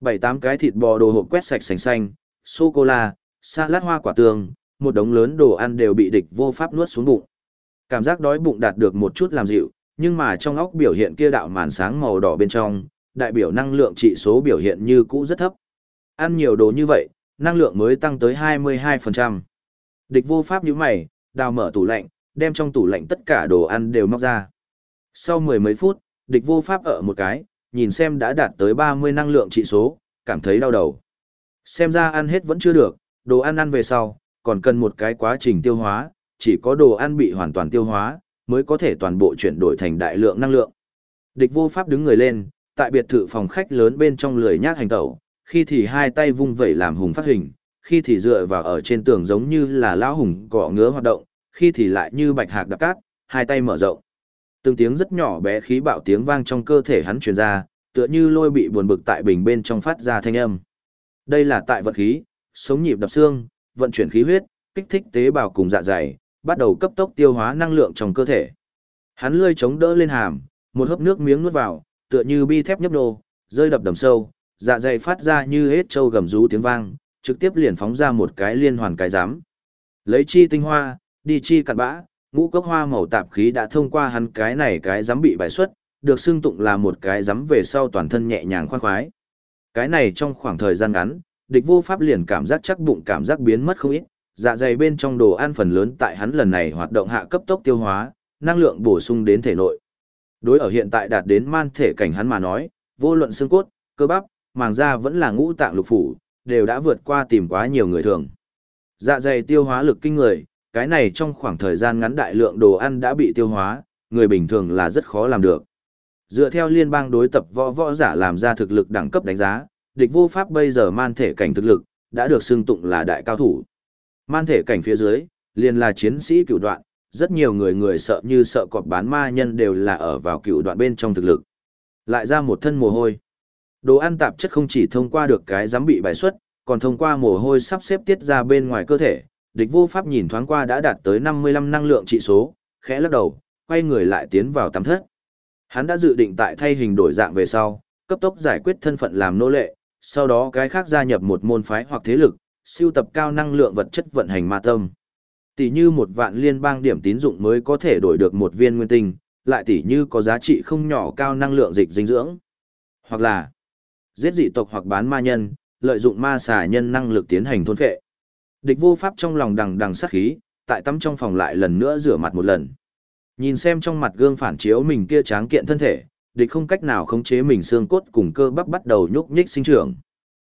A: Bảy tám cái thịt bò đồ hộp quét sạch sành xanh, sô-cô-la, salad hoa quả tường, một đống lớn đồ ăn đều bị địch vô pháp nuốt xuống bụng. Cảm giác đói bụng đạt được một chút làm dịu, nhưng mà trong óc biểu hiện kia đạo màn sáng màu đỏ bên trong, đại biểu năng lượng trị số biểu hiện như cũ rất thấp. Ăn nhiều đồ như vậy, năng lượng mới tăng tới 22%. Địch vô pháp như mày, đào mở tủ lạnh, đem trong tủ lạnh tất cả đồ ăn đều móc ra. Sau mười mấy phút, địch vô pháp ở một cái, nhìn xem đã đạt tới 30 năng lượng trị số, cảm thấy đau đầu. Xem ra ăn hết vẫn chưa được, đồ ăn ăn về sau, còn cần một cái quá trình tiêu hóa, chỉ có đồ ăn bị hoàn toàn tiêu hóa, mới có thể toàn bộ chuyển đổi thành đại lượng năng lượng. Địch vô pháp đứng người lên, tại biệt thự phòng khách lớn bên trong lười nhác hành tẩu, khi thì hai tay vung vẩy làm hùng phát hình, khi thì dựa vào ở trên tường giống như là lão hùng cọ ngứa hoạt động, khi thì lại như bạch hạc đạp cát, hai tay mở rộng. Từng tiếng rất nhỏ bé khí bạo tiếng vang trong cơ thể hắn truyền ra, tựa như lôi bị buồn bực tại bình bên trong phát ra thanh âm. Đây là tại vật khí, sống nhịp đập xương, vận chuyển khí huyết, kích thích tế bào cùng dạ dày, bắt đầu cấp tốc tiêu hóa năng lượng trong cơ thể. Hắn lươi chống đỡ lên hàm, một hớp nước miếng nuốt vào, tựa như bi thép nhấp nô, rơi đập đầm sâu, dạ dày phát ra như hết trâu gầm rú tiếng vang, trực tiếp liền phóng ra một cái liên hoàn cái giám. Lấy chi tinh hoa, đi chi cặn bã, ngũ cốc hoa màu tạp khí đã thông qua hắn cái này cái giám bị bài xuất, được xưng tụng là một cái giám về sau toàn thân nhẹ nhàng khoan khoái. Cái này trong khoảng thời gian ngắn, địch vô pháp liền cảm giác chắc bụng cảm giác biến mất không ít, dạ dày bên trong đồ ăn phần lớn tại hắn lần này hoạt động hạ cấp tốc tiêu hóa, năng lượng bổ sung đến thể nội. Đối ở hiện tại đạt đến man thể cảnh hắn mà nói, vô luận xương cốt, cơ bắp, màng da vẫn là ngũ tạng lục phủ, đều đã vượt qua tìm quá nhiều người thường. Dạ dày tiêu hóa lực kinh người, cái này trong khoảng thời gian ngắn đại lượng đồ ăn đã bị tiêu hóa, người bình thường là rất khó làm được. Dựa theo liên bang đối tập võ võ giả làm ra thực lực đẳng cấp đánh giá, địch vô pháp bây giờ man thể cảnh thực lực, đã được xưng tụng là đại cao thủ. Man thể cảnh phía dưới, liền là chiến sĩ cựu đoạn, rất nhiều người người sợ như sợ cọp bán ma nhân đều là ở vào cựu đoạn bên trong thực lực. Lại ra một thân mồ hôi. Đồ ăn tạp chất không chỉ thông qua được cái giám bị bài xuất, còn thông qua mồ hôi sắp xếp tiết ra bên ngoài cơ thể. Địch vô pháp nhìn thoáng qua đã đạt tới 55 năng lượng trị số, khẽ lắc đầu, quay người lại tiến vào tắm thất. Hắn đã dự định tại thay hình đổi dạng về sau, cấp tốc giải quyết thân phận làm nô lệ, sau đó cái khác gia nhập một môn phái hoặc thế lực, siêu tập cao năng lượng vật chất vận hành ma tâm. Tỷ như một vạn liên bang điểm tín dụng mới có thể đổi được một viên nguyên tinh, lại tỷ như có giá trị không nhỏ cao năng lượng dịch dinh dưỡng. Hoặc là giết dị tộc hoặc bán ma nhân, lợi dụng ma xà nhân năng lực tiến hành thôn phệ. Địch vô pháp trong lòng đằng đằng sát khí, tại tắm trong phòng lại lần nữa rửa mặt một lần. Nhìn xem trong mặt gương phản chiếu mình kia tráng kiện thân thể, địch không cách nào khống chế mình xương cốt cùng cơ bắp bắt đầu nhúc nhích sinh trưởng.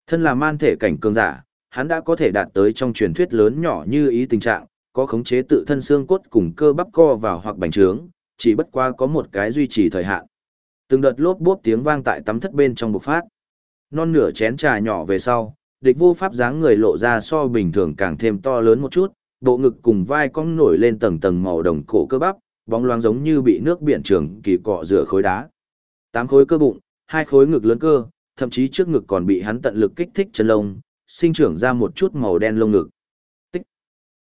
A: Thân là man thể cảnh cường giả, hắn đã có thể đạt tới trong truyền thuyết lớn nhỏ như ý tình trạng, có khống chế tự thân xương cốt cùng cơ bắp co vào hoặc bành trướng, chỉ bất qua có một cái duy trì thời hạn. Từng đợt lốp bốp tiếng vang tại tắm thất bên trong bộc phát. Non nửa chén trà nhỏ về sau, địch vô pháp dáng người lộ ra so bình thường càng thêm to lớn một chút, bộ ngực cùng vai cong nổi lên tầng tầng màu đồng cổ cơ bắp, bóng loáng giống như bị nước biển trường kỳ cọ rửa khối đá. Tám khối cơ bụng, hai khối ngực lớn cơ, thậm chí trước ngực còn bị hắn tận lực kích thích chân lông, sinh trưởng ra một chút màu đen lông ngực. Tích.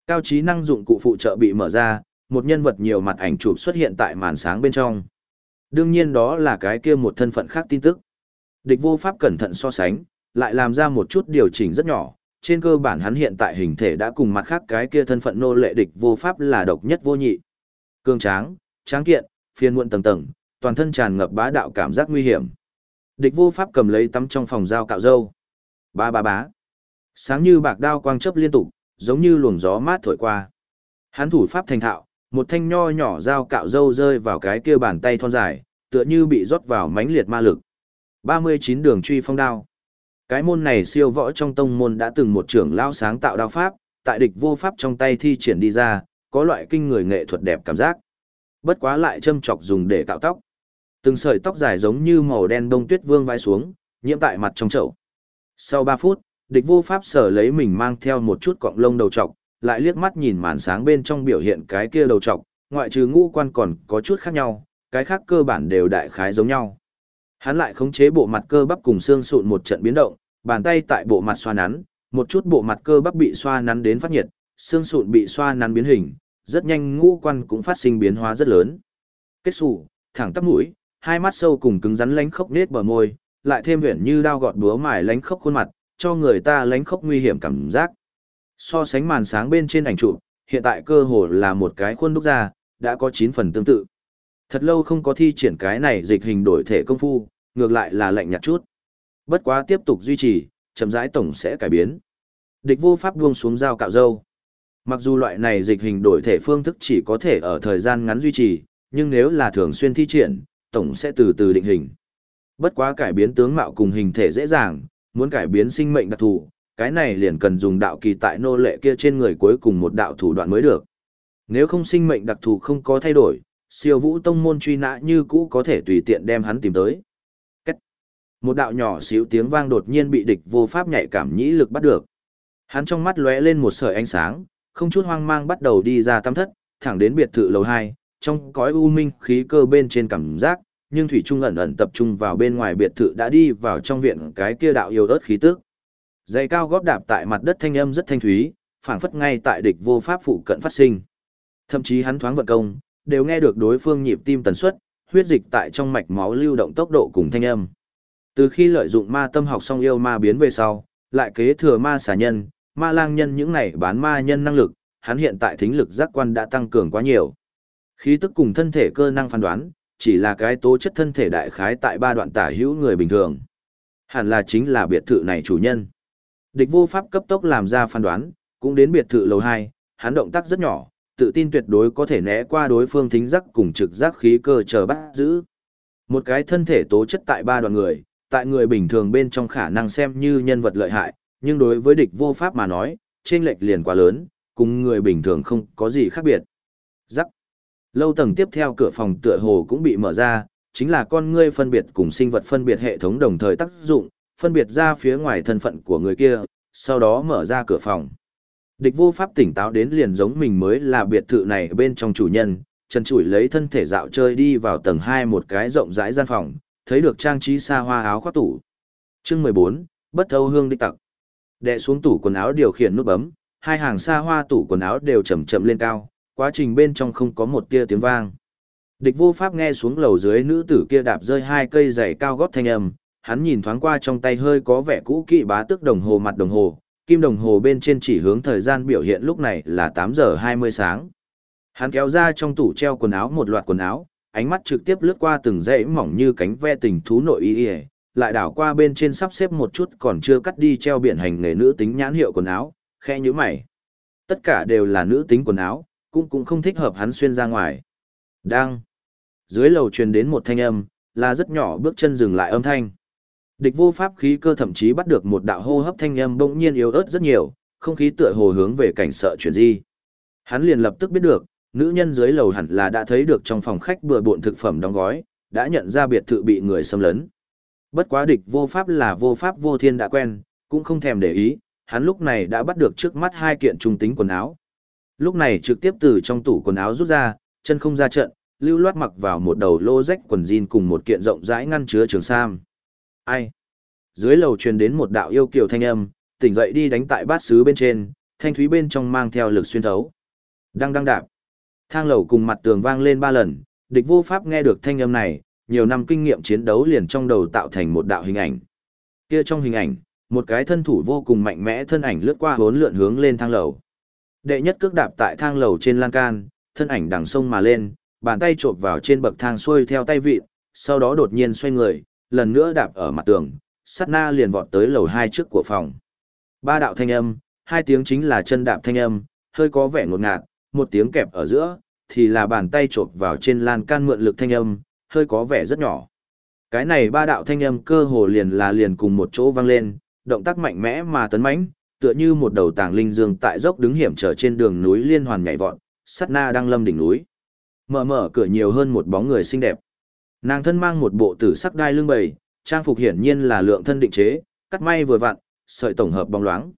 A: Cao trí năng dụng cụ phụ trợ bị mở ra, một nhân vật nhiều mặt ảnh chụp xuất hiện tại màn sáng bên trong. Đương nhiên đó là cái kia một thân phận khác tin tức. Địch vô pháp cẩn thận so sánh, lại làm ra một chút điều chỉnh rất nhỏ. Trên cơ bản hắn hiện tại hình thể đã cùng mặt khác cái kia thân phận nô lệ địch vô pháp là độc nhất vô nhị. Cương tráng, tráng kiện, phiền muộn tầng tầng, toàn thân tràn ngập bá đạo cảm giác nguy hiểm. Địch vô pháp cầm lấy tắm trong phòng dao cạo râu. Ba ba bá. Sáng như bạc đao quang chớp liên tục, giống như luồng gió mát thổi qua. Hắn thủ pháp thành thạo, một thanh nho nhỏ dao cạo râu rơi vào cái kia bàn tay thon dài, tựa như bị rót vào mãnh liệt ma lực. 39 đường truy phong đao. Cái môn này siêu võ trong tông môn đã từng một trưởng lao sáng tạo đao pháp, tại địch vô pháp trong tay thi triển đi ra, có loại kinh người nghệ thuật đẹp cảm giác. Bất quá lại châm chọc dùng để cạo tóc. Từng sợi tóc dài giống như màu đen đông tuyết vương vai xuống, nhiễm tại mặt trong chậu. Sau 3 phút, địch vô pháp sở lấy mình mang theo một chút cọng lông đầu trọc, lại liếc mắt nhìn màn sáng bên trong biểu hiện cái kia đầu trọc, ngoại trừ ngũ quan còn có chút khác nhau, cái khác cơ bản đều đại khái giống nhau. Hắn lại khống chế bộ mặt cơ bắp cùng xương sụn một trận biến động, bàn tay tại bộ mặt xoa nắn, một chút bộ mặt cơ bắp bị xoa nắn đến phát nhiệt, xương sụn bị xoa nắn biến hình, rất nhanh ngũ quan cũng phát sinh biến hóa rất lớn. Kết sủ, thẳng tắp mũi, hai mắt sâu cùng cứng rắn lánh khốc nết bờ môi, lại thêm huyền như đao gọt búa mài lánh khốc khuôn mặt, cho người ta lánh khốc nguy hiểm cảm giác. So sánh màn sáng bên trên ảnh chụp, hiện tại cơ hồ là một cái khuôn đúc ra, đã có 9 phần tương tự. Thật lâu không có thi triển cái này dịch hình đổi thể công phu, ngược lại là lạnh nhạt chút. Bất quá tiếp tục duy trì, chậm rãi tổng sẽ cải biến. Địch vô pháp buông xuống dao cạo dâu. Mặc dù loại này dịch hình đổi thể phương thức chỉ có thể ở thời gian ngắn duy trì, nhưng nếu là thường xuyên thi triển, tổng sẽ từ từ định hình. Bất quá cải biến tướng mạo cùng hình thể dễ dàng, muốn cải biến sinh mệnh đặc thù, cái này liền cần dùng đạo kỳ tại nô lệ kia trên người cuối cùng một đạo thủ đoạn mới được. Nếu không sinh mệnh đặc thù không có thay đổi, siêu vũ tông môn truy nã như cũ có thể tùy tiện đem hắn tìm tới. Cách. Một đạo nhỏ xíu tiếng vang đột nhiên bị địch vô pháp nhạy cảm nhĩ lực bắt được. Hắn trong mắt lóe lên một sợi ánh sáng, không chút hoang mang bắt đầu đi ra tam thất, thẳng đến biệt thự lầu 2, trong cõi u minh khí cơ bên trên cảm giác, nhưng thủy trung ẩn ẩn tập trung vào bên ngoài biệt thự đã đi vào trong viện cái kia đạo yêu ớt khí tức. Giày cao góp đạp tại mặt đất thanh âm rất thanh thúy, phảng phất ngay tại địch vô pháp phụ cận phát sinh. Thậm chí hắn thoáng vận công, đều nghe được đối phương nhịp tim tần suất, huyết dịch tại trong mạch máu lưu động tốc độ cùng thanh âm. Từ khi lợi dụng ma tâm học xong yêu ma biến về sau, lại kế thừa ma xà nhân, ma lang nhân những này bán ma nhân năng lực, hắn hiện tại thính lực giác quan đã tăng cường quá nhiều. Khí tức cùng thân thể cơ năng phán đoán, chỉ là cái tố chất thân thể đại khái tại ba đoạn tả hữu người bình thường. Hẳn là chính là biệt thự này chủ nhân. Địch vô pháp cấp tốc làm ra phán đoán, cũng đến biệt thự lầu 2, hắn động tác rất nhỏ, tự tin tuyệt đối có thể né qua đối phương thính giác cùng trực giác khí cơ chờ bắt giữ. Một cái thân thể tố chất tại ba đoạn người, tại người bình thường bên trong khả năng xem như nhân vật lợi hại, nhưng đối với địch vô pháp mà nói, trên lệch liền quá lớn, cùng người bình thường không có gì khác biệt. Rắc. Lâu tầng tiếp theo cửa phòng tựa hồ cũng bị mở ra, chính là con ngươi phân biệt cùng sinh vật phân biệt hệ thống đồng thời tác dụng, phân biệt ra phía ngoài thân phận của người kia, sau đó mở ra cửa phòng. Địch vô pháp tỉnh táo đến liền giống mình mới là biệt thự này bên trong chủ nhân, chân chủi lấy thân thể dạo chơi đi vào tầng 2 một cái rộng rãi gian phòng, thấy được trang trí xa hoa áo khoác tủ. Chương 14, bất thâu hương đích tặc. Đệ xuống tủ quần áo điều khiển nút bấm, hai hàng xa hoa tủ quần áo đều chậm chậm lên cao, quá trình bên trong không có một tia tiếng vang. Địch vô pháp nghe xuống lầu dưới nữ tử kia đạp rơi hai cây giày cao gót thanh âm, hắn nhìn thoáng qua trong tay hơi có vẻ cũ kỹ bá tước đồng hồ mặt đồng hồ, kim đồng hồ bên trên chỉ hướng thời gian biểu hiện lúc này là 8 giờ 20 sáng. Hắn kéo ra trong tủ treo quần áo một loạt quần áo, ánh mắt trực tiếp lướt qua từng dãy mỏng như cánh ve tình thú nội y y, lại đảo qua bên trên sắp xếp một chút còn chưa cắt đi treo biển hành nghề nữ tính nhãn hiệu quần áo, khe như mày. Tất cả đều là nữ tính quần áo, cũng cũng không thích hợp hắn xuyên ra ngoài. Đang. Dưới lầu truyền đến một thanh âm, là rất nhỏ bước chân dừng lại âm thanh. Địch vô pháp khí cơ thậm chí bắt được một đạo hô hấp thanh âm bỗng nhiên yếu ớt rất nhiều, không khí tựa hồ hướng về cảnh sợ chuyển di. Hắn liền lập tức biết được, nữ nhân dưới lầu hẳn là đã thấy được trong phòng khách bừa bộn thực phẩm đóng gói, đã nhận ra biệt thự bị người xâm lấn. Bất quá địch vô pháp là vô pháp vô thiên đã quen, cũng không thèm để ý, hắn lúc này đã bắt được trước mắt hai kiện trung tính quần áo. Lúc này trực tiếp từ trong tủ quần áo rút ra, chân không ra trận, lưu loát mặc vào một đầu lô rách quần jean cùng một kiện rộng rãi ngăn chứa trường sam. Ai? Dưới lầu truyền đến một đạo yêu kiều thanh âm, tỉnh dậy đi đánh tại bát sứ bên trên, thanh thúy bên trong mang theo lực xuyên thấu. Đang đang đạp. Thang lầu cùng mặt tường vang lên ba lần, địch vô pháp nghe được thanh âm này, nhiều năm kinh nghiệm chiến đấu liền trong đầu tạo thành một đạo hình ảnh. Kia trong hình ảnh, một cái thân thủ vô cùng mạnh mẽ thân ảnh lướt qua hốn lượn hướng lên thang lầu. Đệ nhất cước đạp tại thang lầu trên lan can, thân ảnh đằng sông mà lên, bàn tay chộp vào trên bậc thang xuôi theo tay vịt, sau đó đột nhiên xoay người, lần nữa đạp ở mặt tường, sát na liền vọt tới lầu hai trước của phòng. Ba đạo thanh âm, hai tiếng chính là chân đạp thanh âm, hơi có vẻ ngột ngạt, một tiếng kẹp ở giữa, thì là bàn tay chộp vào trên lan can mượn lực thanh âm, hơi có vẻ rất nhỏ. Cái này ba đạo thanh âm cơ hồ liền là liền cùng một chỗ vang lên, động tác mạnh mẽ mà tấn mãnh, tựa như một đầu tàng linh dương tại dốc đứng hiểm trở trên đường núi liên hoàn nhảy vọt, sát na đang lâm đỉnh núi. Mở mở cửa nhiều hơn một bóng người xinh đẹp. Nàng thân mang một bộ tử sắc đai lưng bầy, trang phục hiển nhiên là lượng thân định chế, cắt may vừa vặn, sợi tổng hợp bóng loáng.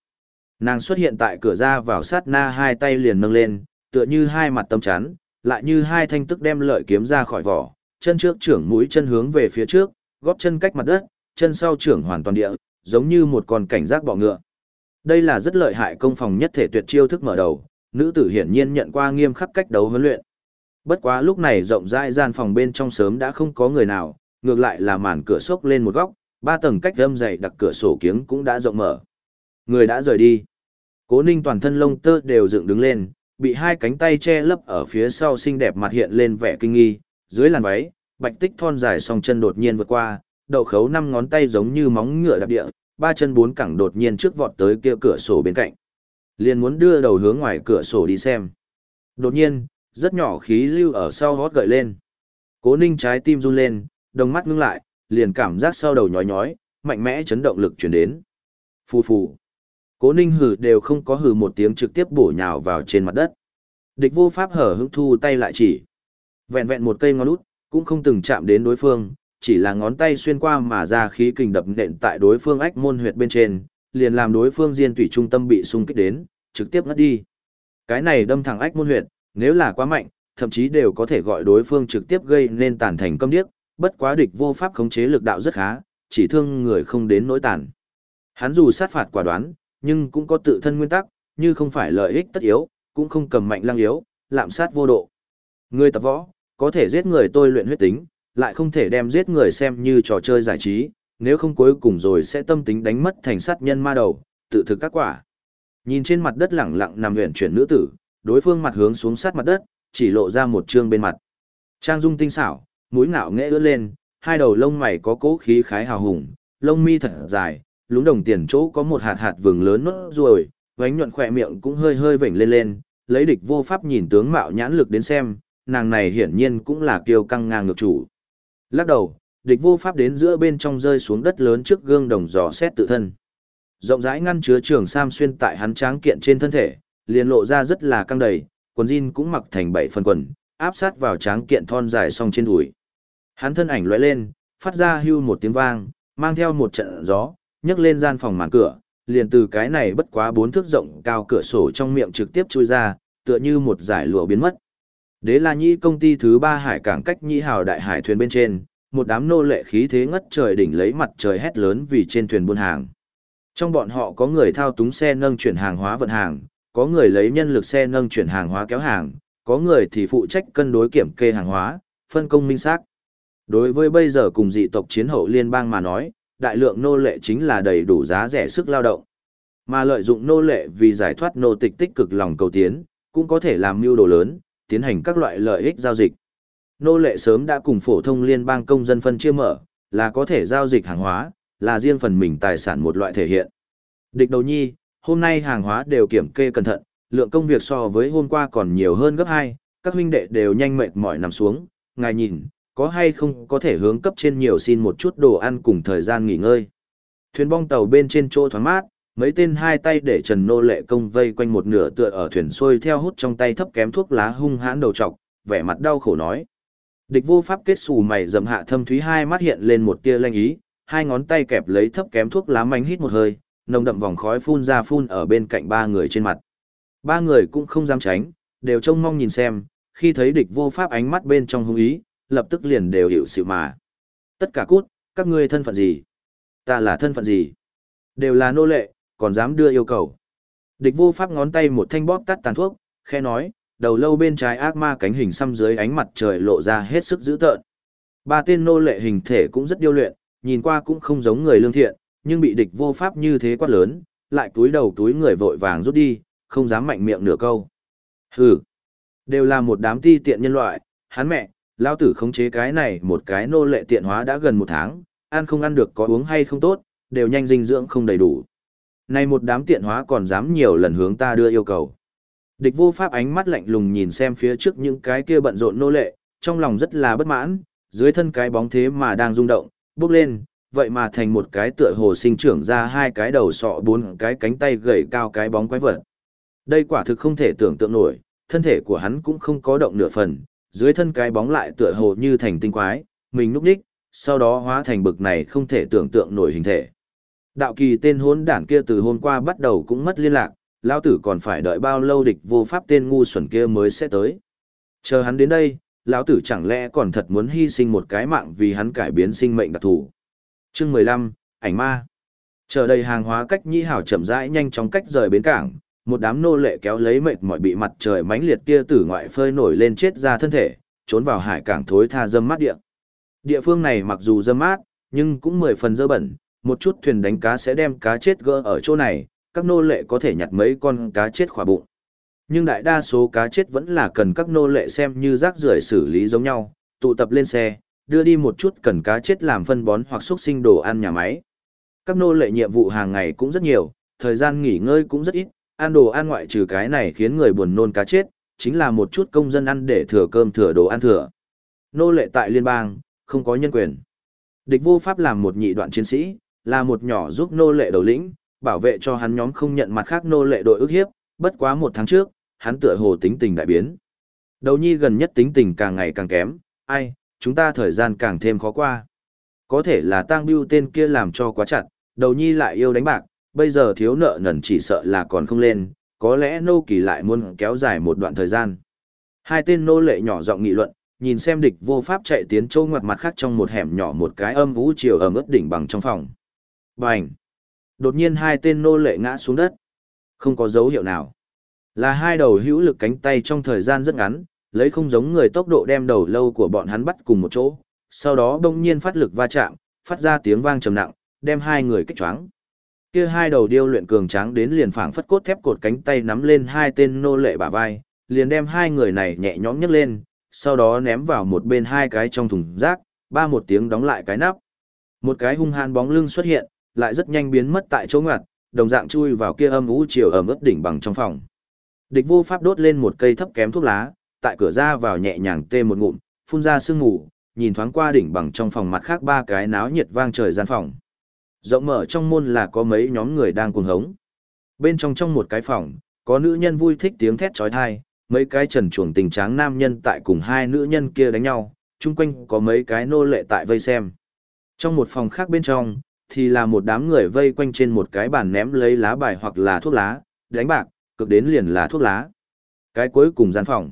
A: Nàng xuất hiện tại cửa ra vào sát na hai tay liền nâng lên, tựa như hai mặt tâm chắn, lại như hai thanh tức đem lợi kiếm ra khỏi vỏ, chân trước trưởng mũi chân hướng về phía trước, góp chân cách mặt đất, chân sau trưởng hoàn toàn địa, giống như một con cảnh giác bọ ngựa. Đây là rất lợi hại công phòng nhất thể tuyệt chiêu thức mở đầu, nữ tử hiển nhiên nhận qua nghiêm khắc cách đấu huấn luyện. Bất quá lúc này rộng rãi gian phòng bên trong sớm đã không có người nào, ngược lại là màn cửa sốc lên một góc, ba tầng cách âm dày đặc cửa sổ kiếng cũng đã rộng mở. Người đã rời đi. Cố Ninh toàn thân lông tơ đều dựng đứng lên, bị hai cánh tay che lấp ở phía sau xinh đẹp mặt hiện lên vẻ kinh nghi, dưới làn váy, bạch tích thon dài song chân đột nhiên vượt qua, đậu khấu năm ngón tay giống như móng ngựa đạp địa, ba chân bốn cẳng đột nhiên trước vọt tới kia cửa sổ bên cạnh. Liền muốn đưa đầu hướng ngoài cửa sổ đi xem. Đột nhiên, rất nhỏ khí lưu ở sau hót gợi lên. Cố ninh trái tim run lên, đồng mắt ngưng lại, liền cảm giác sau đầu nhói nhói, mạnh mẽ chấn động lực chuyển đến. Phù phù. Cố ninh hừ đều không có hừ một tiếng trực tiếp bổ nhào vào trên mặt đất. Địch vô pháp hở hứng thu tay lại chỉ. Vẹn vẹn một cây ngón út, cũng không từng chạm đến đối phương, chỉ là ngón tay xuyên qua mà ra khí kình đập nện tại đối phương ách môn huyệt bên trên, liền làm đối phương diên tủy trung tâm bị xung kích đến, trực tiếp ngất đi. Cái này đâm thẳng ách môn huyệt, nếu là quá mạnh, thậm chí đều có thể gọi đối phương trực tiếp gây nên tàn thành câm điếc, bất quá địch vô pháp khống chế lực đạo rất khá, chỉ thương người không đến nỗi tàn. Hắn dù sát phạt quả đoán, nhưng cũng có tự thân nguyên tắc, như không phải lợi ích tất yếu, cũng không cầm mạnh lăng yếu, lạm sát vô độ. Người tập võ, có thể giết người tôi luyện huyết tính, lại không thể đem giết người xem như trò chơi giải trí, nếu không cuối cùng rồi sẽ tâm tính đánh mất thành sát nhân ma đầu, tự thực các quả. Nhìn trên mặt đất lẳng lặng nằm huyền chuyển nữ tử, đối phương mặt hướng xuống sát mặt đất, chỉ lộ ra một trương bên mặt. Trang dung tinh xảo, mũi ngạo nghệ ưỡn lên, hai đầu lông mày có cố khí khái hào hùng, lông mi thật dài, lúng đồng tiền chỗ có một hạt hạt vừng lớn nốt ruồi, vánh nhuận khỏe miệng cũng hơi hơi vểnh lên lên, lấy địch vô pháp nhìn tướng mạo nhãn lực đến xem, nàng này hiển nhiên cũng là kiêu căng ngang ngược chủ. Lắc đầu, địch vô pháp đến giữa bên trong rơi xuống đất lớn trước gương đồng dò xét tự thân. Rộng rãi ngăn chứa trường sam xuyên tại hắn tráng kiện trên thân thể, liền lộ ra rất là căng đầy, quần jean cũng mặc thành bảy phần quần, áp sát vào tráng kiện thon dài song trên đùi. Hắn thân ảnh lóe lên, phát ra hưu một tiếng vang, mang theo một trận gió, nhấc lên gian phòng màn cửa, liền từ cái này bất quá bốn thước rộng cao cửa sổ trong miệng trực tiếp chui ra, tựa như một giải lụa biến mất. Đế La Nhĩ công ty thứ ba hải cảng cách Nhĩ Hào đại hải thuyền bên trên, một đám nô lệ khí thế ngất trời đỉnh lấy mặt trời hét lớn vì trên thuyền buôn hàng. Trong bọn họ có người thao túng xe nâng chuyển hàng hóa vận hàng, có người lấy nhân lực xe nâng chuyển hàng hóa kéo hàng, có người thì phụ trách cân đối kiểm kê hàng hóa, phân công minh xác. Đối với bây giờ cùng dị tộc chiến hậu liên bang mà nói, đại lượng nô lệ chính là đầy đủ giá rẻ sức lao động. Mà lợi dụng nô lệ vì giải thoát nô tịch tích cực lòng cầu tiến, cũng có thể làm mưu đồ lớn, tiến hành các loại lợi ích giao dịch. Nô lệ sớm đã cùng phổ thông liên bang công dân phân chia mở, là có thể giao dịch hàng hóa, là riêng phần mình tài sản một loại thể hiện. Địch đầu nhi, hôm nay hàng hóa đều kiểm kê cẩn thận, lượng công việc so với hôm qua còn nhiều hơn gấp 2, các huynh đệ đều nhanh mệt mỏi nằm xuống, ngài nhìn, có hay không có thể hướng cấp trên nhiều xin một chút đồ ăn cùng thời gian nghỉ ngơi. Thuyền bong tàu bên trên chỗ thoáng mát, mấy tên hai tay để trần nô lệ công vây quanh một nửa tựa ở thuyền xuôi theo hút trong tay thấp kém thuốc lá hung hãn đầu trọc, vẻ mặt đau khổ nói. Địch vô pháp kết xù mày dầm hạ thâm thúy hai mắt hiện lên một tia lanh ý, hai ngón tay kẹp lấy thấp kém thuốc lá manh hít một hơi, nồng đậm vòng khói phun ra phun ở bên cạnh ba người trên mặt. Ba người cũng không dám tránh, đều trông mong nhìn xem, khi thấy địch vô pháp ánh mắt bên trong hung ý, lập tức liền đều hiểu sự mà. Tất cả cút, các ngươi thân phận gì? Ta là thân phận gì? Đều là nô lệ, còn dám đưa yêu cầu. Địch vô pháp ngón tay một thanh bóp tắt tàn thuốc, khe nói, đầu lâu bên trái ác ma cánh hình xăm dưới ánh mặt trời lộ ra hết sức dữ tợn. Ba tên nô lệ hình thể cũng rất điêu luyện, nhìn qua cũng không giống người lương thiện, nhưng bị địch vô pháp như thế quát lớn, lại túi đầu túi người vội vàng rút đi, không dám mạnh miệng nửa câu. Hừ, đều là một đám ti tiện nhân loại, hắn mẹ, lao tử khống chế cái này một cái nô lệ tiện hóa đã gần một tháng, ăn không ăn được có uống hay không tốt, đều nhanh dinh dưỡng không đầy đủ. Này một đám tiện hóa còn dám nhiều lần hướng ta đưa yêu cầu. Địch vô pháp ánh mắt lạnh lùng nhìn xem phía trước những cái kia bận rộn nô lệ, trong lòng rất là bất mãn, dưới thân cái bóng thế mà đang rung động, bước lên, vậy mà thành một cái tựa hồ sinh trưởng ra hai cái đầu sọ bốn cái cánh tay gầy cao cái bóng quái vật. Đây quả thực không thể tưởng tượng nổi, thân thể của hắn cũng không có động nửa phần, dưới thân cái bóng lại tựa hồ như thành tinh quái, mình núp đích, sau đó hóa thành bực này không thể tưởng tượng nổi hình thể. Đạo kỳ tên hốn đảng kia từ hôm qua bắt đầu cũng mất liên lạc, lao tử còn phải đợi bao lâu địch vô pháp tên ngu xuẩn kia mới sẽ tới. Chờ hắn đến đây, lão tử chẳng lẽ còn thật muốn hy sinh một cái mạng vì hắn cải biến sinh mệnh đặc thù. Chương mười lăm ảnh ma. Chờ đầy hàng hóa cách nhĩ hảo chậm rãi nhanh chóng cách rời bến cảng, một đám nô lệ kéo lấy mệt mỏi bị mặt trời mánh liệt tia tử ngoại phơi nổi lên chết ra thân thể, trốn vào hải cảng thối tha dâm mát địa. Địa phương này mặc dù dâm mát, nhưng cũng mười phần dơ bẩn, một chút thuyền đánh cá sẽ đem cá chết gỡ ở chỗ này, các nô lệ có thể nhặt mấy con cá chết khỏa bụng. Nhưng đại đa số cá chết vẫn là cần các nô lệ xem như rác rưởi xử lý giống nhau, tụ tập lên xe, đưa đi một chút cần cá chết làm phân bón hoặc xúc sinh đồ ăn nhà máy. Các nô lệ nhiệm vụ hàng ngày cũng rất nhiều, thời gian nghỉ ngơi cũng rất ít, ăn đồ ăn ngoại trừ cái này khiến người buồn nôn cá chết, chính là một chút công dân ăn để thừa cơm thừa đồ ăn thừa. Nô lệ tại liên bang, không có nhân quyền. Địch vô pháp làm một nhị đoạn chiến sĩ, là một nhỏ giúp nô lệ đầu lĩnh, bảo vệ cho hắn nhóm không nhận mặt khác nô lệ đội ức hiếp, bất quá một tháng trước, hắn tựa hồ tính tình đại biến. Đầu nhi gần nhất tính tình càng ngày càng kém, ai, chúng ta thời gian càng thêm khó qua. Có thể là tang bưu tên kia làm cho quá chặt, đầu nhi lại yêu đánh bạc, bây giờ thiếu nợ nần chỉ sợ là còn không lên, có lẽ nô kỳ lại muốn kéo dài một đoạn thời gian. Hai tên nô lệ nhỏ giọng nghị luận, nhìn xem địch vô pháp chạy tiến châu ngoặt mặt khác trong một hẻm nhỏ một cái âm vũ chiều ẩm ướt đỉnh bằng trong phòng. Bành! Đột nhiên hai tên nô lệ ngã xuống đất. Không có dấu hiệu nào. Là hai đầu hữu lực cánh tay trong thời gian rất ngắn, lấy không giống người tốc độ đem đầu lâu của bọn hắn bắt cùng một chỗ, sau đó bỗng nhiên phát lực va chạm, phát ra tiếng vang trầm nặng, đem hai người kích choáng. Kia hai đầu điêu luyện cường tráng đến liền phảng phất cốt thép cột cánh tay nắm lên hai tên nô lệ bả vai, liền đem hai người này nhẹ nhõm nhấc lên, sau đó ném vào một bên hai cái trong thùng rác, ba một tiếng đóng lại cái nắp. Một cái hung hãn bóng lưng xuất hiện, lại rất nhanh biến mất tại chỗ ngặt, đồng dạng chui vào kia âm u chiều ẩm ướt đỉnh bằng trong phòng. Địch vô pháp đốt lên một cây thấp kém thuốc lá, tại cửa ra vào nhẹ nhàng tê một ngụm, phun ra sương mù, nhìn thoáng qua đỉnh bằng trong phòng mặt khác ba cái náo nhiệt vang trời gian phòng. Rộng mở trong môn là có mấy nhóm người đang cuồng hống. Bên trong trong một cái phòng, có nữ nhân vui thích tiếng thét trói thai, mấy cái trần chuồng tình tráng nam nhân tại cùng hai nữ nhân kia đánh nhau, chung quanh có mấy cái nô lệ tại vây xem. Trong một phòng khác bên trong, thì là một đám người vây quanh trên một cái bàn ném lấy lá bài hoặc là thuốc lá, đánh bạc, cực đến liền là thuốc lá. Cái cuối cùng gian phòng.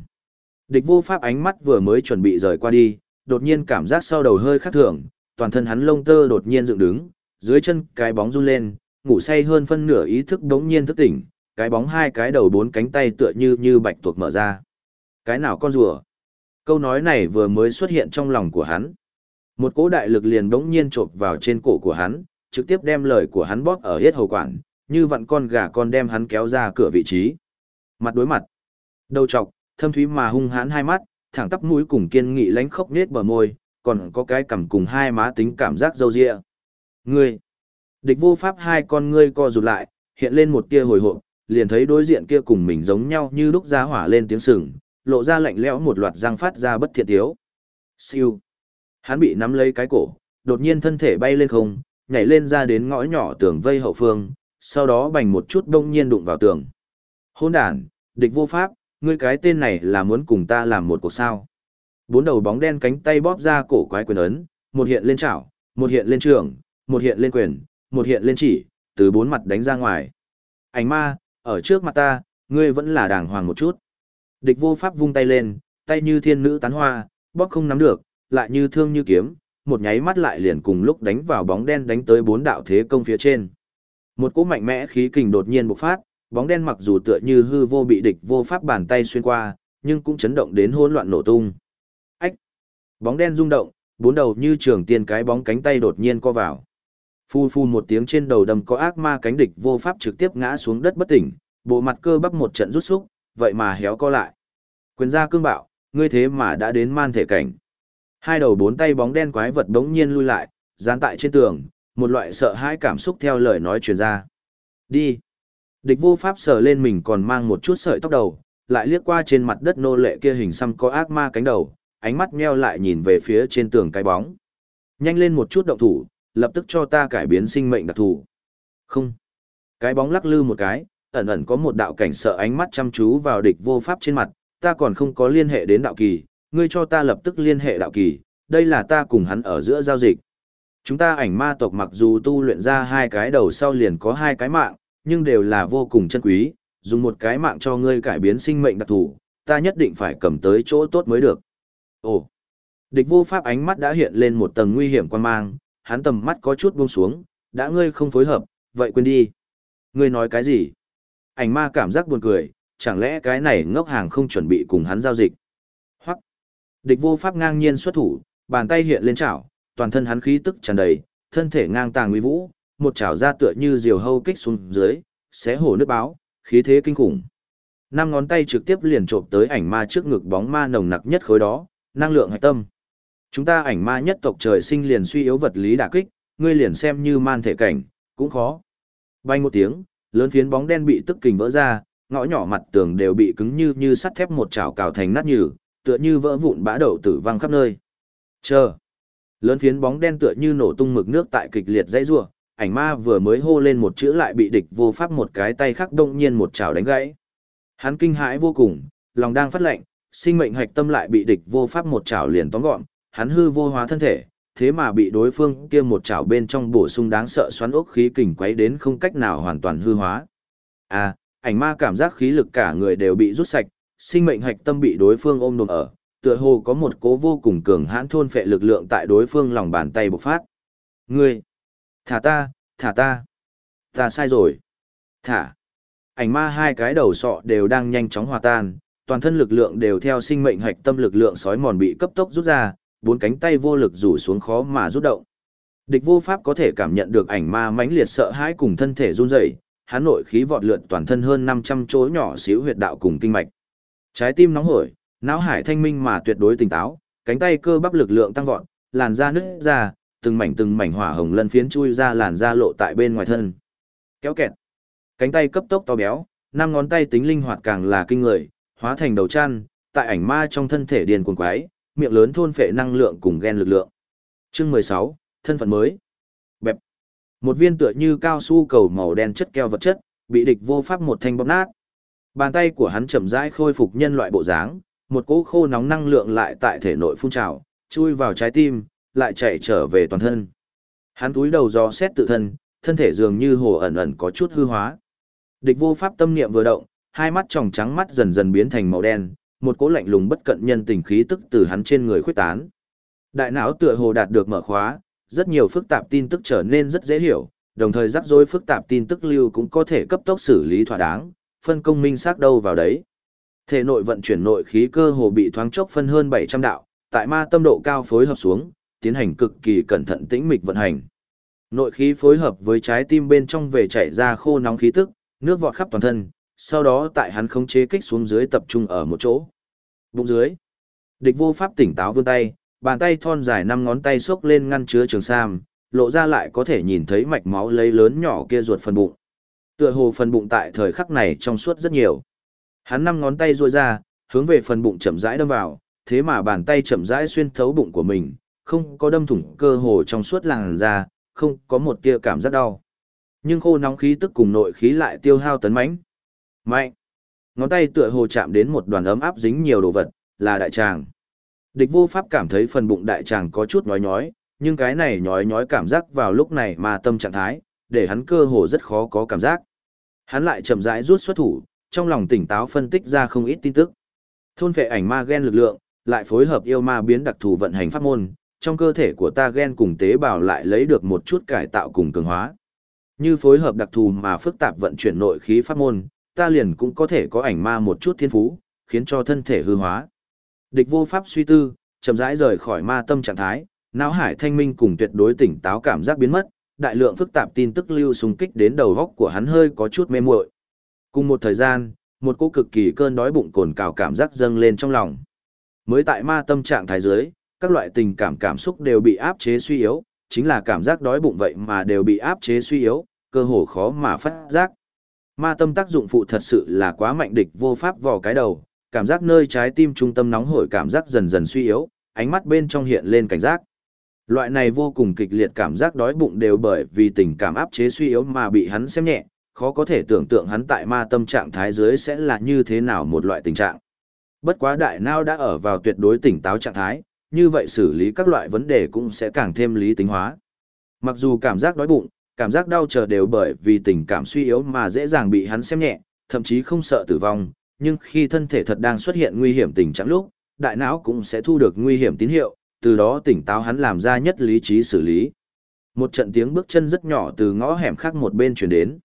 A: Địch vô pháp ánh mắt vừa mới chuẩn bị rời qua đi, đột nhiên cảm giác sau đầu hơi khác thường, toàn thân hắn lông tơ đột nhiên dựng đứng, dưới chân cái bóng run lên, ngủ say hơn phân nửa ý thức đống nhiên thức tỉnh, cái bóng hai cái đầu bốn cánh tay tựa như như bạch tuộc mở ra. Cái nào con rùa? Câu nói này vừa mới xuất hiện trong lòng của hắn. Một cỗ đại lực liền đống nhiên trộp vào trên cổ của hắn, trực tiếp đem lời của hắn bóp ở hết hầu quản, như vặn con gà con đem hắn kéo ra cửa vị trí. Mặt đối mặt, đầu trọc, thâm thúy mà hung hãn hai mắt, thẳng tắp mũi cùng kiên nghị lánh khốc nết bờ môi, còn có cái cằm cùng hai má tính cảm giác dâu dịa. Ngươi, địch vô pháp hai con ngươi co rụt lại, hiện lên một tia hồi hộp, liền thấy đối diện kia cùng mình giống nhau như lúc ra hỏa lên tiếng sừng, lộ ra lạnh lẽo một loạt răng phát ra bất thiện tiếu. Siêu. Hắn bị nắm lấy cái cổ, đột nhiên thân thể bay lên không, nhảy lên ra đến ngõ nhỏ tường vây hậu phương, sau đó bành một chút đông nhiên đụng vào tường. Hôn đàn, địch vô pháp, ngươi cái tên này là muốn cùng ta làm một cuộc sao. Bốn đầu bóng đen cánh tay bóp ra cổ quái quyền ấn, một hiện lên chảo, một hiện lên trường, một hiện lên quyền, một hiện lên chỉ, từ bốn mặt đánh ra ngoài. Ảnh ma, ở trước mặt ta, ngươi vẫn là đàng hoàng một chút. Địch vô pháp vung tay lên, tay như thiên nữ tán hoa, bóp không nắm được, lại như thương như kiếm, một nháy mắt lại liền cùng lúc đánh vào bóng đen đánh tới bốn đạo thế công phía trên. Một cỗ mạnh mẽ khí kình đột nhiên bộc phát, bóng đen mặc dù tựa như hư vô bị địch vô pháp bàn tay xuyên qua, nhưng cũng chấn động đến hỗn loạn nổ tung. Ách! Bóng đen rung động, bốn đầu như trường tiên cái bóng cánh tay đột nhiên co vào. Phu phu một tiếng trên đầu đầm có ác ma cánh địch vô pháp trực tiếp ngã xuống đất bất tỉnh, bộ mặt cơ bắp một trận rút xúc, vậy mà héo co lại. Quyền gia cương bạo, ngươi thế mà đã đến man thể cảnh. Hai đầu bốn tay bóng đen quái vật đống nhiên lui lại, dán tại trên tường, một loại sợ hãi cảm xúc theo lời nói truyền ra. Đi. Địch vô pháp sờ lên mình còn mang một chút sợi tóc đầu, lại liếc qua trên mặt đất nô lệ kia hình xăm có ác ma cánh đầu, ánh mắt nheo lại nhìn về phía trên tường cái bóng. Nhanh lên một chút động thủ, lập tức cho ta cải biến sinh mệnh đặc thù. Không. Cái bóng lắc lư một cái, ẩn ẩn có một đạo cảnh sợ ánh mắt chăm chú vào địch vô pháp trên mặt, ta còn không có liên hệ đến đạo kỳ, ngươi cho ta lập tức liên hệ đạo kỳ, đây là ta cùng hắn ở giữa giao dịch. Chúng ta ảnh ma tộc mặc dù tu luyện ra hai cái đầu sau liền có hai cái mạng, nhưng đều là vô cùng chân quý, dùng một cái mạng cho ngươi cải biến sinh mệnh đặc thù, ta nhất định phải cầm tới chỗ tốt mới được. Ồ! Địch vô pháp ánh mắt đã hiện lên một tầng nguy hiểm quan mang, hắn tầm mắt có chút buông xuống, đã ngươi không phối hợp, vậy quên đi. Ngươi nói cái gì? Ảnh ma cảm giác buồn cười, chẳng lẽ cái này ngốc hàng không chuẩn bị cùng hắn giao dịch? Hoặc! Địch vô pháp ngang nhiên xuất thủ, bàn tay hiện lên chảo, toàn thân hắn khí tức tràn đầy, thân thể ngang tàng uy vũ, một chảo ra tựa như diều hâu kích xuống dưới, xé hổ nước báo, khí thế kinh khủng. Năm ngón tay trực tiếp liền trộm tới ảnh ma trước ngực bóng ma nồng nặc nhất khối đó, năng lượng hạch tâm. Chúng ta ảnh ma nhất tộc trời sinh liền suy yếu vật lý đả kích, ngươi liền xem như man thể cảnh, cũng khó. Bay một tiếng, lớn phiến bóng đen bị tức kình vỡ ra, ngõ nhỏ mặt tường đều bị cứng như như sắt thép một chảo cào thành nát nhừ, tựa như vỡ vụn bã đậu tử văng khắp nơi. Chờ. Lớn phiến bóng đen tựa như nổ tung mực nước tại kịch liệt dãy rủa, ảnh ma vừa mới hô lên một chữ lại bị địch vô pháp một cái tay khác đông nhiên một chảo đánh gãy. Hắn kinh hãi vô cùng, lòng đang phát lệnh, sinh mệnh hạch tâm lại bị địch vô pháp một chảo liền tóm gọn, hắn hư vô hóa thân thể, thế mà bị đối phương kia một chảo bên trong bổ sung đáng sợ xoắn ốc khí kình quấy đến không cách nào hoàn toàn hư hóa. À, ảnh ma cảm giác khí lực cả người đều bị rút sạch, sinh mệnh hạch tâm bị đối phương ôm đồm ở, tựa hồ có một cố vô cùng cường hãn thôn phệ lực lượng tại đối phương lòng bàn tay bộc phát. Ngươi, thả ta, thả ta, ta sai rồi, thả. Ảnh ma hai cái đầu sọ đều đang nhanh chóng hòa tan, toàn thân lực lượng đều theo sinh mệnh hạch tâm lực lượng sói mòn bị cấp tốc rút ra, bốn cánh tay vô lực rủ xuống khó mà rút động. Địch vô pháp có thể cảm nhận được ảnh ma mãnh liệt sợ hãi cùng thân thể run rẩy, hắn nội khí vọt lượn toàn thân hơn 500 chỗ nhỏ xíu huyệt đạo cùng kinh mạch. Trái tim nóng hổi, não hải thanh minh mà tuyệt đối tỉnh táo, cánh tay cơ bắp lực lượng tăng vọt, làn da nứt ra, từng mảnh từng mảnh hỏa hồng lân phiến chui ra làn da lộ tại bên ngoài thân. Kéo kẹt. Cánh tay cấp tốc to béo, năm ngón tay tính linh hoạt càng là kinh người, hóa thành đầu chăn, tại ảnh ma trong thân thể điền cuồng quái, miệng lớn thôn phệ năng lượng cùng gen lực lượng. Chương 16, thân phận mới. Bẹp. Một viên tựa như cao su cầu màu đen chất keo vật chất, bị địch vô pháp một thanh bóp nát. Bàn tay của hắn chậm rãi khôi phục nhân loại bộ dáng, một cỗ khô nóng năng lượng lại tại thể nội phun trào, chui vào trái tim, lại chạy trở về toàn thân. Hắn túi đầu do xét tự thân, thân thể dường như hồ ẩn ẩn có chút hư hóa. Địch vô pháp tâm niệm vừa động, hai mắt tròng trắng mắt dần dần biến thành màu đen, một cỗ lạnh lùng bất cận nhân tình khí tức từ hắn trên người khuếch tán. Đại não tựa hồ đạt được mở khóa, rất nhiều phức tạp tin tức trở nên rất dễ hiểu, đồng thời rắc rối phức tạp tin tức lưu cũng có thể cấp tốc xử lý thỏa đáng, phân công minh xác đâu vào đấy. Thể nội vận chuyển nội khí cơ hồ bị thoáng chốc phân hơn 700 đạo, tại ma tâm độ cao phối hợp xuống, tiến hành cực kỳ cẩn thận tĩnh mịch vận hành. Nội khí phối hợp với trái tim bên trong về chảy ra khô nóng khí tức, nước vọt khắp toàn thân, sau đó tại hắn không chế kích xuống dưới tập trung ở một chỗ. Bụng dưới. Địch vô pháp tỉnh táo vươn tay, bàn tay thon dài năm ngón tay xốc lên ngăn chứa trường sam, lộ ra lại có thể nhìn thấy mạch máu lấy lớn nhỏ kia ruột phần bụng. Tựa hồ phần bụng tại thời khắc này trong suốt rất nhiều. Hắn năm ngón tay duỗi ra, hướng về phần bụng chậm rãi đâm vào, thế mà bàn tay chậm rãi xuyên thấu bụng của mình, không có đâm thủng cơ hồ trong suốt làn da, không có một tia cảm giác đau. Nhưng khô nóng khí tức cùng nội khí lại tiêu hao tấn mãnh. Mạnh. Ngón tay tựa hồ chạm đến một đoàn ấm áp dính nhiều đồ vật, là đại tràng. Địch vô pháp cảm thấy phần bụng đại tràng có chút nhói nhói, nhưng cái này nhói nhói cảm giác vào lúc này mà tâm trạng thái, để hắn cơ hồ rất khó có cảm giác. Hắn lại chậm rãi rút xuất thủ, trong lòng tỉnh táo phân tích ra không ít tin tức. Thôn phệ ảnh ma gen lực lượng, lại phối hợp yêu ma biến đặc thù vận hành pháp môn, trong cơ thể của ta gen cùng tế bào lại lấy được một chút cải tạo cùng cường hóa. Như phối hợp đặc thù mà phức tạp vận chuyển nội khí pháp môn, ta liền cũng có thể có ảnh ma một chút thiên phú, khiến cho thân thể hư hóa. Địch vô pháp suy tư, chậm rãi rời khỏi ma tâm trạng thái, não hải thanh minh cùng tuyệt đối tỉnh táo cảm giác biến mất, đại lượng phức tạp tin tức lưu xung kích đến đầu góc của hắn hơi có chút mê muội. Cùng một thời gian, một cỗ cực kỳ cơn đói bụng cồn cào cảm giác dâng lên trong lòng. Mới tại ma tâm trạng thái dưới, các loại tình cảm cảm xúc đều bị áp chế suy yếu, chính là cảm giác đói bụng vậy mà đều bị áp chế suy yếu, cơ hồ khó mà phát giác. Ma tâm tác dụng phụ thật sự là quá mạnh địch vô pháp vào cái đầu, cảm giác nơi trái tim trung tâm nóng hổi cảm giác dần dần suy yếu, ánh mắt bên trong hiện lên cảnh giác. Loại này vô cùng kịch liệt cảm giác đói bụng đều bởi vì tình cảm áp chế suy yếu mà bị hắn xem nhẹ, khó có thể tưởng tượng hắn tại ma tâm trạng thái dưới sẽ là như thế nào một loại tình trạng. Bất quá đại não đã ở vào tuyệt đối tỉnh táo trạng thái, như vậy xử lý các loại vấn đề cũng sẽ càng thêm lý tính hóa. Mặc dù cảm giác đói bụng, cảm giác đau chờ đều bởi vì tình cảm suy yếu mà dễ dàng bị hắn xem nhẹ, thậm chí không sợ tử vong, nhưng khi thân thể thật đang xuất hiện nguy hiểm tình trạng lúc, đại não cũng sẽ thu được nguy hiểm tín hiệu, từ đó tỉnh táo hắn làm ra nhất lý trí xử lý. Một trận tiếng bước chân rất nhỏ từ ngõ hẻm khác một bên truyền đến.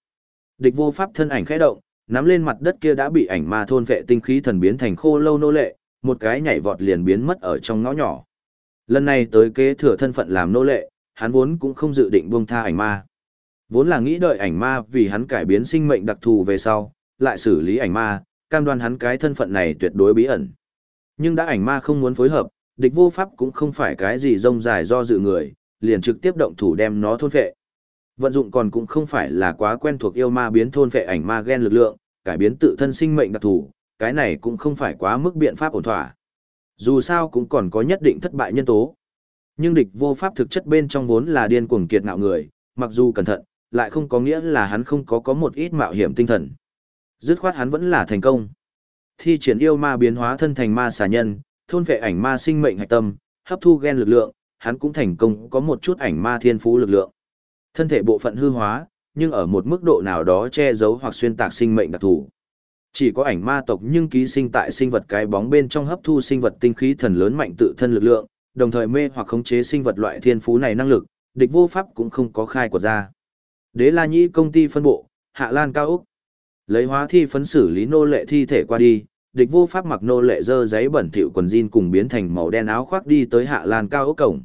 A: Địch vô pháp thân ảnh khẽ động, nắm lên mặt đất kia đã bị ảnh ma thôn vệ tinh khí thần biến thành khô lâu nô lệ, một cái nhảy vọt liền biến mất ở trong ngõ nhỏ. Lần này tới kế thừa thân phận làm nô lệ, hắn vốn cũng không dự định buông tha ảnh ma. Vốn là nghĩ đợi ảnh ma vì hắn cải biến sinh mệnh đặc thù về sau, lại xử lý ảnh ma, cam đoan hắn cái thân phận này tuyệt đối bí ẩn. Nhưng đã ảnh ma không muốn phối hợp, địch vô pháp cũng không phải cái gì rông dài do dự người, liền trực tiếp động thủ đem nó thôn phệ. Vận dụng còn cũng không phải là quá quen thuộc yêu ma biến thôn phệ ảnh ma gen lực lượng, cải biến tự thân sinh mệnh đặc thù, cái này cũng không phải quá mức biện pháp ổn thỏa. Dù sao cũng còn có nhất định thất bại nhân tố. Nhưng địch vô pháp thực chất bên trong vốn là điên cuồng kiệt ngạo người, mặc dù cẩn thận, lại không có nghĩa là hắn không có có một ít mạo hiểm tinh thần. Dứt khoát hắn vẫn là thành công. Thi triển yêu ma biến hóa thân thành ma xà nhân, thôn vệ ảnh ma sinh mệnh hạch tâm, hấp thu gen lực lượng, hắn cũng thành công có một chút ảnh ma thiên phú lực lượng. Thân thể bộ phận hư hóa, nhưng ở một mức độ nào đó che giấu hoặc xuyên tạc sinh mệnh đặc thù. Chỉ có ảnh ma tộc nhưng ký sinh tại sinh vật cái bóng bên trong hấp thu sinh vật tinh khí thần lớn mạnh tự thân lực lượng, đồng thời mê hoặc khống chế sinh vật loại thiên phú này năng lực, địch vô pháp cũng không có khai của ra. Đế La Nhĩ công ty phân bộ, Hạ Lan Cao Úc. Lấy hóa thi phấn xử lý nô lệ thi thể qua đi, địch vô pháp mặc nô lệ dơ giấy bẩn thỉu quần jean cùng biến thành màu đen áo khoác đi tới Hạ Lan Cao Úc cổng.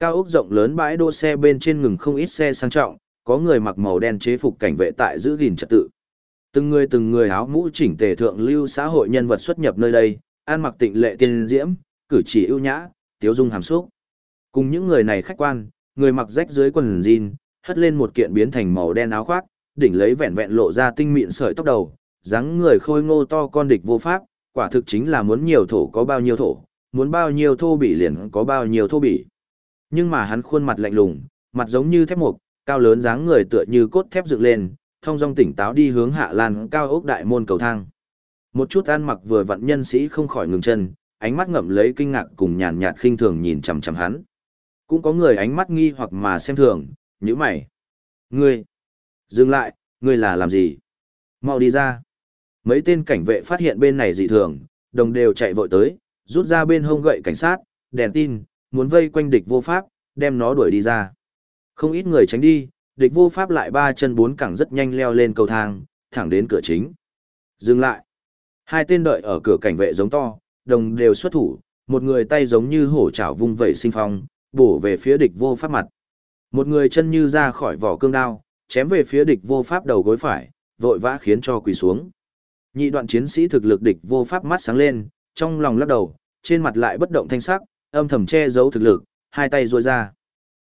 A: Cao Úc rộng lớn bãi đỗ xe bên trên ngừng không ít xe sang trọng, có người mặc màu đen chế phục cảnh vệ tại giữ gìn trật tự. Từng người từng người áo mũ chỉnh tề thượng lưu xã hội nhân vật xuất nhập nơi đây, ăn mặc tịnh lệ tiên diễm, cử chỉ ưu nhã, tiếu dung hàm xúc. Cùng những người này khách quan, người mặc rách dưới quần jean, hất lên một kiện biến thành màu đen áo khoác, đỉnh lấy vẹn vẹn lộ ra tinh mịn sợi tóc đầu, dáng người khôi ngô to con địch vô pháp, quả thực chính là muốn nhiều thổ có bao nhiêu thổ, muốn bao nhiêu thô bỉ liền có bao nhiêu thô bỉ. Nhưng mà hắn khuôn mặt lạnh lùng, mặt giống như thép mục, cao lớn dáng người tựa như cốt thép dựng lên, thông dong tỉnh táo đi hướng hạ lan cao ốc đại môn cầu thang. Một chút ăn mặc vừa vặn nhân sĩ không khỏi ngừng chân, ánh mắt ngậm lấy kinh ngạc cùng nhàn nhạt khinh thường nhìn chằm chằm hắn. Cũng có người ánh mắt nghi hoặc mà xem thường, như mày. Ngươi, dừng lại, ngươi là làm gì? Mau đi ra. Mấy tên cảnh vệ phát hiện bên này dị thường, đồng đều chạy vội tới, rút ra bên hông gậy cảnh sát, đèn tin, muốn vây quanh địch vô pháp, đem nó đuổi đi ra. Không ít người tránh đi, địch vô pháp lại ba chân bốn cẳng rất nhanh leo lên cầu thang, thẳng đến cửa chính. Dừng lại. Hai tên đợi ở cửa cảnh vệ giống to, đồng đều xuất thủ, một người tay giống như hổ chảo vung vẩy sinh phong, bổ về phía địch vô pháp mặt. Một người chân như ra khỏi vỏ cương đao, chém về phía địch vô pháp đầu gối phải, vội vã khiến cho quỳ xuống. Nhị đoạn chiến sĩ thực lực địch vô pháp mắt sáng lên, trong lòng lắc đầu, trên mặt lại bất động thanh sắc, âm thầm che giấu thực lực, hai tay duỗi ra.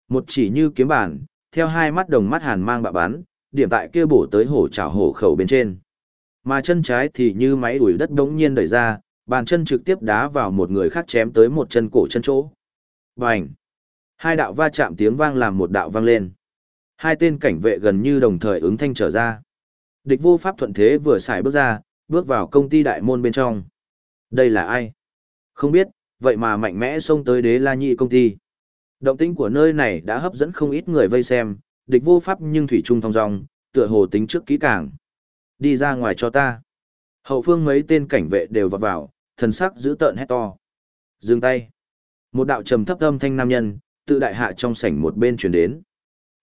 A: Một chỉ như kiếm bản, theo hai mắt đồng mắt hàn mang bạ bắn, điểm tại kia bổ tới hổ chảo hổ khẩu bên trên. Mà chân trái thì như máy đuổi đất đống nhiên đẩy ra, bàn chân trực tiếp đá vào một người khác chém tới một chân cổ chân chỗ. Bành! Hai đạo va chạm tiếng vang làm một đạo vang lên. Hai tên cảnh vệ gần như đồng thời ứng thanh trở ra. Địch vô pháp thuận thế vừa xài bước ra, bước vào công ty đại môn bên trong. Đây là ai? Không biết, vậy mà mạnh mẽ xông tới đế la nhị công ty. Động tĩnh của nơi này đã hấp dẫn không ít người vây xem, địch vô pháp nhưng thủy trung thong dong, tựa hồ tính trước kỹ càng. Đi ra ngoài cho ta. Hậu phương mấy tên cảnh vệ đều vào vào, thần sắc giữ tợn hét to. Dừng tay. Một đạo trầm thấp âm thanh nam nhân, tự đại hạ trong sảnh một bên truyền đến.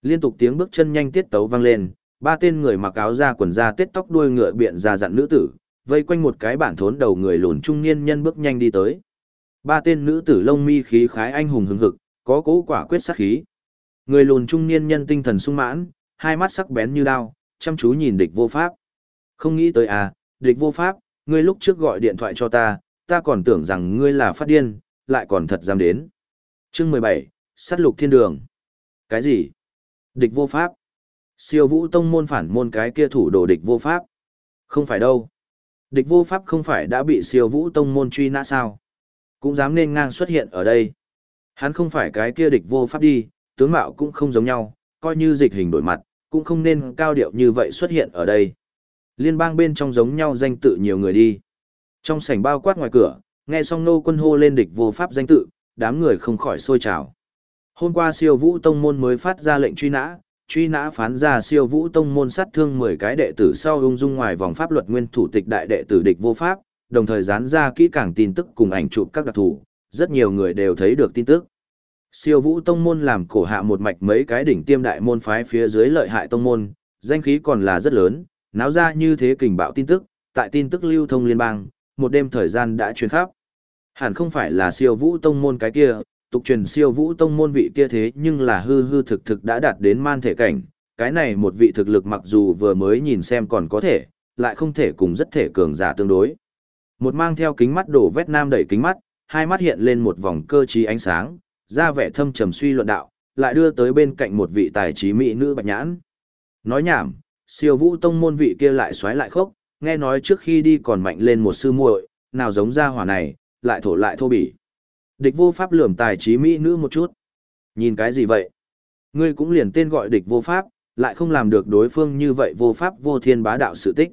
A: Liên tục tiếng bước chân nhanh tiết tấu vang lên, ba tên người mặc áo da quần da tết tóc đuôi ngựa biện ra dặn nữ tử, vây quanh một cái bản thốn đầu người lùn trung niên nhân bước nhanh đi tới. Ba tên nữ tử lông mi khí khái anh hùng hứng hực, có cố quả quyết sát khí. Người lùn trung niên nhân tinh thần sung mãn, hai mắt sắc bén như đao, chăm chú nhìn địch vô pháp. Không nghĩ tới à, địch vô pháp, ngươi lúc trước gọi điện thoại cho ta, ta còn tưởng rằng ngươi là phát điên, lại còn thật dám đến. Chương mười bảy, sát lục thiên đường. Cái gì? Địch vô pháp. Siêu vũ tông môn phản môn cái kia thủ đồ địch vô pháp. Không phải đâu. Địch vô pháp không phải đã bị siêu vũ tông môn truy nã sao? Cũng dám nên ngang xuất hiện ở đây. Hắn không phải cái kia địch vô pháp đi, tướng mạo cũng không giống nhau, coi như dịch hình đổi mặt, cũng không nên cao điệu như vậy xuất hiện ở đây. Liên bang bên trong giống nhau danh tự nhiều người đi. Trong sảnh bao quát ngoài cửa, nghe xong nô quân hô lên địch vô pháp danh tự, đám người không khỏi sôi trào. Hôm qua siêu vũ tông môn mới phát ra lệnh truy nã, truy nã phán ra siêu vũ tông môn sát thương 10 cái đệ tử sau ung dung ngoài vòng pháp luật nguyên thủ tịch đại đệ tử địch vô pháp, đồng thời dán ra kỹ càng tin tức cùng ảnh chụp các đặc thù, rất nhiều người đều thấy được tin tức. Siêu vũ tông môn làm cổ hạ một mạch mấy cái đỉnh tiêm đại môn phái phía dưới lợi hại tông môn, danh khí còn là rất lớn, náo ra như thế kình bạo tin tức, tại tin tức lưu thông liên bang, một đêm thời gian đã truyền khắp. Hẳn không phải là siêu vũ tông môn cái kia, tục truyền siêu vũ tông môn vị kia thế nhưng là hư hư thực thực đã đạt đến man thể cảnh, cái này một vị thực lực mặc dù vừa mới nhìn xem còn có thể, lại không thể cùng rất thể cường giả tương đối. Một mang theo kính mắt đổ vét nam đẩy kính mắt, hai mắt hiện lên một vòng cơ trí ánh sáng, ra vẻ thâm trầm suy luận đạo, lại đưa tới bên cạnh một vị tài trí mỹ nữ bạch nhãn. Nói nhảm, siêu vũ tông môn vị kia lại xoáy lại khốc, nghe nói trước khi đi còn mạnh lên một sư muội, nào giống ra hỏa này, lại thổ lại thô bỉ. Địch vô pháp lườm tài trí mỹ nữ một chút. Nhìn cái gì vậy? Ngươi cũng liền tên gọi địch vô pháp, lại không làm được đối phương như vậy vô pháp vô thiên bá đạo sự tích.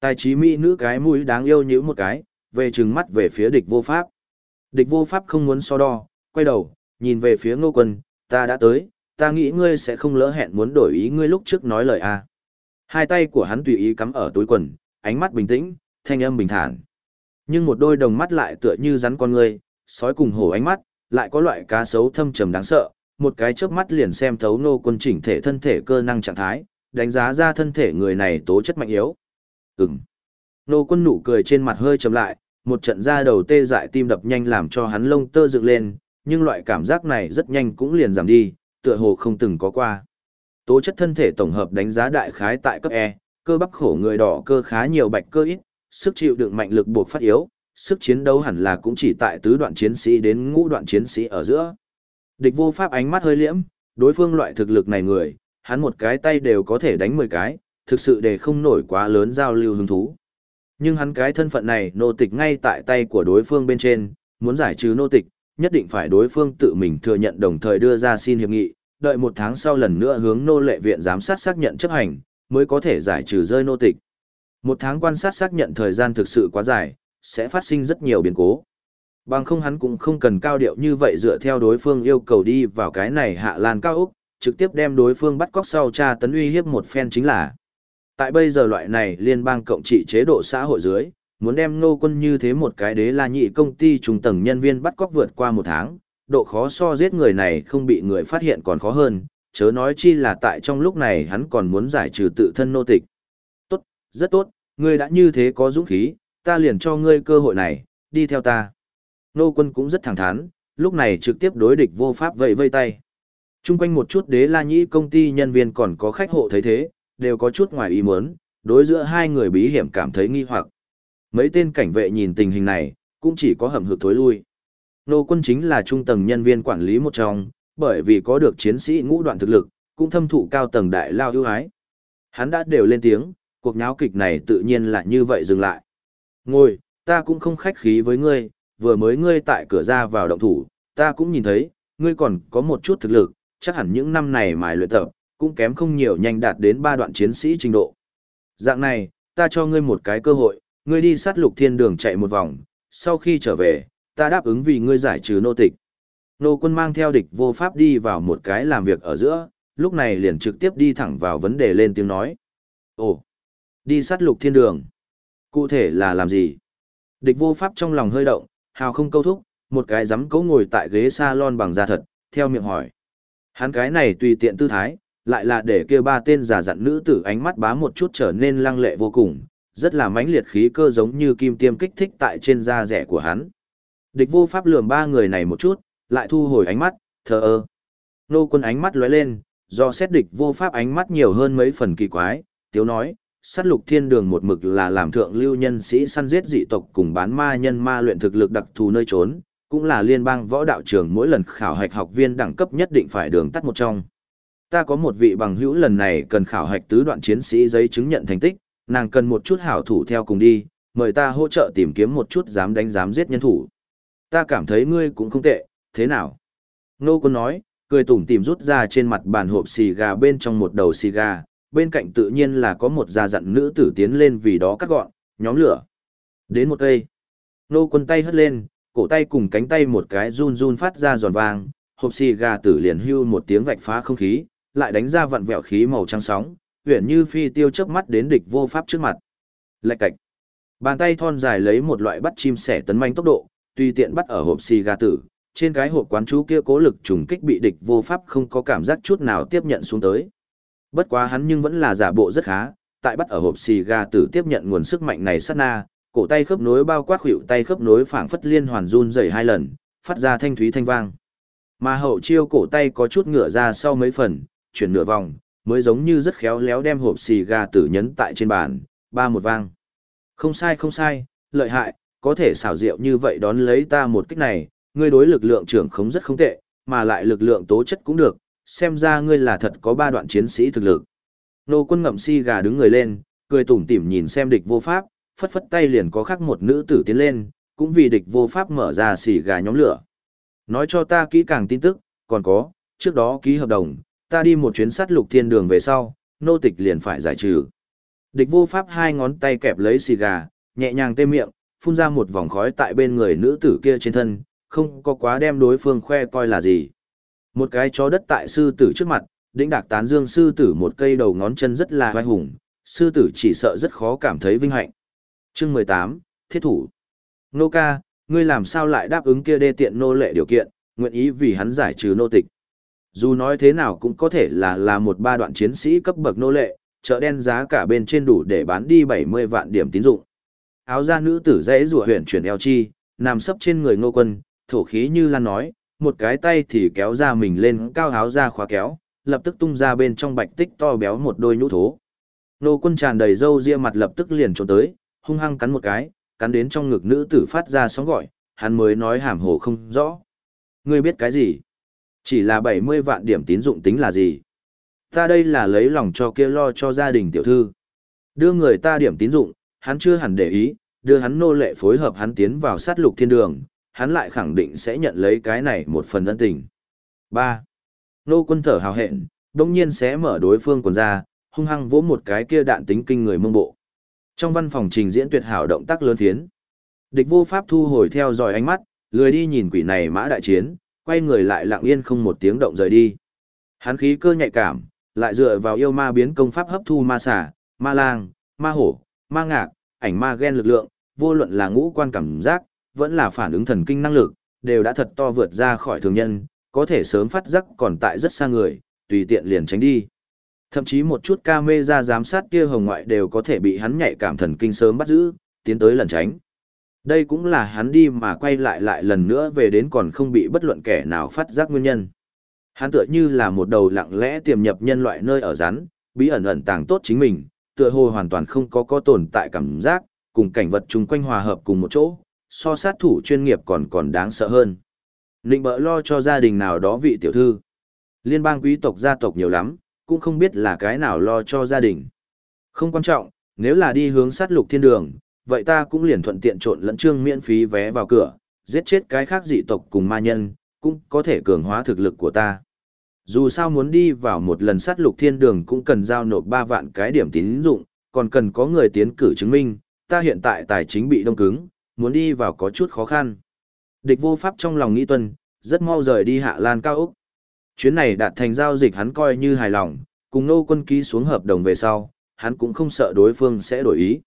A: Tài trí mỹ nữ cái mũi đáng yêu như một cái, về trừng mắt về phía địch vô pháp. Địch vô pháp không muốn so đo, quay đầu, nhìn về phía ngô quân, ta đã tới, ta nghĩ ngươi sẽ không lỡ hẹn muốn đổi ý ngươi lúc trước nói lời a. À. Hai tay của hắn tùy ý cắm ở túi quần, ánh mắt bình tĩnh, thanh âm bình thản. Nhưng một đôi đồng mắt lại tựa như rắn con ngươi, sói cùng hổ ánh mắt, lại có loại cá sấu thâm trầm đáng sợ, một cái chớp mắt liền xem thấu nô quân chỉnh thể thân thể cơ năng trạng thái, đánh giá ra thân thể người này tố chất mạnh yếu. Ừm. Nô quân nụ cười trên mặt hơi chậm lại, một trận ra đầu tê dại tim đập nhanh làm cho hắn lông tơ dựng lên, nhưng loại cảm giác này rất nhanh cũng liền giảm đi, tựa hồ không từng có qua. Tố chất thân thể tổng hợp đánh giá đại khái tại cấp E, cơ bắp khổ người đỏ cơ khá nhiều bạch cơ ít, sức chịu đựng mạnh lực buộc phát yếu, sức chiến đấu hẳn là cũng chỉ tại tứ đoạn chiến sĩ đến ngũ đoạn chiến sĩ ở giữa. Địch vô pháp ánh mắt hơi liễm, đối phương loại thực lực này người, hắn một cái tay đều có thể đánh 10 cái, thực sự để không nổi quá lớn giao lưu hứng thú. Nhưng hắn cái thân phận này nô tịch ngay tại tay của đối phương bên trên, muốn giải trừ nô tịch, nhất định phải đối phương tự mình thừa nhận đồng thời đưa ra xin hiệp nghị, đợi một tháng sau lần nữa hướng nô lệ viện giám sát xác nhận chấp hành, mới có thể giải trừ rơi nô tịch. Một tháng quan sát xác nhận thời gian thực sự quá dài, sẽ phát sinh rất nhiều biến cố. Bằng không hắn cũng không cần cao điệu như vậy dựa theo đối phương yêu cầu đi vào cái này hạ lan cao Úc, trực tiếp đem đối phương bắt cóc sau tra tấn uy hiếp một phen chính là. Tại bây giờ loại này liên bang cộng trị chế độ xã hội dưới, muốn đem nô quân như thế một cái đế la nhị công ty trung tầng nhân viên bắt cóc vượt qua một tháng, độ khó so giết người này không bị người phát hiện còn khó hơn, chớ nói chi là tại trong lúc này hắn còn muốn giải trừ tự thân nô tịch. Tốt, rất tốt, ngươi đã như thế có dũng khí, ta liền cho ngươi cơ hội này, đi theo ta. Nô quân cũng rất thẳng thắn, lúc này trực tiếp đối địch vô pháp vẫy vây tay. Trung quanh một chút đế la nhĩ công ty nhân viên còn có khách hộ thấy thế, đều có chút ngoài ý muốn, đối giữa hai người bí hiểm cảm thấy nghi hoặc. Mấy tên cảnh vệ nhìn tình hình này, cũng chỉ có hầm hực thối lui. Nô quân chính là trung tầng nhân viên quản lý một trong, bởi vì có được chiến sĩ ngũ đoạn thực lực, cũng thâm thụ cao tầng đại lao ưu ái. Hắn đã đều lên tiếng, cuộc nháo kịch này tự nhiên là như vậy dừng lại. Ngồi, ta cũng không khách khí với ngươi, vừa mới ngươi tại cửa ra vào động thủ, ta cũng nhìn thấy, ngươi còn có một chút thực lực, chắc hẳn những năm này mài luyện tập, cũng kém không nhiều nhanh đạt đến ba đoạn chiến sĩ trình độ. Dạng này, ta cho ngươi một cái cơ hội, ngươi đi sát lục thiên đường chạy một vòng, sau khi trở về, ta đáp ứng vì ngươi giải trừ nô tịch. Nô quân mang theo địch vô pháp đi vào một cái làm việc ở giữa, lúc này liền trực tiếp đi thẳng vào vấn đề lên tiếng nói. Ồ, đi sát lục thiên đường. Cụ thể là làm gì? Địch vô pháp trong lòng hơi động, hào không câu thúc, một cái giấm cấu ngồi tại ghế salon bằng da thật, theo miệng hỏi. Hắn cái này tùy tiện tư thái, lại là để kia ba tên giả dặn nữ tử ánh mắt bá một chút trở nên lăng lệ vô cùng, rất là mãnh liệt khí cơ giống như kim tiêm kích thích tại trên da rẻ của hắn. Địch vô pháp lườm ba người này một chút, lại thu hồi ánh mắt, thờ ơ. Nô quân ánh mắt lóe lên, do xét địch vô pháp ánh mắt nhiều hơn mấy phần kỳ quái, tiếu nói, sát lục thiên đường một mực là làm thượng lưu nhân sĩ săn giết dị tộc cùng bán ma nhân ma luyện thực lực đặc thù nơi trốn, cũng là liên bang võ đạo trường mỗi lần khảo hạch học viên đẳng cấp nhất định phải đường tắt một trong. Ta có một vị bằng hữu lần này cần khảo hạch tứ đoạn chiến sĩ giấy chứng nhận thành tích, nàng cần một chút hảo thủ theo cùng đi, mời ta hỗ trợ tìm kiếm một chút dám đánh dám giết nhân thủ. Ta cảm thấy ngươi cũng không tệ, thế nào? Nô Quân nói, cười tủm tìm rút ra trên mặt bàn hộp xì gà bên trong một đầu xì gà, bên cạnh tự nhiên là có một gia dặn nữ tử tiến lên vì đó cắt gọn, nhóm lửa. Đến một cây. Nô Quân tay hất lên, cổ tay cùng cánh tay một cái run run phát ra giòn vang, hộp xì gà tử liền hưu một tiếng vạch phá không khí, lại đánh ra vặn vẹo khí màu trắng sóng, huyền như phi tiêu chớp mắt đến địch vô pháp trước mặt. Lạch cạch. Bàn tay thon dài lấy một loại bắt chim sẻ tấn manh tốc độ, tùy tiện bắt ở hộp xì gà tử, trên cái hộp quán chú kia cố lực trùng kích bị địch vô pháp không có cảm giác chút nào tiếp nhận xuống tới. Bất quá hắn nhưng vẫn là giả bộ rất khá, tại bắt ở hộp xì gà tử tiếp nhận nguồn sức mạnh này sát na, cổ tay khớp nối bao quát hữu tay khớp nối phảng phất liên hoàn run rẩy hai lần, phát ra thanh thúy thanh vang. Mà hậu chiêu cổ tay có chút ngửa ra sau mấy phần, chuyển nửa vòng, mới giống như rất khéo léo đem hộp xì gà tử nhấn tại trên bàn, ba một vang. Không sai không sai, lợi hại, có thể xảo diệu như vậy đón lấy ta một kích này, ngươi đối lực lượng trưởng không rất không tệ, mà lại lực lượng tố chất cũng được, xem ra ngươi là thật có ba đoạn chiến sĩ thực lực. Nô quân ngậm si gà đứng người lên, cười tủm tỉm nhìn xem địch vô pháp, phất phất tay liền có khắc một nữ tử tiến lên, cũng vì địch vô pháp mở ra xì gà nhóm lửa. Nói cho ta kỹ càng tin tức, còn có, trước đó ký hợp đồng, ta đi một chuyến sát lục thiên đường về sau, nô tịch liền phải giải trừ. Địch vô pháp hai ngón tay kẹp lấy xì gà, nhẹ nhàng tê miệng, phun ra một vòng khói tại bên người nữ tử kia trên thân, không có quá đem đối phương khoe coi là gì. Một cái chó đất tại sư tử trước mặt, đĩnh đạc tán dương sư tử một cây đầu ngón chân rất là vai hùng, sư tử chỉ sợ rất khó cảm thấy vinh hạnh. Chương 18, Thiết thủ. Nô ca, ngươi làm sao lại đáp ứng kia đê tiện nô lệ điều kiện, nguyện ý vì hắn giải trừ nô tịch. Dù nói thế nào cũng có thể là là một ba đoạn chiến sĩ cấp bậc nô lệ, chợ đen giá cả bên trên đủ để bán đi 70 vạn điểm tín dụng. Áo da nữ tử dễ rùa huyện chuyển eo chi, nằm sấp trên người ngô quân, thổ khí như lan nói, một cái tay thì kéo ra mình lên cao áo da khóa kéo, lập tức tung ra bên trong bạch tích to béo một đôi nhũ thố. Nô quân tràn đầy râu ria mặt lập tức liền trốn tới, hung hăng cắn một cái, cắn đến trong ngực nữ tử phát ra sóng gọi, hắn mới nói hàm hồ không rõ. Ngươi biết cái gì? Chỉ là 70 vạn điểm tín dụng tính là gì? Ta đây là lấy lòng cho kia lo cho gia đình tiểu thư. Đưa người ta điểm tín dụng, hắn chưa hẳn để ý, đưa hắn nô lệ phối hợp hắn tiến vào sát lục thiên đường, hắn lại khẳng định sẽ nhận lấy cái này một phần ân tình. 3. Nô quân thở hào hẹn, đồng nhiên sẽ mở đối phương quần ra, hung hăng vỗ một cái kia đạn tính kinh người mông bộ. Trong văn phòng trình diễn tuyệt hảo động tác lớn phiến. Địch vô pháp thu hồi theo dõi ánh mắt, lười đi nhìn quỷ này mã đại chiến, quay người lại lặng yên không một tiếng động rời đi. Hắn khí cơ nhạy cảm, lại dựa vào yêu ma biến công pháp hấp thu ma xà, ma lang, ma hổ, ma ngạc, ảnh ma gen lực lượng, vô luận là ngũ quan cảm giác, vẫn là phản ứng thần kinh năng lực, đều đã thật to vượt ra khỏi thường nhân, có thể sớm phát giác còn tại rất xa người, tùy tiện liền tránh đi. Thậm chí một chút camera giám sát kia hồng ngoại đều có thể bị hắn nhạy cảm thần kinh sớm bắt giữ, tiến tới lần tránh. Đây cũng là hắn đi mà quay lại lại lần nữa về đến còn không bị bất luận kẻ nào phát giác nguyên nhân. Hắn tựa như là một đầu lặng lẽ tiềm nhập nhân loại nơi ở rắn, bí ẩn ẩn tàng tốt chính mình, tựa hồ hoàn toàn không có có tồn tại cảm giác, cùng cảnh vật chung quanh hòa hợp cùng một chỗ, so sát thủ chuyên nghiệp còn còn đáng sợ hơn. Nịnh bỡ lo cho gia đình nào đó vị tiểu thư. Liên bang quý tộc gia tộc nhiều lắm, cũng không biết là cái nào lo cho gia đình. Không quan trọng, nếu là đi hướng sát lục thiên đường, vậy ta cũng liền thuận tiện trộn lẫn trương miễn phí vé vào cửa, giết chết cái khác dị tộc cùng ma nhân, cũng có thể cường hóa thực lực của ta. Dù sao muốn đi vào một lần sát lục thiên đường cũng cần giao nộp 3 vạn cái điểm tín dụng, còn cần có người tiến cử chứng minh, ta hiện tại tài chính bị đông cứng, muốn đi vào có chút khó khăn. Địch vô pháp trong lòng nghĩ tuần, rất mau rời đi hạ lan cao Úc. Chuyến này đạt thành giao dịch hắn coi như hài lòng, cùng nô quân ký xuống hợp đồng về sau, hắn cũng không sợ đối phương sẽ đổi ý.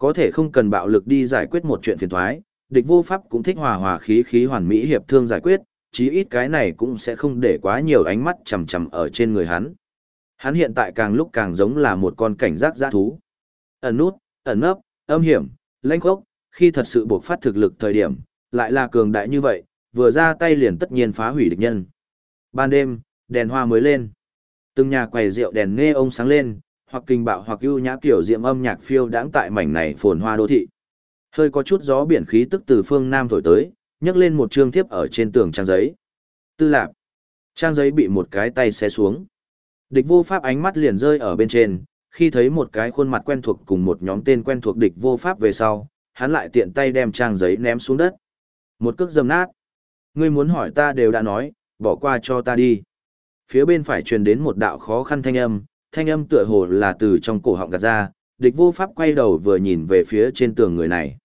A: Có thể không cần bạo lực đi giải quyết một chuyện phiền thoái, địch vô pháp cũng thích hòa hòa khí khí hoàn mỹ hiệp thương giải quyết, chí ít cái này cũng sẽ không để quá nhiều ánh mắt chằm chằm ở trên người hắn. Hắn hiện tại càng lúc càng giống là một con cảnh giác giã thú. Ẩn nút, ẩn nấp, âm hiểm, lãnh khốc, khi thật sự buộc phát thực lực thời điểm, lại là cường đại như vậy, vừa ra tay liền tất nhiên phá hủy địch nhân. Ban đêm, đèn hoa mới lên. Từng nhà quầy rượu đèn nghe ông sáng lên, hoặc kinh bạo hoặc ưu nhã kiểu diệm âm nhạc phiêu đãng tại mảnh này phồn hoa đô thị. Hơi có chút gió biển khí tức từ phương nam thổi tới, nhấc lên một chương thiếp ở trên tường trang giấy. Tư lạp. Trang giấy bị một cái tay xé xuống. Địch vô pháp ánh mắt liền rơi ở bên trên, khi thấy một cái khuôn mặt quen thuộc cùng một nhóm tên quen thuộc địch vô pháp về sau, hắn lại tiện tay đem trang giấy ném xuống đất. Một cước dầm nát. Ngươi muốn hỏi ta đều đã nói, bỏ qua cho ta đi. Phía bên phải truyền đến một đạo khó khăn thanh âm, thanh âm tựa hồ là từ trong cổ họng gạt ra, địch vô pháp quay đầu vừa nhìn về phía trên tường người này.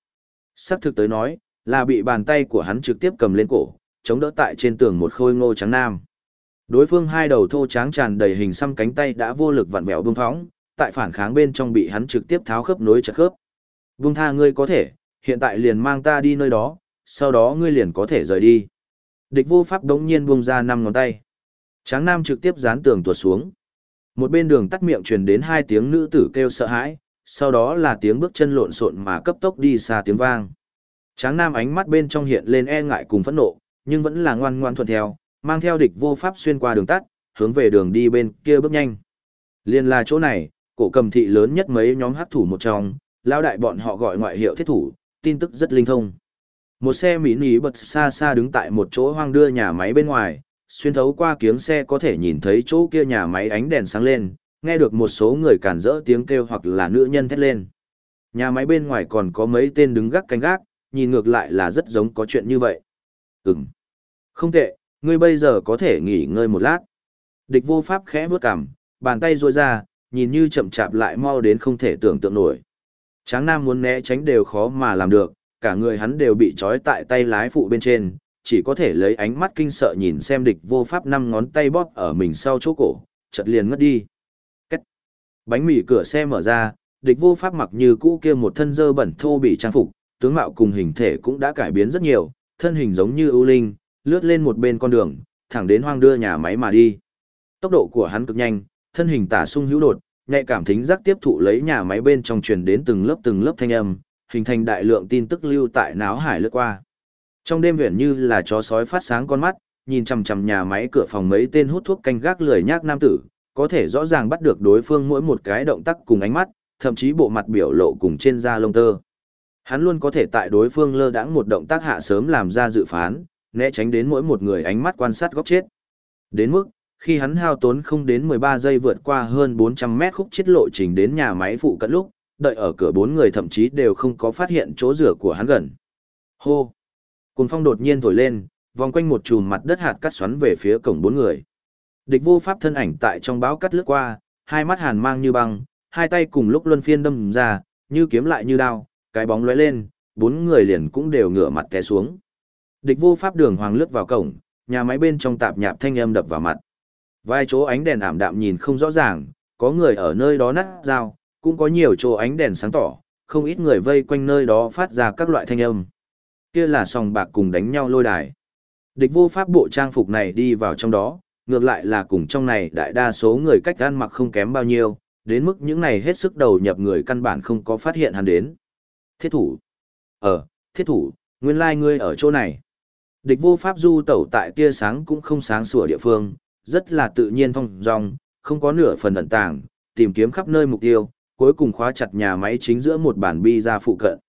A: Sắc thực tới nói, là bị bàn tay của hắn trực tiếp cầm lên cổ, chống đỡ tại trên tường một khôi ngô trắng nam. Đối phương hai đầu thô tráng tràn đầy hình xăm cánh tay đã vô lực vặn vẹo bung phóng, tại phản kháng bên trong bị hắn trực tiếp tháo khớp nối chặt khớp. Vương tha ngươi có thể, hiện tại liền mang ta đi nơi đó, sau đó ngươi liền có thể rời đi. Địch vô pháp đống nhiên buông ra năm ngón tay. Tráng nam trực tiếp dán tường tuột xuống. Một bên đường tắt miệng truyền đến hai tiếng nữ tử kêu sợ hãi, sau đó là tiếng bước chân lộn xộn mà cấp tốc đi xa tiếng vang. Tráng nam ánh mắt bên trong hiện lên e ngại cùng phẫn nộ, nhưng vẫn là ngoan ngoan thuận theo, mang theo địch vô pháp xuyên qua đường tắt, hướng về đường đi bên kia bước nhanh. Liên là chỗ này, cổ cầm thị lớn nhất mấy nhóm hắc thủ một trong, lao đại bọn họ gọi ngoại hiệu thiết thủ, tin tức rất linh thông. Một xe mỹ nỉ bật xa xa đứng tại một chỗ hoang đưa nhà máy bên ngoài, xuyên thấu qua kiếng xe có thể nhìn thấy chỗ kia nhà máy ánh đèn sáng lên, nghe được một số người cản rỡ tiếng kêu hoặc là nữ nhân thét lên. Nhà máy bên ngoài còn có mấy tên đứng gác canh gác, nhìn ngược lại là rất giống có chuyện như vậy. Ừm. Không tệ, ngươi bây giờ có thể nghỉ ngơi một lát. Địch vô pháp khẽ vướt cằm, bàn tay ruôi ra, nhìn như chậm chạp lại mau đến không thể tưởng tượng nổi. Tráng Nam muốn né tránh đều khó mà làm được, cả người hắn đều bị trói tại tay lái phụ bên trên, chỉ có thể lấy ánh mắt kinh sợ nhìn xem địch vô pháp năm ngón tay bóp ở mình sau chỗ cổ, chợt liền ngất đi. Cách. Bánh mì cửa xe mở ra, địch vô pháp mặc như cũ kia một thân dơ bẩn thô bị trang phục, tướng mạo cùng hình thể cũng đã cải biến rất nhiều, thân hình giống như ưu linh, lướt lên một bên con đường, thẳng đến hoang đưa nhà máy mà đi. Tốc độ của hắn cực nhanh, thân hình tả sung hữu đột, nhạy cảm thính giác tiếp thụ lấy nhà máy bên trong truyền đến từng lớp từng lớp thanh âm, hình thành đại lượng tin tức lưu tại náo hải lướt qua. Trong đêm huyền như là chó sói phát sáng con mắt, nhìn chằm chằm nhà máy cửa phòng mấy tên hút thuốc canh gác lười nhác nam tử, có thể rõ ràng bắt được đối phương mỗi một cái động tác cùng ánh mắt, thậm chí bộ mặt biểu lộ cùng trên da lông tơ. Hắn luôn có thể tại đối phương lơ đãng một động tác hạ sớm làm ra dự phán, né tránh đến mỗi một người ánh mắt quan sát góc chết. Đến mức, khi hắn hao tốn không đến 13 giây vượt qua hơn 400 mét khúc chết lộ trình đến nhà máy phụ cận lúc, đợi ở cửa bốn người thậm chí đều không có phát hiện chỗ rửa của hắn gần. Hô! Cuồng phong đột nhiên thổi lên, vòng quanh một chùm mặt đất hạt cắt xoắn về phía cổng bốn người. Địch vô pháp thân ảnh tại trong báo cắt lướt qua, hai mắt hàn mang như băng, hai tay cùng lúc luân phiên đâm ra, như kiếm lại như đao, cái bóng lóe lên, bốn người liền cũng đều ngửa mặt té xuống. Địch vô pháp đường hoàng lướt vào cổng, nhà máy bên trong tạp nhạp thanh âm đập vào mặt. Vài chỗ ánh đèn ảm đạm nhìn không rõ ràng, có người ở nơi đó nát dao, cũng có nhiều chỗ ánh đèn sáng tỏ, không ít người vây quanh nơi đó phát ra các loại thanh âm. Kia là sòng bạc cùng đánh nhau lôi đài. Địch vô pháp bộ trang phục này đi vào trong đó, ngược lại là cùng trong này đại đa số người cách ăn mặc không kém bao nhiêu, đến mức những này hết sức đầu nhập người căn bản không có phát hiện hắn đến. Thiết thủ. Ờ, thiết thủ, nguyên lai like ngươi ở chỗ này. Địch vô pháp du tẩu tại tia sáng cũng không sáng sủa địa phương, rất là tự nhiên phong dong, không có nửa phần ẩn tàng, tìm kiếm khắp nơi mục tiêu, cuối cùng khóa chặt nhà máy chính giữa một bản bi ra phụ cận.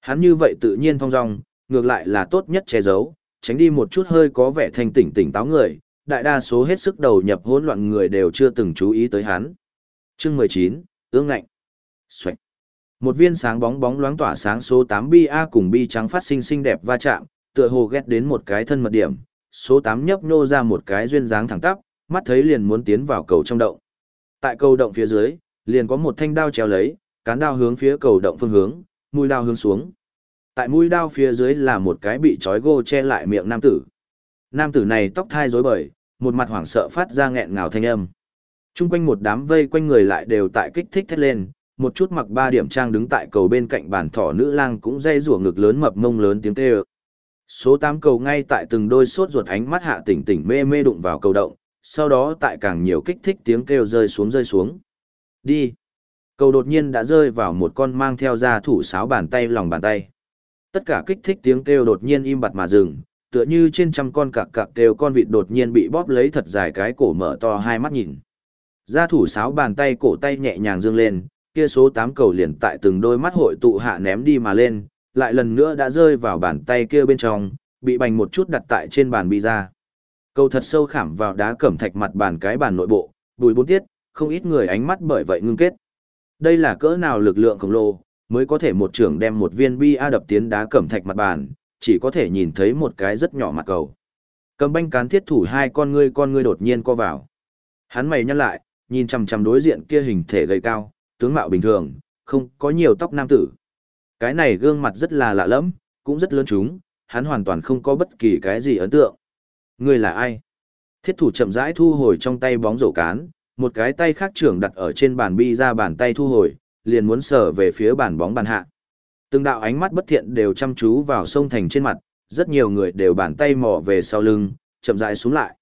A: Hắn như vậy tự nhiên phong dong, ngược lại là tốt nhất che giấu, tránh đi một chút hơi có vẻ thanh tỉnh tỉnh táo người, đại đa số hết sức đầu nhập hỗn loạn người đều chưa từng chú ý tới hắn. Chương 19, ương ngạnh. Xoạch. Một viên sáng bóng bóng loáng tỏa sáng số 8 bi A cùng bi trắng phát sinh xinh đẹp va chạm, tựa hồ ghét đến một cái thân mật điểm, số 8 nhấp nhô ra một cái duyên dáng thẳng tắp, mắt thấy liền muốn tiến vào cầu trong động. Tại cầu động phía dưới, liền có một thanh đao treo lấy, cán đao hướng phía cầu động phương hướng, mũi đao hướng xuống. Tại mũi đao phía dưới là một cái bị trói gô che lại miệng nam tử. Nam tử này tóc thai rối bời, một mặt hoảng sợ phát ra nghẹn ngào thanh âm. Trung quanh một đám vây quanh người lại đều tại kích thích thét lên, một chút mặc ba điểm trang đứng tại cầu bên cạnh bàn thỏ nữ lang cũng dây rủa ngực lớn mập mông lớn tiếng kêu. Số tám cầu ngay tại từng đôi sốt ruột ánh mắt hạ tỉnh tỉnh mê mê đụng vào cầu động, sau đó tại càng nhiều kích thích tiếng kêu rơi xuống rơi xuống. Đi. Cầu đột nhiên đã rơi vào một con mang theo ra thủ sáo bàn tay lòng bàn tay. Tất cả kích thích tiếng kêu đột nhiên im bặt mà dừng, tựa như trên trăm con cặc cặc kêu con vịt đột nhiên bị bóp lấy thật dài cái cổ mở to hai mắt nhìn. gia thủ sáo bàn tay cổ tay nhẹ nhàng dương lên, kia số 8 cầu liền tại từng đôi mắt hội tụ hạ ném đi mà lên, lại lần nữa đã rơi vào bàn tay kia bên trong, bị bành một chút đặt tại trên bàn bi ra. Cầu thật sâu khảm vào đá cẩm thạch mặt bàn cái bàn nội bộ, bùi bốn tiết, không ít người ánh mắt bởi vậy ngưng kết. Đây là cỡ nào lực lượng khổng lồ, mới có thể một trưởng đem một viên bi a đập tiến đá cẩm thạch mặt bàn, chỉ có thể nhìn thấy một cái rất nhỏ mặt cầu. Cầm banh cán thiết thủ hai con ngươi con ngươi đột nhiên co vào. Hắn mày nhăn lại, nhìn chằm chằm đối diện kia hình thể gầy cao, tướng mạo bình thường, không có nhiều tóc nam tử. Cái này gương mặt rất là lạ lẫm, cũng rất lớn chúng, hắn hoàn toàn không có bất kỳ cái gì ấn tượng. Ngươi là ai? Thiết thủ chậm rãi thu hồi trong tay bóng rổ cán, một cái tay khác trưởng đặt ở trên bàn bi ra bàn tay thu hồi, liền muốn sờ về phía bàn bóng bàn hạ. Từng đạo ánh mắt bất thiện đều chăm chú vào sông thành trên mặt, rất nhiều người đều bàn tay mò về sau lưng, chậm rãi xuống lại.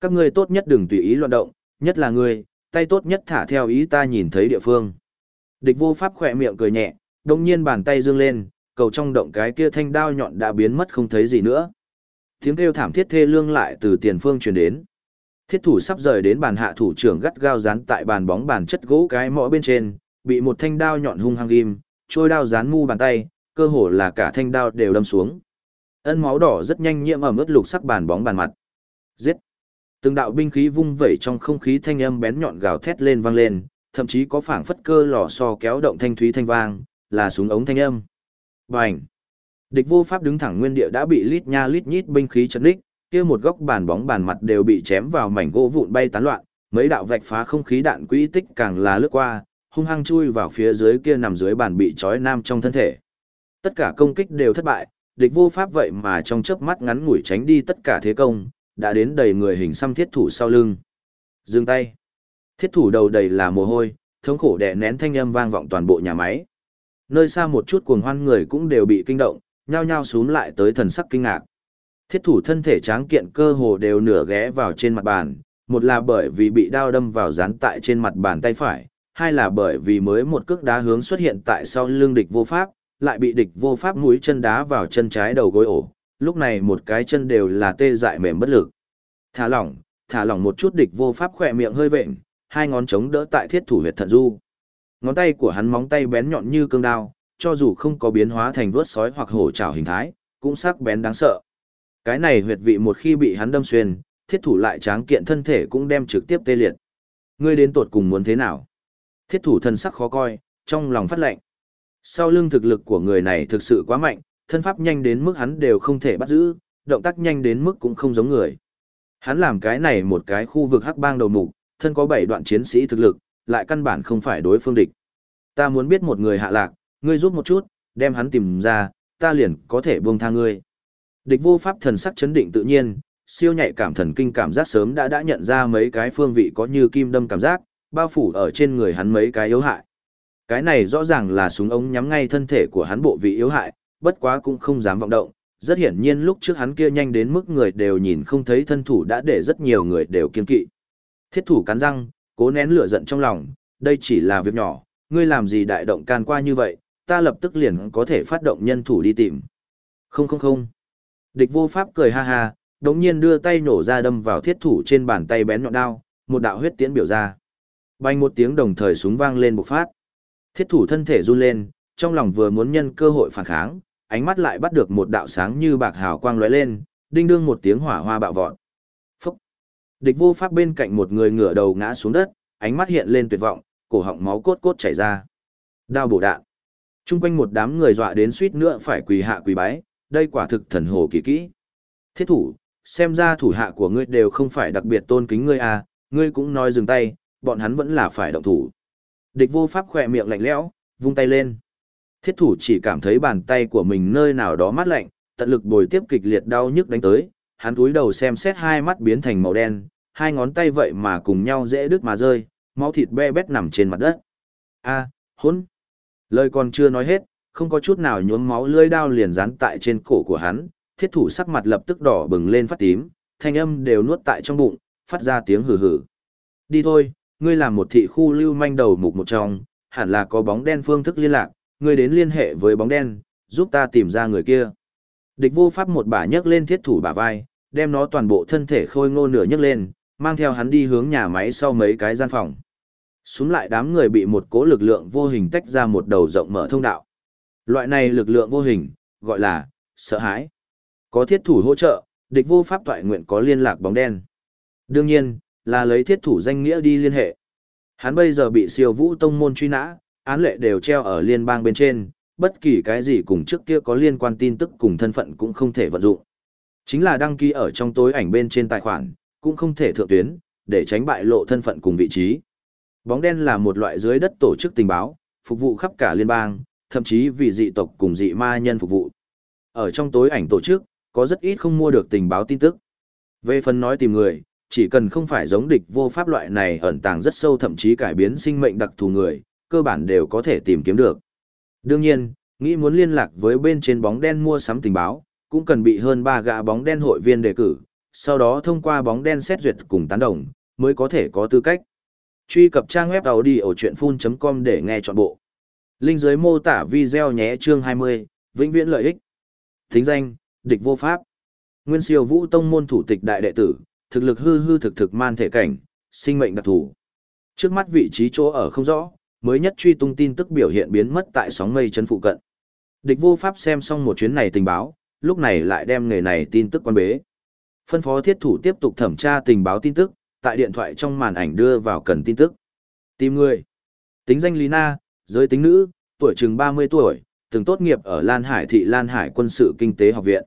A: Các ngươi tốt nhất đừng tùy ý loạn động, nhất là ngươi, tay tốt nhất thả theo ý ta nhìn thấy địa phương. Địch vô pháp khỏe miệng cười nhẹ, đồng nhiên bàn tay dương lên, cầu trong động cái kia thanh đao nhọn đã biến mất không thấy gì nữa. Tiếng kêu thảm thiết thê lương lại từ tiền phương truyền đến. Thiết thủ sắp rời đến bàn hạ thủ trưởng gắt gao dán tại bàn bóng bàn chất gỗ cái mõ bên trên, bị một thanh đao nhọn hung hăng ghim, trôi đao dán mu bàn tay, cơ hồ là cả thanh đao đều đâm xuống. Ân máu đỏ rất nhanh nhiễm ẩm ướt lục sắc bàn bóng bàn mặt. Giết! Từng đạo binh khí vung vẩy trong không khí thanh âm bén nhọn gào thét lên vang lên, thậm chí có phảng phất cơ lò xo kéo động thanh thúy thanh vang, là súng ống thanh âm. Bành! Địch vô pháp đứng thẳng nguyên địa đã bị lít nha lít nhít binh khí chấn đích, kia một góc bàn bóng bàn mặt đều bị chém vào mảnh gỗ vụn bay tán loạn, mấy đạo vạch phá không khí đạn quỹ tích càng là lướt qua, hung hăng chui vào phía dưới kia nằm dưới bàn bị trói nam trong thân thể. Tất cả công kích đều thất bại, địch vô pháp vậy mà trong chớp mắt ngắn ngủi tránh đi tất cả thế công, đã đến đầy người hình xăm thiết thủ sau lưng. Dừng tay. Thiết thủ đầu đầy là mồ hôi, thống khổ đè nén thanh âm vang vọng toàn bộ nhà máy. Nơi xa một chút cuồng hoan người cũng đều bị kinh động, nhao nhao xuống lại tới thần sắc kinh ngạc. Thiết thủ thân thể tráng kiện cơ hồ đều nửa ghé vào trên mặt bàn, một là bởi vì bị đao đâm vào dán tại trên mặt bàn tay phải, hai là bởi vì mới một cước đá hướng xuất hiện tại sau lưng địch vô pháp, lại bị địch vô pháp mũi chân đá vào chân trái đầu gối ổ, lúc này một cái chân đều là tê dại mềm bất lực. Thả lỏng, thả lỏng một chút địch vô pháp khỏe miệng hơi vện, hai ngón chống đỡ tại thiết thủ huyệt thận du. Ngón tay của hắn móng tay bén nhọn như cương đao, cho dù không có biến hóa thành vuốt sói hoặc hổ trảo hình thái, cũng sắc bén đáng sợ. Cái này huyệt vị một khi bị hắn đâm xuyên, thiết thủ lại tráng kiện thân thể cũng đem trực tiếp tê liệt. Ngươi đến tột cùng muốn thế nào? Thiết thủ thân sắc khó coi, trong lòng phát lệnh. Sau lưng thực lực của người này thực sự quá mạnh, thân pháp nhanh đến mức hắn đều không thể bắt giữ, động tác nhanh đến mức cũng không giống người. Hắn làm cái này một cái khu vực hắc bang đầu mục, thân có bảy đoạn chiến sĩ thực lực, lại căn bản không phải đối phương địch. Ta muốn biết một người hạ lạc, ngươi giúp một chút, đem hắn tìm ra, ta liền có thể buông tha ngươi. Địch vô pháp thần sắc chấn định tự nhiên, siêu nhạy cảm thần kinh cảm giác sớm đã đã nhận ra mấy cái phương vị có như kim đâm cảm giác, bao phủ ở trên người hắn mấy cái yếu hại. Cái này rõ ràng là súng ống nhắm ngay thân thể của hắn bộ vị yếu hại, bất quá cũng không dám vọng động. Rất hiển nhiên lúc trước hắn kia nhanh đến mức người đều nhìn không thấy thân thủ đã để rất nhiều người đều kiên kỵ. Thiết thủ cắn răng, cố nén lửa giận trong lòng, đây chỉ là việc nhỏ, ngươi làm gì đại động can qua như vậy, ta lập tức liền có thể phát động nhân thủ đi tìm. Không không không. Địch vô pháp cười ha ha, đống nhiên đưa tay nổ ra đâm vào thiết thủ trên bàn tay bén nhọn đao, một đạo huyết tiễn biểu ra. Bành một tiếng đồng thời súng vang lên bộc phát. Thiết thủ thân thể run lên, trong lòng vừa muốn nhân cơ hội phản kháng, ánh mắt lại bắt được một đạo sáng như bạc hào quang lóe lên, đinh đương một tiếng hỏa hoa bạo vọt. Phúc! Địch vô pháp bên cạnh một người ngửa đầu ngã xuống đất, ánh mắt hiện lên tuyệt vọng, cổ họng máu cốt cốt chảy ra. Đao bổ đạn. Trung quanh một đám người dọa đến suýt nữa phải quỳ hạ quỳ bái, đây quả thực thần hồ kỳ kỹ. Thiết thủ, xem ra thủ hạ của ngươi đều không phải đặc biệt tôn kính ngươi à, ngươi cũng nói dừng tay, bọn hắn vẫn là phải động thủ. Địch vô pháp khỏe miệng lạnh lẽo, vung tay lên. Thiết thủ chỉ cảm thấy bàn tay của mình nơi nào đó mát lạnh, tận lực bồi tiếp kịch liệt đau nhức đánh tới, hắn cúi đầu xem xét hai mắt biến thành màu đen, hai ngón tay vậy mà cùng nhau dễ đứt mà rơi, máu thịt be bét nằm trên mặt đất. A, hỗn. Lời còn chưa nói hết, không có chút nào nhuốm máu lưỡi đao liền dán tại trên cổ của hắn, thiết thủ sắc mặt lập tức đỏ bừng lên phát tím, thanh âm đều nuốt tại trong bụng, phát ra tiếng hừ hừ. Đi thôi, ngươi làm một thị khu lưu manh đầu mục một trong, hẳn là có bóng đen phương thức liên lạc, ngươi đến liên hệ với bóng đen, giúp ta tìm ra người kia. Địch vô pháp một bả nhấc lên thiết thủ bả vai, đem nó toàn bộ thân thể khôi ngô nửa nhấc lên, mang theo hắn đi hướng nhà máy sau mấy cái gian phòng. Xuống lại đám người bị một cố lực lượng vô hình tách ra một đầu rộng mở thông đạo. Loại này lực lượng vô hình, gọi là, sợ hãi. Có thiết thủ hỗ trợ, địch vô pháp toại nguyện có liên lạc bóng đen. Đương nhiên, là lấy thiết thủ danh nghĩa đi liên hệ. Hắn bây giờ bị siêu vũ tông môn truy nã, án lệ đều treo ở liên bang bên trên, bất kỳ cái gì cùng trước kia có liên quan tin tức cùng thân phận cũng không thể vận dụng. Chính là đăng ký ở trong tối ảnh bên trên tài khoản, cũng không thể thượng tuyến, để tránh bại lộ thân phận cùng vị trí. Bóng đen là một loại dưới đất tổ chức tình báo, phục vụ khắp cả liên bang, thậm chí vì dị tộc cùng dị ma nhân phục vụ. Ở trong tối ảnh tổ chức, có rất ít không mua được tình báo tin tức. Về phần nói tìm người, chỉ cần không phải giống địch vô pháp loại này ẩn tàng rất sâu thậm chí cải biến sinh mệnh đặc thù người, cơ bản đều có thể tìm kiếm được. Đương nhiên, nghĩ muốn liên lạc với bên trên bóng đen mua sắm tình báo, cũng cần bị hơn 3 gã bóng đen hội viên đề cử, sau đó thông qua bóng đen xét duyệt cùng tán đồng, mới có thể có tư cách. Truy cập trang web đầu đi ở chuyện full.com để nghe trọn bộ. Linh dưới mô tả video nhé chương 20, vĩnh viễn lợi ích. Thính danh, địch vô pháp. Nguyên siêu vũ tông môn thủ tịch đại đệ tử, thực lực hư hư thực thực man thể cảnh, sinh mệnh đặc thù. Trước mắt vị trí chỗ ở không rõ, mới nhất truy tung tin tức biểu hiện biến mất tại sóng mây chấn phụ cận. Địch vô pháp xem xong một chuyến này tình báo, lúc này lại đem nghề này tin tức quan bế. Phân phó thiết thủ tiếp tục thẩm tra tình báo tin tức, tại điện thoại trong màn ảnh đưa vào cần tin tức. Tìm người. Tính danh Lý Na, giới tính nữ, tuổi chừng 30 tuổi, từng tốt nghiệp ở Lan Hải thị Lan Hải quân sự kinh tế học viện.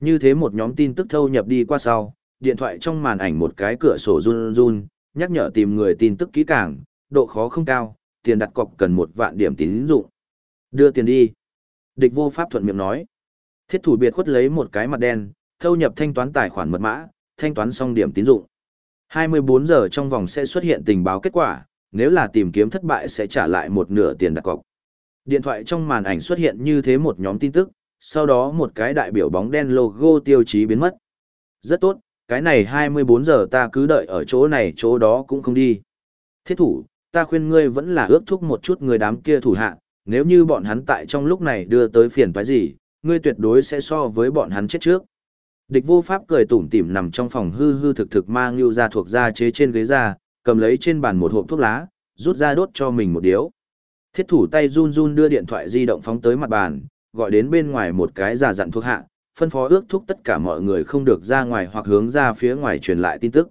A: Như thế một nhóm tin tức thâu nhập đi qua sau, điện thoại trong màn ảnh một cái cửa sổ run run, nhắc nhở tìm người tin tức kỹ càng, độ khó không cao, tiền đặt cọc cần một vạn điểm tín dụng. Đưa tiền đi. Địch vô pháp thuận miệng nói. Thiết thủ biệt khuất lấy một cái mặt đen, thâu nhập thanh toán tài khoản mật mã, thanh toán xong điểm tín dụng. 24 giờ trong vòng sẽ xuất hiện tình báo kết quả, nếu là tìm kiếm thất bại sẽ trả lại một nửa tiền đặt cọc. Điện thoại trong màn ảnh xuất hiện như thế một nhóm tin tức, sau đó một cái đại biểu bóng đen logo tiêu chí biến mất. Rất tốt, cái này 24 giờ ta cứ đợi ở chỗ này chỗ đó cũng không đi. Thiết thủ, ta khuyên ngươi vẫn là ước thúc một chút người đám kia thủ hạ, nếu như bọn hắn tại trong lúc này đưa tới phiền phải gì, ngươi tuyệt đối sẽ so với bọn hắn chết trước. Địch vô pháp cười tủm tỉm nằm trong phòng hư hư thực thực mang lưu ra thuộc ra chế trên ghế ra, cầm lấy trên bàn một hộp thuốc lá, rút ra đốt cho mình một điếu. Thiết thủ tay run run đưa điện thoại di động phóng tới mặt bàn, gọi đến bên ngoài một cái giả dặn thuốc hạ, phân phó ước thúc tất cả mọi người không được ra ngoài hoặc hướng ra phía ngoài truyền lại tin tức.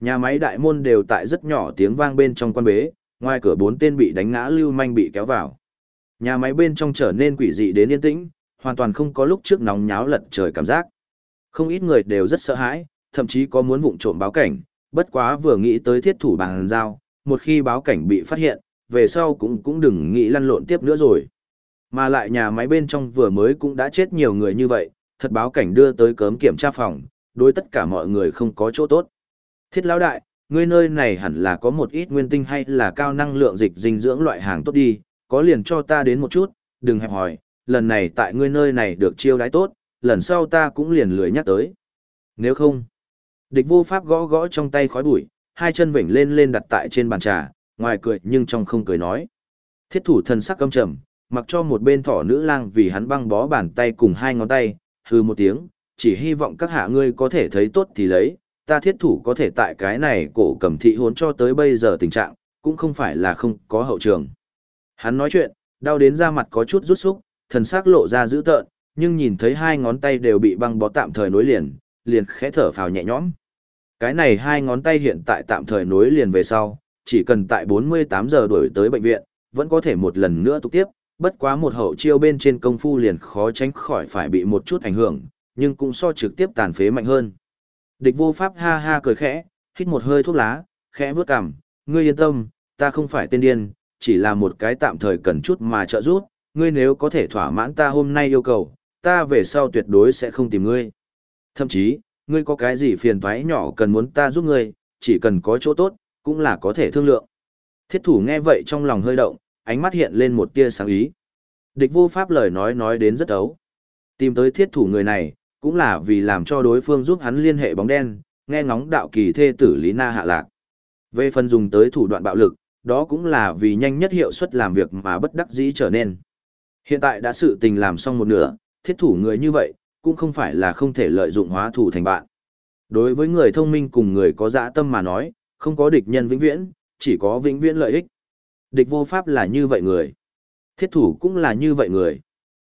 A: Nhà máy đại môn đều tại rất nhỏ tiếng vang bên trong quan bế, ngoài cửa bốn tên bị đánh ngã lưu manh bị kéo vào. Nhà máy bên trong trở nên quỷ dị đến yên tĩnh, hoàn toàn không có lúc trước nóng nháo lật trời cảm giác. Không ít người đều rất sợ hãi, thậm chí có muốn vụng trộm báo cảnh, bất quá vừa nghĩ tới thiết thủ bằng dao, một khi báo cảnh bị phát hiện, về sau cũng cũng đừng nghĩ lăn lộn tiếp nữa rồi. Mà lại nhà máy bên trong vừa mới cũng đã chết nhiều người như vậy, thật báo cảnh đưa tới cớm kiểm tra phòng, đối tất cả mọi người không có chỗ tốt. Thiết lão đại, ngươi nơi này hẳn là có một ít nguyên tinh hay là cao năng lượng dịch dinh dưỡng loại hàng tốt đi, có liền cho ta đến một chút, đừng hẹp hỏi, lần này tại ngươi nơi này được chiêu đãi tốt, lần sau ta cũng liền lười nhắc tới. Nếu không, địch vô pháp gõ gõ trong tay khói bụi, hai chân vểnh lên lên đặt tại trên bàn trà, ngoài cười nhưng trong không cười nói. Thiết thủ thần sắc căm trầm, mặc cho một bên thỏ nữ lang vì hắn băng bó bàn tay cùng hai ngón tay, hư một tiếng, chỉ hy vọng các hạ ngươi có thể thấy tốt thì lấy, ta thiết thủ có thể tại cái này cổ cầm thị hốn cho tới bây giờ tình trạng, cũng không phải là không có hậu trường. Hắn nói chuyện, đau đến da mặt có chút rút xúc, thần sắc lộ ra dữ tợn, nhưng nhìn thấy hai ngón tay đều bị băng bó tạm thời nối liền, liền khẽ thở phào nhẹ nhõm. Cái này hai ngón tay hiện tại tạm thời nối liền về sau, chỉ cần tại 48 giờ đuổi tới bệnh viện, vẫn có thể một lần nữa tục tiếp, bất quá một hậu chiêu bên trên công phu liền khó tránh khỏi phải bị một chút ảnh hưởng, nhưng cũng so trực tiếp tàn phế mạnh hơn. Địch vô pháp ha ha cười khẽ, hít một hơi thuốc lá, khẽ vướt cằm, ngươi yên tâm, ta không phải tên điên, chỉ là một cái tạm thời cần chút mà trợ giúp, ngươi nếu có thể thỏa mãn ta hôm nay yêu cầu, ta về sau tuyệt đối sẽ không tìm ngươi. Thậm chí, ngươi có cái gì phiền toái nhỏ cần muốn ta giúp ngươi, chỉ cần có chỗ tốt, cũng là có thể thương lượng. Thiết thủ nghe vậy trong lòng hơi động, ánh mắt hiện lên một tia sáng ý. Địch vô pháp lời nói nói đến rất ấu. Tìm tới thiết thủ người này, cũng là vì làm cho đối phương giúp hắn liên hệ bóng đen, nghe ngóng đạo kỳ thê tử Lý Na hạ lạc. Về phần dùng tới thủ đoạn bạo lực, đó cũng là vì nhanh nhất hiệu suất làm việc mà bất đắc dĩ trở nên. Hiện tại đã sự tình làm xong một nửa, thiết thủ người như vậy, cũng không phải là không thể lợi dụng hóa thủ thành bạn. Đối với người thông minh cùng người có dã tâm mà nói, không có địch nhân vĩnh viễn, chỉ có vĩnh viễn lợi ích. Địch vô pháp là như vậy người. Thiết thủ cũng là như vậy người.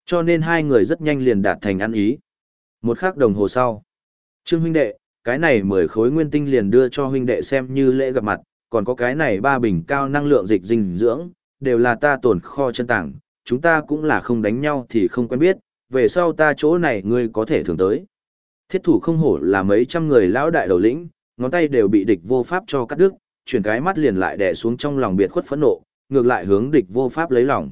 A: Cho nên hai người rất nhanh liền đạt thành ăn ý. Một khắc đồng hồ sau. Trương huynh đệ, cái này mười khối nguyên tinh liền đưa cho huynh đệ xem như lễ gặp mặt, còn có cái này ba bình cao năng lượng dịch dinh dưỡng, đều là ta tồn kho chân tảng, chúng ta cũng là không đánh nhau thì không quen biết, về sau ta chỗ này ngươi có thể thường tới. Thiết thủ không hổ là mấy trăm người lão đại đầu lĩnh, ngón tay đều bị địch vô pháp cho cắt đứt, chuyển cái mắt liền lại đè xuống trong lòng biệt khuất phẫn nộ, ngược lại hướng địch vô pháp lấy lòng.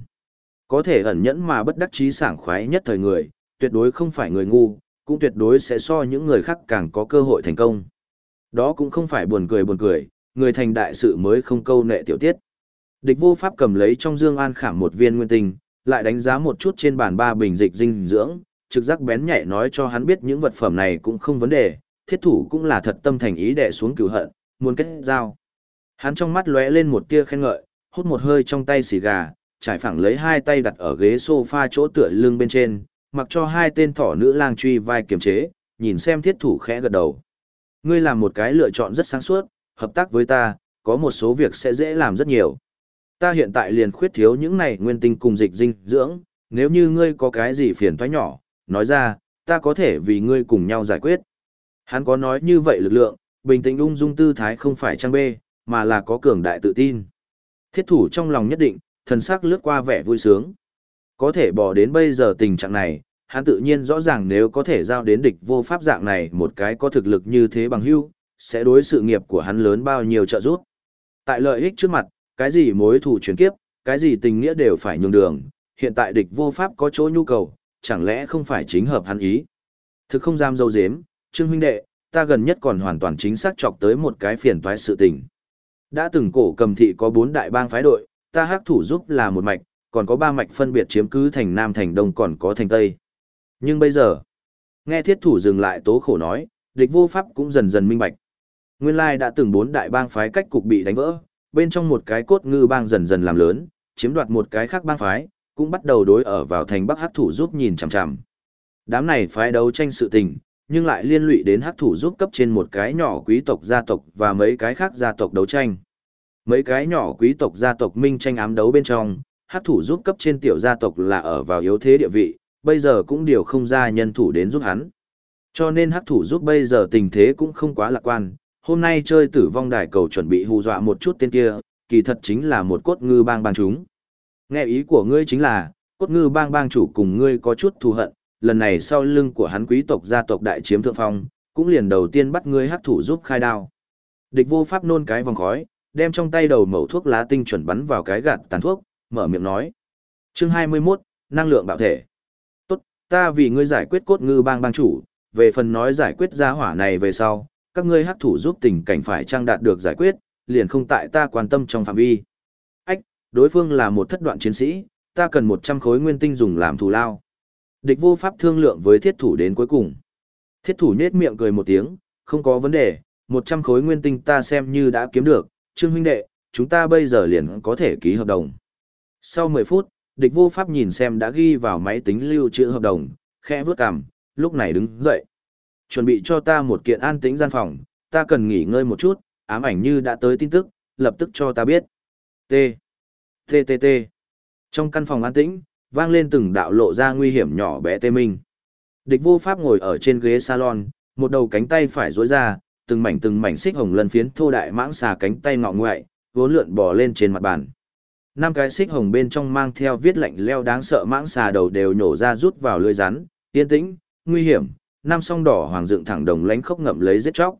A: Có thể ẩn nhẫn mà bất đắc chí sảng khoái nhất thời người, tuyệt đối không phải người ngu, cũng tuyệt đối sẽ so những người khác càng có cơ hội thành công. Đó cũng không phải buồn cười buồn cười, người thành đại sự mới không câu nệ tiểu tiết. Địch vô pháp cầm lấy trong dương an khảm một viên nguyên tinh, lại đánh giá một chút trên bàn ba bình dịch dinh dưỡng, trực giác bén nhạy nói cho hắn biết những vật phẩm này cũng không vấn đề, thiết thủ cũng là thật tâm thành ý đè xuống cửu hận, muốn kết giao. Hắn trong mắt lóe lên một tia khen ngợi, hút một hơi trong tay xì gà, trải phẳng lấy hai tay đặt ở ghế sofa chỗ tựa lưng bên trên, mặc cho hai tên thỏ nữ lang truy vai kiềm chế, nhìn xem thiết thủ khẽ gật đầu. Ngươi làm một cái lựa chọn rất sáng suốt, hợp tác với ta, có một số việc sẽ dễ làm rất nhiều. Ta hiện tại liền khuyết thiếu những này nguyên tinh cùng dịch dinh dưỡng, nếu như ngươi có cái gì phiền toái nhỏ, nói ra, ta có thể vì ngươi cùng nhau giải quyết. Hắn có nói như vậy lực lượng, bình tĩnh ung dung tư thái không phải trang bê, mà là có cường đại tự tin. Thiết thủ trong lòng nhất định, thần sắc lướt qua vẻ vui sướng. Có thể bỏ đến bây giờ tình trạng này, hắn tự nhiên rõ ràng nếu có thể giao đến địch vô pháp dạng này một cái có thực lực như thế bằng hưu, sẽ đối sự nghiệp của hắn lớn bao nhiêu trợ giúp. Tại lợi ích trước mặt, cái gì mối thù chuyển kiếp, cái gì tình nghĩa đều phải nhường đường, hiện tại địch vô pháp có chỗ nhu cầu, chẳng lẽ không phải chính hợp hắn ý. Thực không dám dâu dếm, Trương huynh đệ, ta gần nhất còn hoàn toàn chính xác chọc tới một cái phiền toái sự tình. Đã từng cổ cầm thị có bốn đại bang phái đội, ta hắc thủ giúp là một mạch, còn có ba mạch phân biệt chiếm cứ thành Nam thành Đông còn có thành Tây. Nhưng bây giờ, nghe thiết thủ dừng lại tố khổ nói, địch vô pháp cũng dần dần minh bạch. Nguyên lai đã từng bốn đại bang phái cách cục bị đánh vỡ, bên trong một cái cốt ngư bang dần dần làm lớn, chiếm đoạt một cái khác bang phái, cũng bắt đầu đối ở vào thành Bắc Hắc thủ giúp nhìn chằm chằm. Đám này phái đấu tranh sự tình, nhưng lại liên lụy đến Hắc thủ giúp cấp trên một cái nhỏ quý tộc gia tộc và mấy cái khác gia tộc đấu tranh. Mấy cái nhỏ quý tộc gia tộc minh tranh ám đấu bên trong, Hắc thủ giúp cấp trên tiểu gia tộc là ở vào yếu thế địa vị, bây giờ cũng điều không ra nhân thủ đến giúp hắn. Cho nên Hắc thủ giúp bây giờ tình thế cũng không quá lạc quan, hôm nay chơi tử vong đài cầu chuẩn bị hù dọa một chút tên kia, kỳ thật chính là một cốt ngư bang bang chúng. Nghe ý của ngươi chính là, cốt ngư bang bang chủ cùng ngươi có chút thù hận, lần này sau lưng của hắn quý tộc gia tộc đại chiếm thượng phong, cũng liền đầu tiên bắt ngươi hắc thủ giúp khai đao. Địch vô pháp nôn cái vòng khói, đem trong tay đầu mẩu thuốc lá tinh chuẩn bắn vào cái gạt tàn thuốc, mở miệng nói. Chương 21, năng lượng bạo thể. Tốt, ta vì ngươi giải quyết cốt ngư bang bang chủ, về phần nói giải quyết gia hỏa này về sau, các ngươi hắc thủ giúp tình cảnh phải trang đạt được giải quyết, liền không tại ta quan tâm trong phạm vi. Ách, đối phương là một thất đoạn chiến sĩ, ta cần 100 khối nguyên tinh dùng làm thù lao. Địch vô pháp thương lượng với thiết thủ đến cuối cùng. Thiết thủ nết miệng cười một tiếng, không có vấn đề, 100 khối nguyên tinh ta xem như đã kiếm được, Trương huynh đệ, chúng ta bây giờ liền có thể ký hợp đồng. Sau 10 phút, địch vô pháp nhìn xem đã ghi vào máy tính lưu trữ hợp đồng, khẽ vướt cằm, lúc này đứng dậy. Chuẩn bị cho ta một kiện an tĩnh gian phòng, ta cần nghỉ ngơi một chút, ám ảnh như đã tới tin tức, lập tức cho ta biết. T. T T T. Trong căn phòng an tĩnh, vang lên từng đạo lộ ra nguy hiểm nhỏ bé tê minh. Địch vô pháp ngồi ở trên ghế salon, một đầu cánh tay phải duỗi ra, từng mảnh từng mảnh xích hồng lân phiến thô đại mãng xà cánh tay ngọ ngoại, vốn lượn bò lên trên mặt bàn. Năm cái xích hồng bên trong mang theo viết lạnh leo đáng sợ mãng xà đầu đều nhổ ra rút vào lưới rắn, yên tĩnh, nguy hiểm, năm song đỏ hoàng dựng thẳng đồng lánh khốc ngậm lấy giết chóc.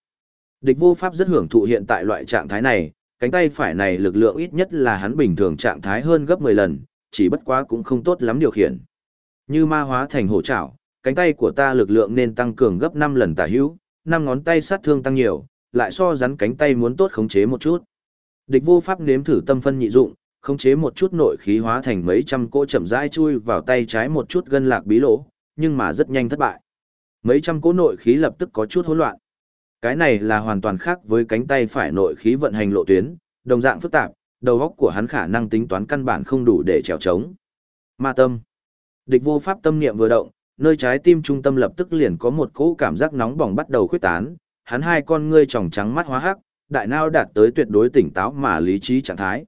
A: Địch vô pháp rất hưởng thụ hiện tại loại trạng thái này, cánh tay phải này lực lượng ít nhất là hắn bình thường trạng thái hơn gấp 10 lần, chỉ bất quá cũng không tốt lắm điều khiển. Như ma hóa thành hổ trảo, cánh tay của ta lực lượng nên tăng cường gấp 5 lần tả hữu, năm ngón tay sát thương tăng nhiều, lại so rắn cánh tay muốn tốt khống chế một chút. Địch vô pháp nếm thử tâm phân nhị dụng, khống chế một chút nội khí hóa thành mấy trăm cỗ chậm rãi chui vào tay trái một chút gân lạc bí lỗ, nhưng mà rất nhanh thất bại. Mấy trăm cỗ nội khí lập tức có chút hỗn loạn. Cái này là hoàn toàn khác với cánh tay phải nội khí vận hành lộ tuyến, đồng dạng phức tạp, đầu óc của hắn khả năng tính toán căn bản không đủ để trèo trống. Ma tâm. Địch vô pháp tâm niệm vừa động, nơi trái tim trung tâm lập tức liền có một cỗ cảm giác nóng bỏng bắt đầu khuếch tán, hắn hai con ngươi tròng trắng mắt hóa hắc, đại não đạt tới tuyệt đối tỉnh táo mà lý trí trạng thái.